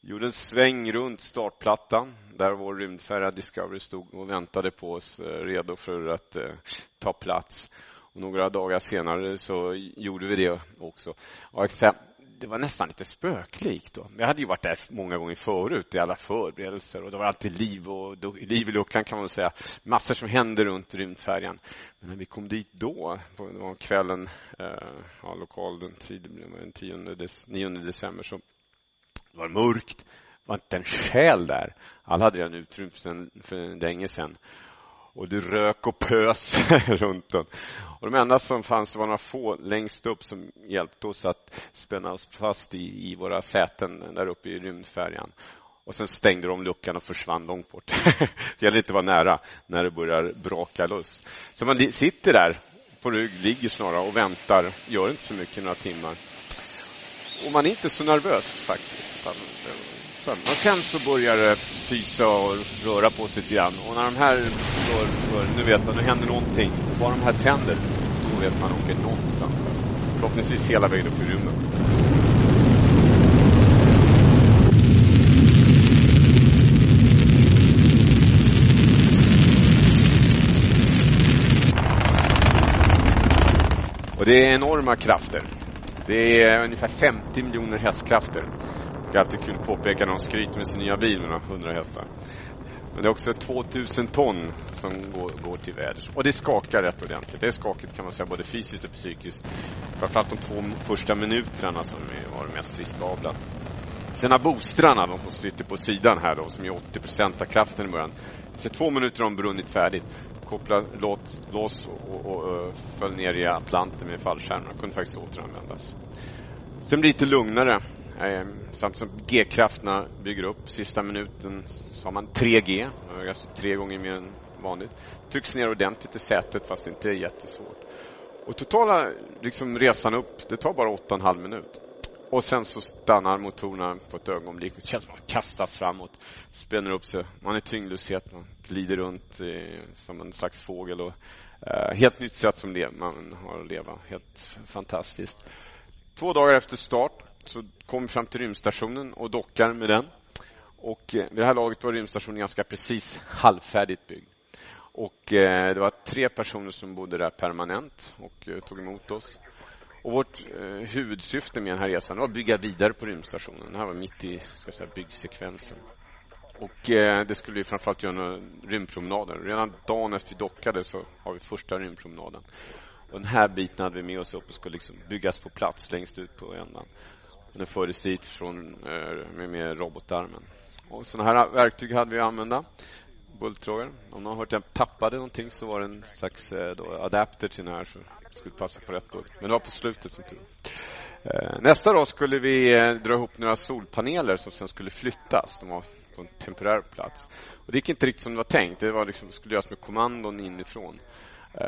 Speaker 12: Gjorde en sväng runt startplattan där vår rymdfärja Discovery stod och väntade på oss, eh, redo för att eh, ta plats. Och några dagar senare så gjorde vi det också. Och det var nästan lite spöklikt. Då. Jag hade ju varit där många gånger förut i alla förberedelser och det var alltid liv, och, liv i luckan kan man säga. Massor som hände runt rymdfärjan. Men när vi kom dit då, på det var kvällen, eh, ja, lokal den 10, 9 december, så var det mörkt. Det var inte en själ där. Alla hade redan utrymt för länge sedan och det rök och pös runt den. Och de enda som fanns var några få längst upp som hjälpte oss att spänna oss fast i, i våra säten där uppe i rymdfärjan. Och sen stängde de luckan och försvann långt bort. det gäller inte att vara nära när det börjar braka loss. Så man sitter där på rygg, ligger snarare och väntar, gör inte så mycket några timmar. Och man är inte så nervös faktiskt. Men sen så börjar det pysa och röra på sig lite grann. Och när de här rör, rör, nu vet man, nu händer någonting. Bara de här tänder, då vet man åker någonstans. Förhoppningsvis hela vägen upp i rymden. Och det är enorma krafter. Det är ungefär 50 miljoner hästkrafter. Det är alltid kul att påpeka när de skryter med sin nya bil med 100 hästar. Men det är också 2000 ton som går, går till väders. Och det skakar rätt ordentligt. Det är skakigt kan man säga både fysiskt och psykiskt. Framförallt de två första minuterna som var mest riskabla. Sen har boostrarna, de som sitter på sidan här då, som ger 80 procent av kraften i början. Efter två minuter har de brunnit färdigt. Kopplade loss och, och, och eh, föll ner i Atlanten med fallskärmar. kunde faktiskt återanvändas. Sen blir det lite lugnare Ehm, samt som G-krafterna bygger upp. Sista minuten så har man 3G, alltså tre gånger mer än vanligt. Trycks ner ordentligt i sätet fast det inte är jättesvårt. Och totala liksom, resan upp, det tar bara 8,5 minut. Och sen så stannar motorerna på ett ögonblick. Det känns som att man kastas framåt. Spänner upp sig. Man är tyngdlöshet. Man glider runt eh, som en slags fågel. Och, eh, helt nytt sätt som man har att leva. Helt fantastiskt. Två dagar efter start så kom vi fram till rymdstationen och dockar med den. Och eh, vid det här laget var rymdstationen ganska precis halvfärdigt byggd. Och eh, det var tre personer som bodde där permanent och eh, tog emot oss. Och vårt huvudsyfte med den här resan var att bygga vidare på rymdstationen. Det här var mitt i ska säga, byggsekvensen. Och det skulle vi framförallt göra några rymdpromenader. Redan dagen efter vi dockade så har vi första rymdpromenaden. Och den här biten hade vi med oss upp och skulle liksom byggas på plats längst ut på ändan. Den fördes dit från, eh, med, med robotarmen. Och sådana här verktyg hade vi att använda. Bultrågar. Om någon har hört att jag tappade någonting så var det en slags eh, då, adapter till den här så skulle passa på rätt bult. Men det var på slutet som tur eh, Nästa dag skulle vi dra ihop några solpaneler som sen skulle flyttas. De var på en temporär plats. Och det gick inte riktigt som det var tänkt. Det var liksom, skulle göras med kommandon inifrån.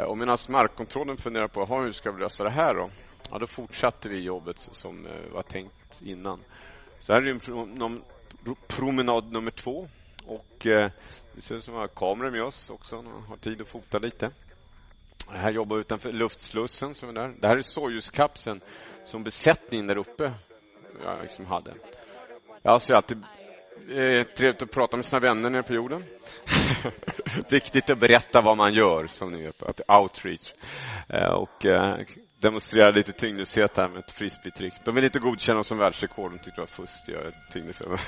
Speaker 12: Och medan markkontrollen funderade på hur ska vi lösa det här då? Ja, då fortsatte vi jobbet som eh, var tänkt innan. Så här är promenad nummer två. Och eh, det ser ut som att vi har kameror med oss också, när man har tid att fota lite. Här jobbar utanför luftslussen som är där. Det här är sojuskapseln som besättningen där uppe ja, liksom hade. Jag ser alltid eh, trevligt att prata med sina vänner nere på jorden. Viktigt att berätta vad man gör, som ni vet, att outreach. Eh, och eh, demonstrera lite tyngdlöshet här med ett frisbeetrick. De vill inte godkänna oss som världsrekord. De tyckte det var fusk. Tyngdlöshet.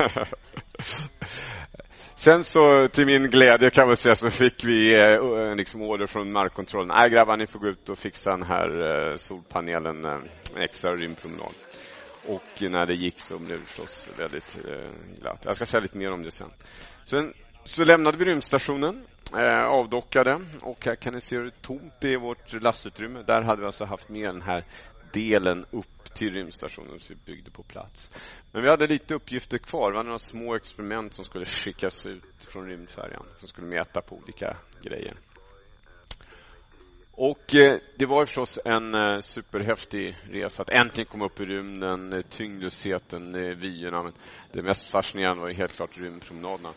Speaker 12: Sen så till min glädje kan man säga så fick vi eh, liksom order från markkontrollen. Nej grabbar, ni får gå ut och fixa den här eh, solpanelen, eh, extra rymdpromenad. Och när det gick så blev det förstås väldigt eh, glatt. Jag ska säga lite mer om det sen. Sen så lämnade vi rymdstationen, eh, avdockade och här kan ni se hur tomt det är i vårt lastutrymme. Där hade vi alltså haft med den här delen upp till rymdstationen som vi byggde på plats. Men vi hade lite uppgifter kvar. Det var några små experiment som skulle skickas ut från rymdfärjan som skulle mäta på olika grejer. Och eh, det var förstås en eh, superhäftig resa att äntligen komma upp i rymden, eh, tyngdlösheten, eh, vyerna. Men det mest fascinerande var helt klart rymdpromenaderna.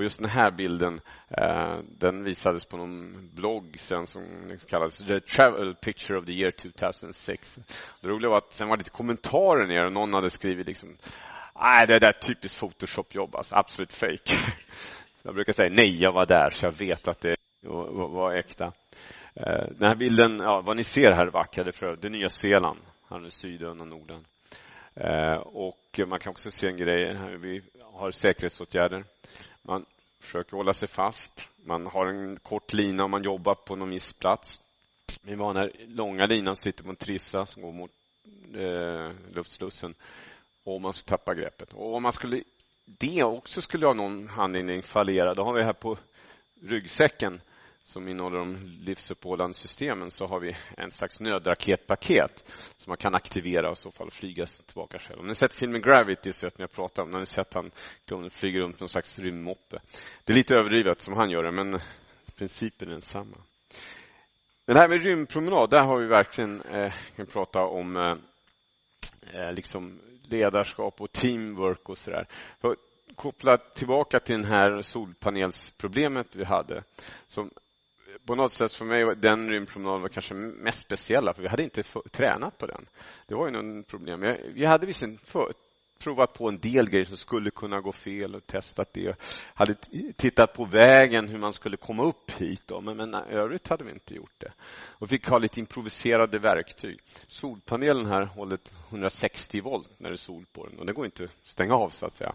Speaker 12: Och just den här bilden, eh, den visades på någon blogg sen som kallades The Travel Picture of the Year 2006. Det roliga var att sen var det lite kommentarer ner och någon hade skrivit liksom Nej, det där är typiskt Photoshop-jobb, alltså. absolut fake. Jag brukar säga nej, jag var där så jag vet att det var äkta. Eh, den här bilden, ja, vad ni ser här vackra, det är Nya Zeeland, här är Sydön och Norden. Eh, och man kan också se en grej, vi har säkerhetsåtgärder. Man försöker hålla sig fast. Man har en kort lina om man jobbar på någon viss plats. Den vana långa linan sitter på en trissa som går mot eh, luftslussen och man ska tappa greppet. Och om man skulle det också skulle ha någon anledning fallera, då har vi här på ryggsäcken som innehåller de livsuppehållande systemen så har vi en slags nödraketpaket som man kan aktivera och i så fall flyga tillbaka själv. Om ni sett filmen Gravity så vet ni jag pratar om, när ni sett han flyger runt någon slags rymdmoppe. Det är lite överdrivet som han gör det, men principen är densamma. Det här med rymdpromenad, där har vi verkligen eh, kan prata om eh, eh liksom ledarskap och teamwork och sådär. Koppla tillbaka till det här solpanelsproblemet vi hade som på något sätt för mig den rymdpromenaden var kanske mest speciella för vi hade inte tränat på den. Det var ju någon problem. Vi hade visserligen provat på en del grejer som skulle kunna gå fel och testat det. Hade tittat på vägen hur man skulle komma upp hit då, men, men övrigt hade vi inte gjort det. Och fick ha lite improviserade verktyg. Solpanelen här håller 160 volt när det är sol på den och det går inte att stänga av så att säga.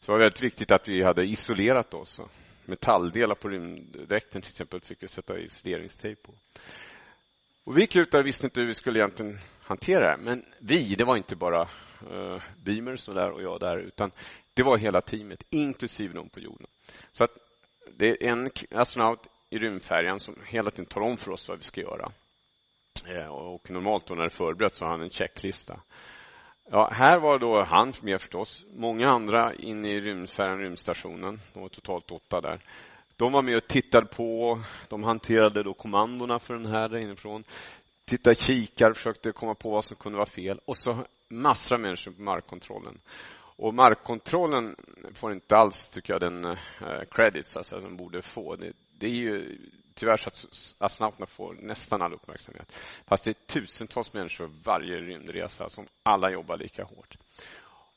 Speaker 12: Så det var väldigt viktigt att vi hade isolerat oss. Metalldelar på rymddräkten till exempel fick vi sätta isoleringstejp på. Och vi gick ut där och visste inte hur vi skulle egentligen hantera det. Men vi, det var inte bara eh, uh, Beamers och, där och jag där, utan det var hela teamet, inklusive de på jorden. Så att det är en astronaut i rymdfärjan som hela tiden talar om för oss vad vi ska göra. Eh, och normalt då när det förbereds, förberett så har han en checklista. Ja, här var då han med förstås. Många andra inne i rymdfärjan, rymdstationen. De var totalt åtta där. De var med och tittade på. De hanterade då kommandona för den här där inifrån. Tittade, kikar, försökte komma på vad som kunde vara fel. Och så massor av människor på markkontrollen. Och markkontrollen får inte alls, tycker jag, den uh, credits alltså, som borde få. Det, det är ju tyvärr så att astronauterna får nästan all uppmärksamhet. Fast det är tusentals människor varje rymdresa som alla jobbar lika hårt.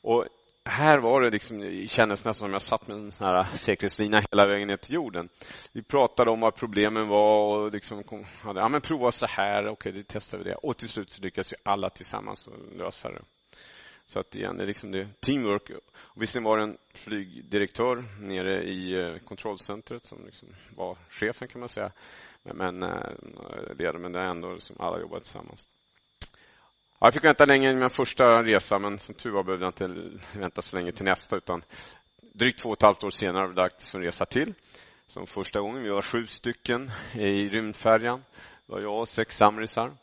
Speaker 12: Och här var det liksom, det kändes nästan som jag satt med en sån här säkerhetslina hela vägen ner till jorden. Vi pratade om vad problemen var och liksom kom, hade, ja men prova så här, okej, okay, det testar vi det. Och till slut så lyckades vi alla tillsammans lösa det. Så att igen, det är liksom det teamwork. Och visserligen var det en flygdirektör nere i eh, kontrollcentret som liksom var chefen kan man säga. Men, men, eh, men det är ändå liksom alla jobbar tillsammans. Ja, jag fick vänta länge i min första resa, men som tur var behövde jag inte vänta så länge till nästa. utan Drygt två och ett halvt år senare var det dags för en resa till. Som första gången. Vi var sju stycken i rymdfärjan. Det var jag och sex samrisar.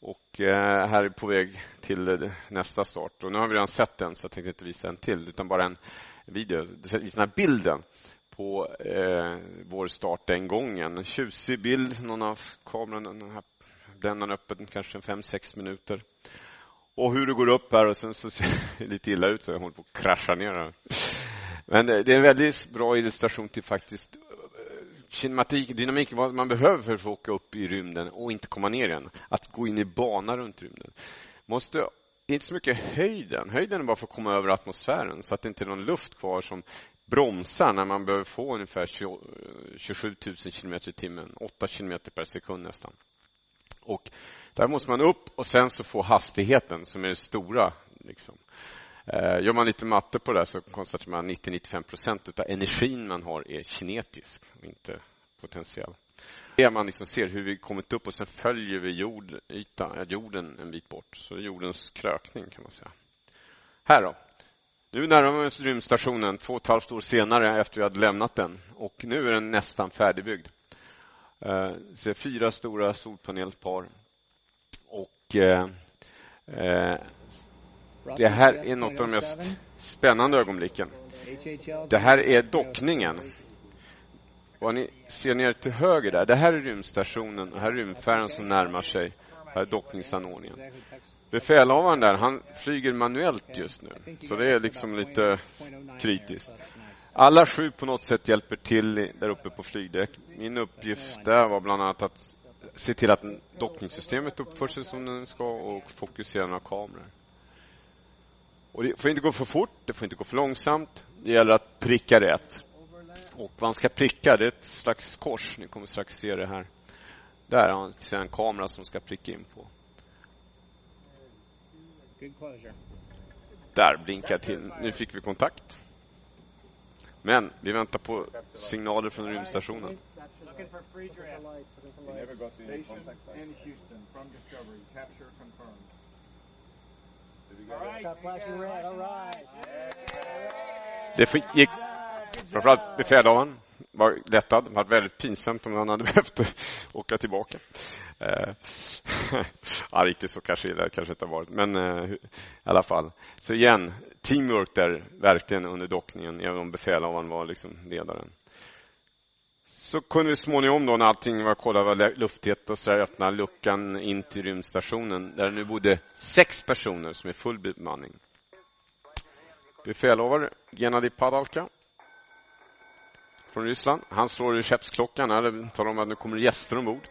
Speaker 12: Och eh, här är på väg till nästa start. Och nu har vi redan sett den, så jag tänkte inte visa en till, utan bara en video. Visa den här bilden på eh, vår start den gången. En tjusig bild, någon av kameran, den här den öppen kanske fem sex minuter. Och hur det går upp här och sen så ser det lite illa ut så jag håller på att krascha ner här. Men eh, det är en väldigt bra illustration till faktiskt kinematik, dynamik, vad man behöver för att få åka upp i rymden och inte komma ner igen. Att gå in i bana runt rymden. Måste inte så mycket höjden. Höjden är bara för att komma över atmosfären så att det inte är någon luft kvar som bromsar när man behöver få ungefär 27 000 kilometer i timmen, 8 kilometer per sekund nästan. Och där måste man upp och sen så få hastigheten som är det stora. Liksom. Eh, gör man lite matte på det så konstaterar man att 90-95 procent av energin man har är kinetisk och inte potentiell. Det man liksom ser hur vi kommit upp och sen följer vi jord, yta, jorden en bit bort. Så jordens krökning kan man säga. Här då. Nu närmar vi oss rymdstationen två och ett halvt år senare efter vi hade lämnat den och nu är den nästan färdigbyggd. Eh, ser fyra stora solpanelspar. och eh, eh det här är något av de mest spännande ögonblicken. Det här är dockningen. Vad ni ser ner till höger där, det här är rymdstationen. Det här är rymdfärjan som närmar sig. Här är dockningsanordningen. Befälhavaren där, han flyger manuellt just nu. Så det är liksom lite kritiskt. Alla sju på något sätt hjälper till där uppe på flygdäck. Min uppgift där var bland annat att se till att dockningssystemet uppför sig som den ska och fokusera några kameror. Och det får inte gå för fort, det får inte gå för långsamt. Det gäller att pricka rätt. Och vad man ska pricka, det är ett slags kors. Ni kommer strax se det här. Där har han en kamera som ska pricka in på. Där blinkar till. Nu fick vi kontakt. Men vi väntar på signaler från rymdstationen. Det gick framförallt befälhavaren var lättad. Det var väldigt pinsamt om han hade behövt åka tillbaka. Eh, ja, riktigt så kanske det kanske inte har varit, men eh, i alla fall. Så igen, teamwork där verkligen under dockningen, även om befälhavaren var liksom ledaren. Så kunde vi småningom då när allting var kollat var luftigt och så öppna luckan in till rymdstationen där det nu bodde sex personer som är full bemanning. Befälhavare Gennadij Padalka från Ryssland. Han slår i skeppsklockan här, talar om att nu kommer gäster ombord.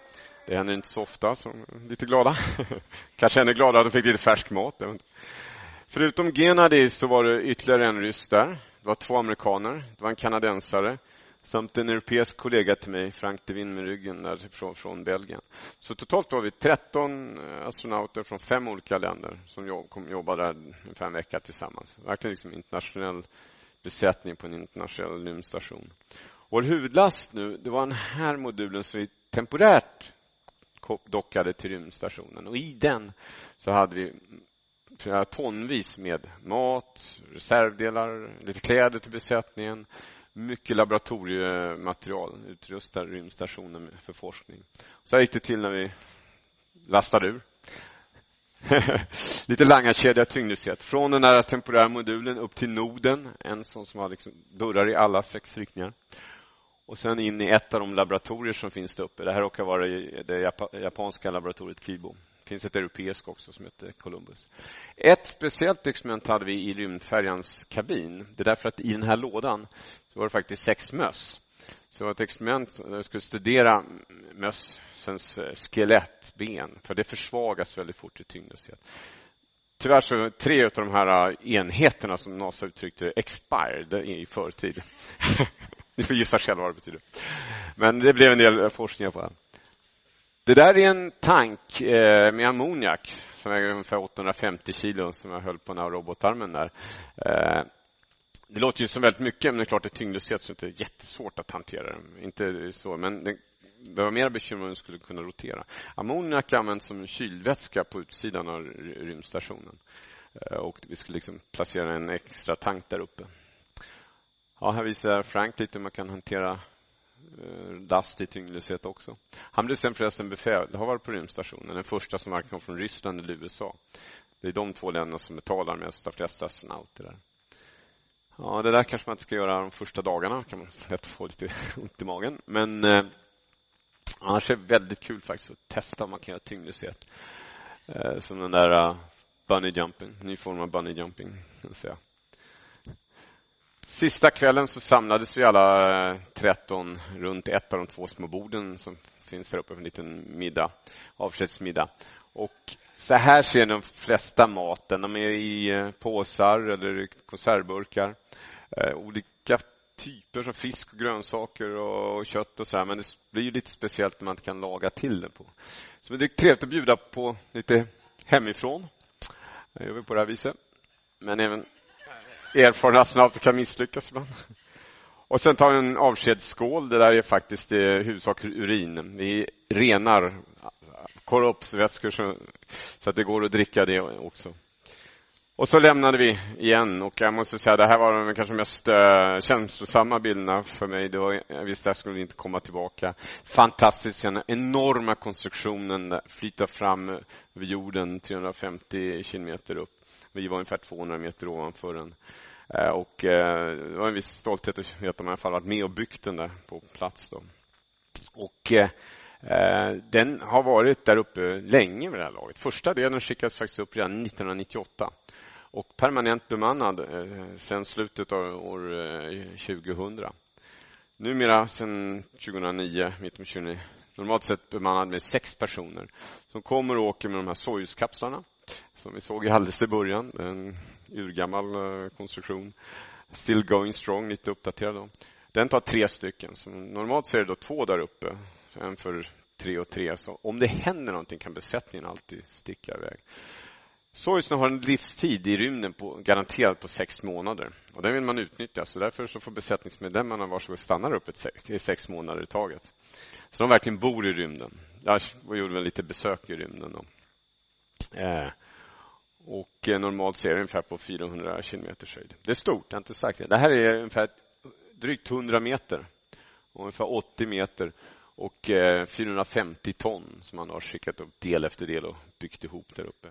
Speaker 12: Det händer inte så ofta, så lite glada. Kanske ännu gladare att de fick lite färsk mat. Förutom Gennadij så var det ytterligare en ryss där. Det var två amerikaner, det var en kanadensare samt en europeisk kollega till mig, Frank de Win med ryggen där från, från Belgien. Så totalt var vi 13 eh, astronauter från fem olika länder som jobb, kom där ungefär en vecka tillsammans. Verkligen liksom internationell besättning på en internationell rymdstation. Vår huvudlast nu, det var den här modulen som vi temporärt dockade till rymdstationen och i den så hade vi flera tonvis med mat, reservdelar, lite kläder till besättningen, mycket laboratoriematerial, utrustar rymdstationen för forskning. Så här gick det till när vi lastade ur. Lite langarkedja tyngdlöshet. Från den här temporära modulen upp till noden, en sån som har liksom dörrar i alla sex riktningar. Och sen in i ett av de laboratorier som finns där uppe. Det här råkar vara det japanska laboratoriet Kibo. Det finns ett europeiskt också som heter Columbus. Ett speciellt experiment hade vi i rymdfärjans kabin. Det är därför att i den här lådan så var det faktiskt sex möss. Så det var ett experiment där jag skulle studera mössens eh, skelettben, för det försvagas väldigt fort i tyngdlöshet. Tyvärr så tre av de här eh, enheterna som NASA uttryckte expired i förtid. Ni får gissa själva vad det betyder. Men det blev en del forskning på det. Det där är en tank eh, med ammoniak som väger ungefär 850 kilo som jag höll på den här robotarmen där. Eh, det låter ju som väldigt mycket, men det är klart att tyngdlöshet så det är jättesvårt att hantera. Inte så, men det, det var mer bekymmer om den skulle kunna rotera. Ammoniak används som kylvätska på utsidan av rymdstationen. Eh, och vi skulle liksom placera en extra tank där uppe. Ja, här visar Frank lite hur man kan hantera Eh, last i tyngdlöshet också. Han blev sen förresten befälhavare på rymdstationen, den första som varken kom från Ryssland eller USA. Det är de två länderna som betalar mest de flesta astronauter där. Ja, det där kanske man inte ska göra de första dagarna. kan man lätt få lite ont i magen. Men eh, annars är det väldigt kul faktiskt att testa om man kan göra tyngdlöshet. Eh, som den där uh, bunny jumping, ny form av bunny jumping. Kan säga. Sista kvällen så samlades vi alla eh, 13 runt ett av de två små borden som finns där uppe för en liten middag, avskedsmiddag. Och så här ser de flesta maten. De är i eh, påsar eller konservburkar. Eh, olika typer som fisk, och grönsaker och kött och så här. Men det blir lite speciellt när man inte kan laga till det på. Så det är trevligt att bjuda på lite hemifrån. Det gör vi på det här viset. Men även erfarna astronauter kan misslyckas ibland. Och sen tar vi en avskedsskål. Det där är faktiskt i huvudsak urin. Vi renar korrupsvätskor så, så att det går att dricka det också. Och så lämnade vi igen och jag måste säga det här var de kanske mest uh, känslosamma bilderna för mig. Det var, jag visste att jag skulle inte komma tillbaka. Fantastiskt, den enorma konstruktionen flyta fram över jorden 350 kilometer upp. Vi var ungefär 200 meter ovanför den. Eh, och eh, det var en viss stolthet att veta att man i alla fall varit med och byggt den där på plats. Då. Och eh, den har varit där uppe länge med det här laget. Första delen skickades faktiskt upp redan 1998. och permanent bemannad sedan slutet av år 2000. Numera sedan 2009, mitten på 2009, normalt sett bemannad med sex personer som kommer och åker med de här Soyuz-kapslarna som vi såg alldeles i början. En urgammal eh, konstruktion. Still going strong, lite uppdaterad. Då. Den tar tre stycken. Så normalt så är det då två där uppe, en för tre och tre. Så om det händer någonting kan besättningen alltid sticka iväg. Soyuzen har en livstid i rymden på, garanterat på sex månader. Och Den vill man utnyttja. så Därför så får besättningsmedlemmarna varsågod stanna upp ett sex, i sex månader i taget. Så de verkligen bor i rymden. Jag gjorde väl lite besök i rymden. Då. Eh, och eh, normalt ser det ungefär på 400 kilometers höjd. Det är stort, jag har inte sagt det. Det här är ungefär drygt 100 meter. Ungefär 80 meter och 450 eh, ton som man har skickat upp del efter del och byggt ihop där uppe.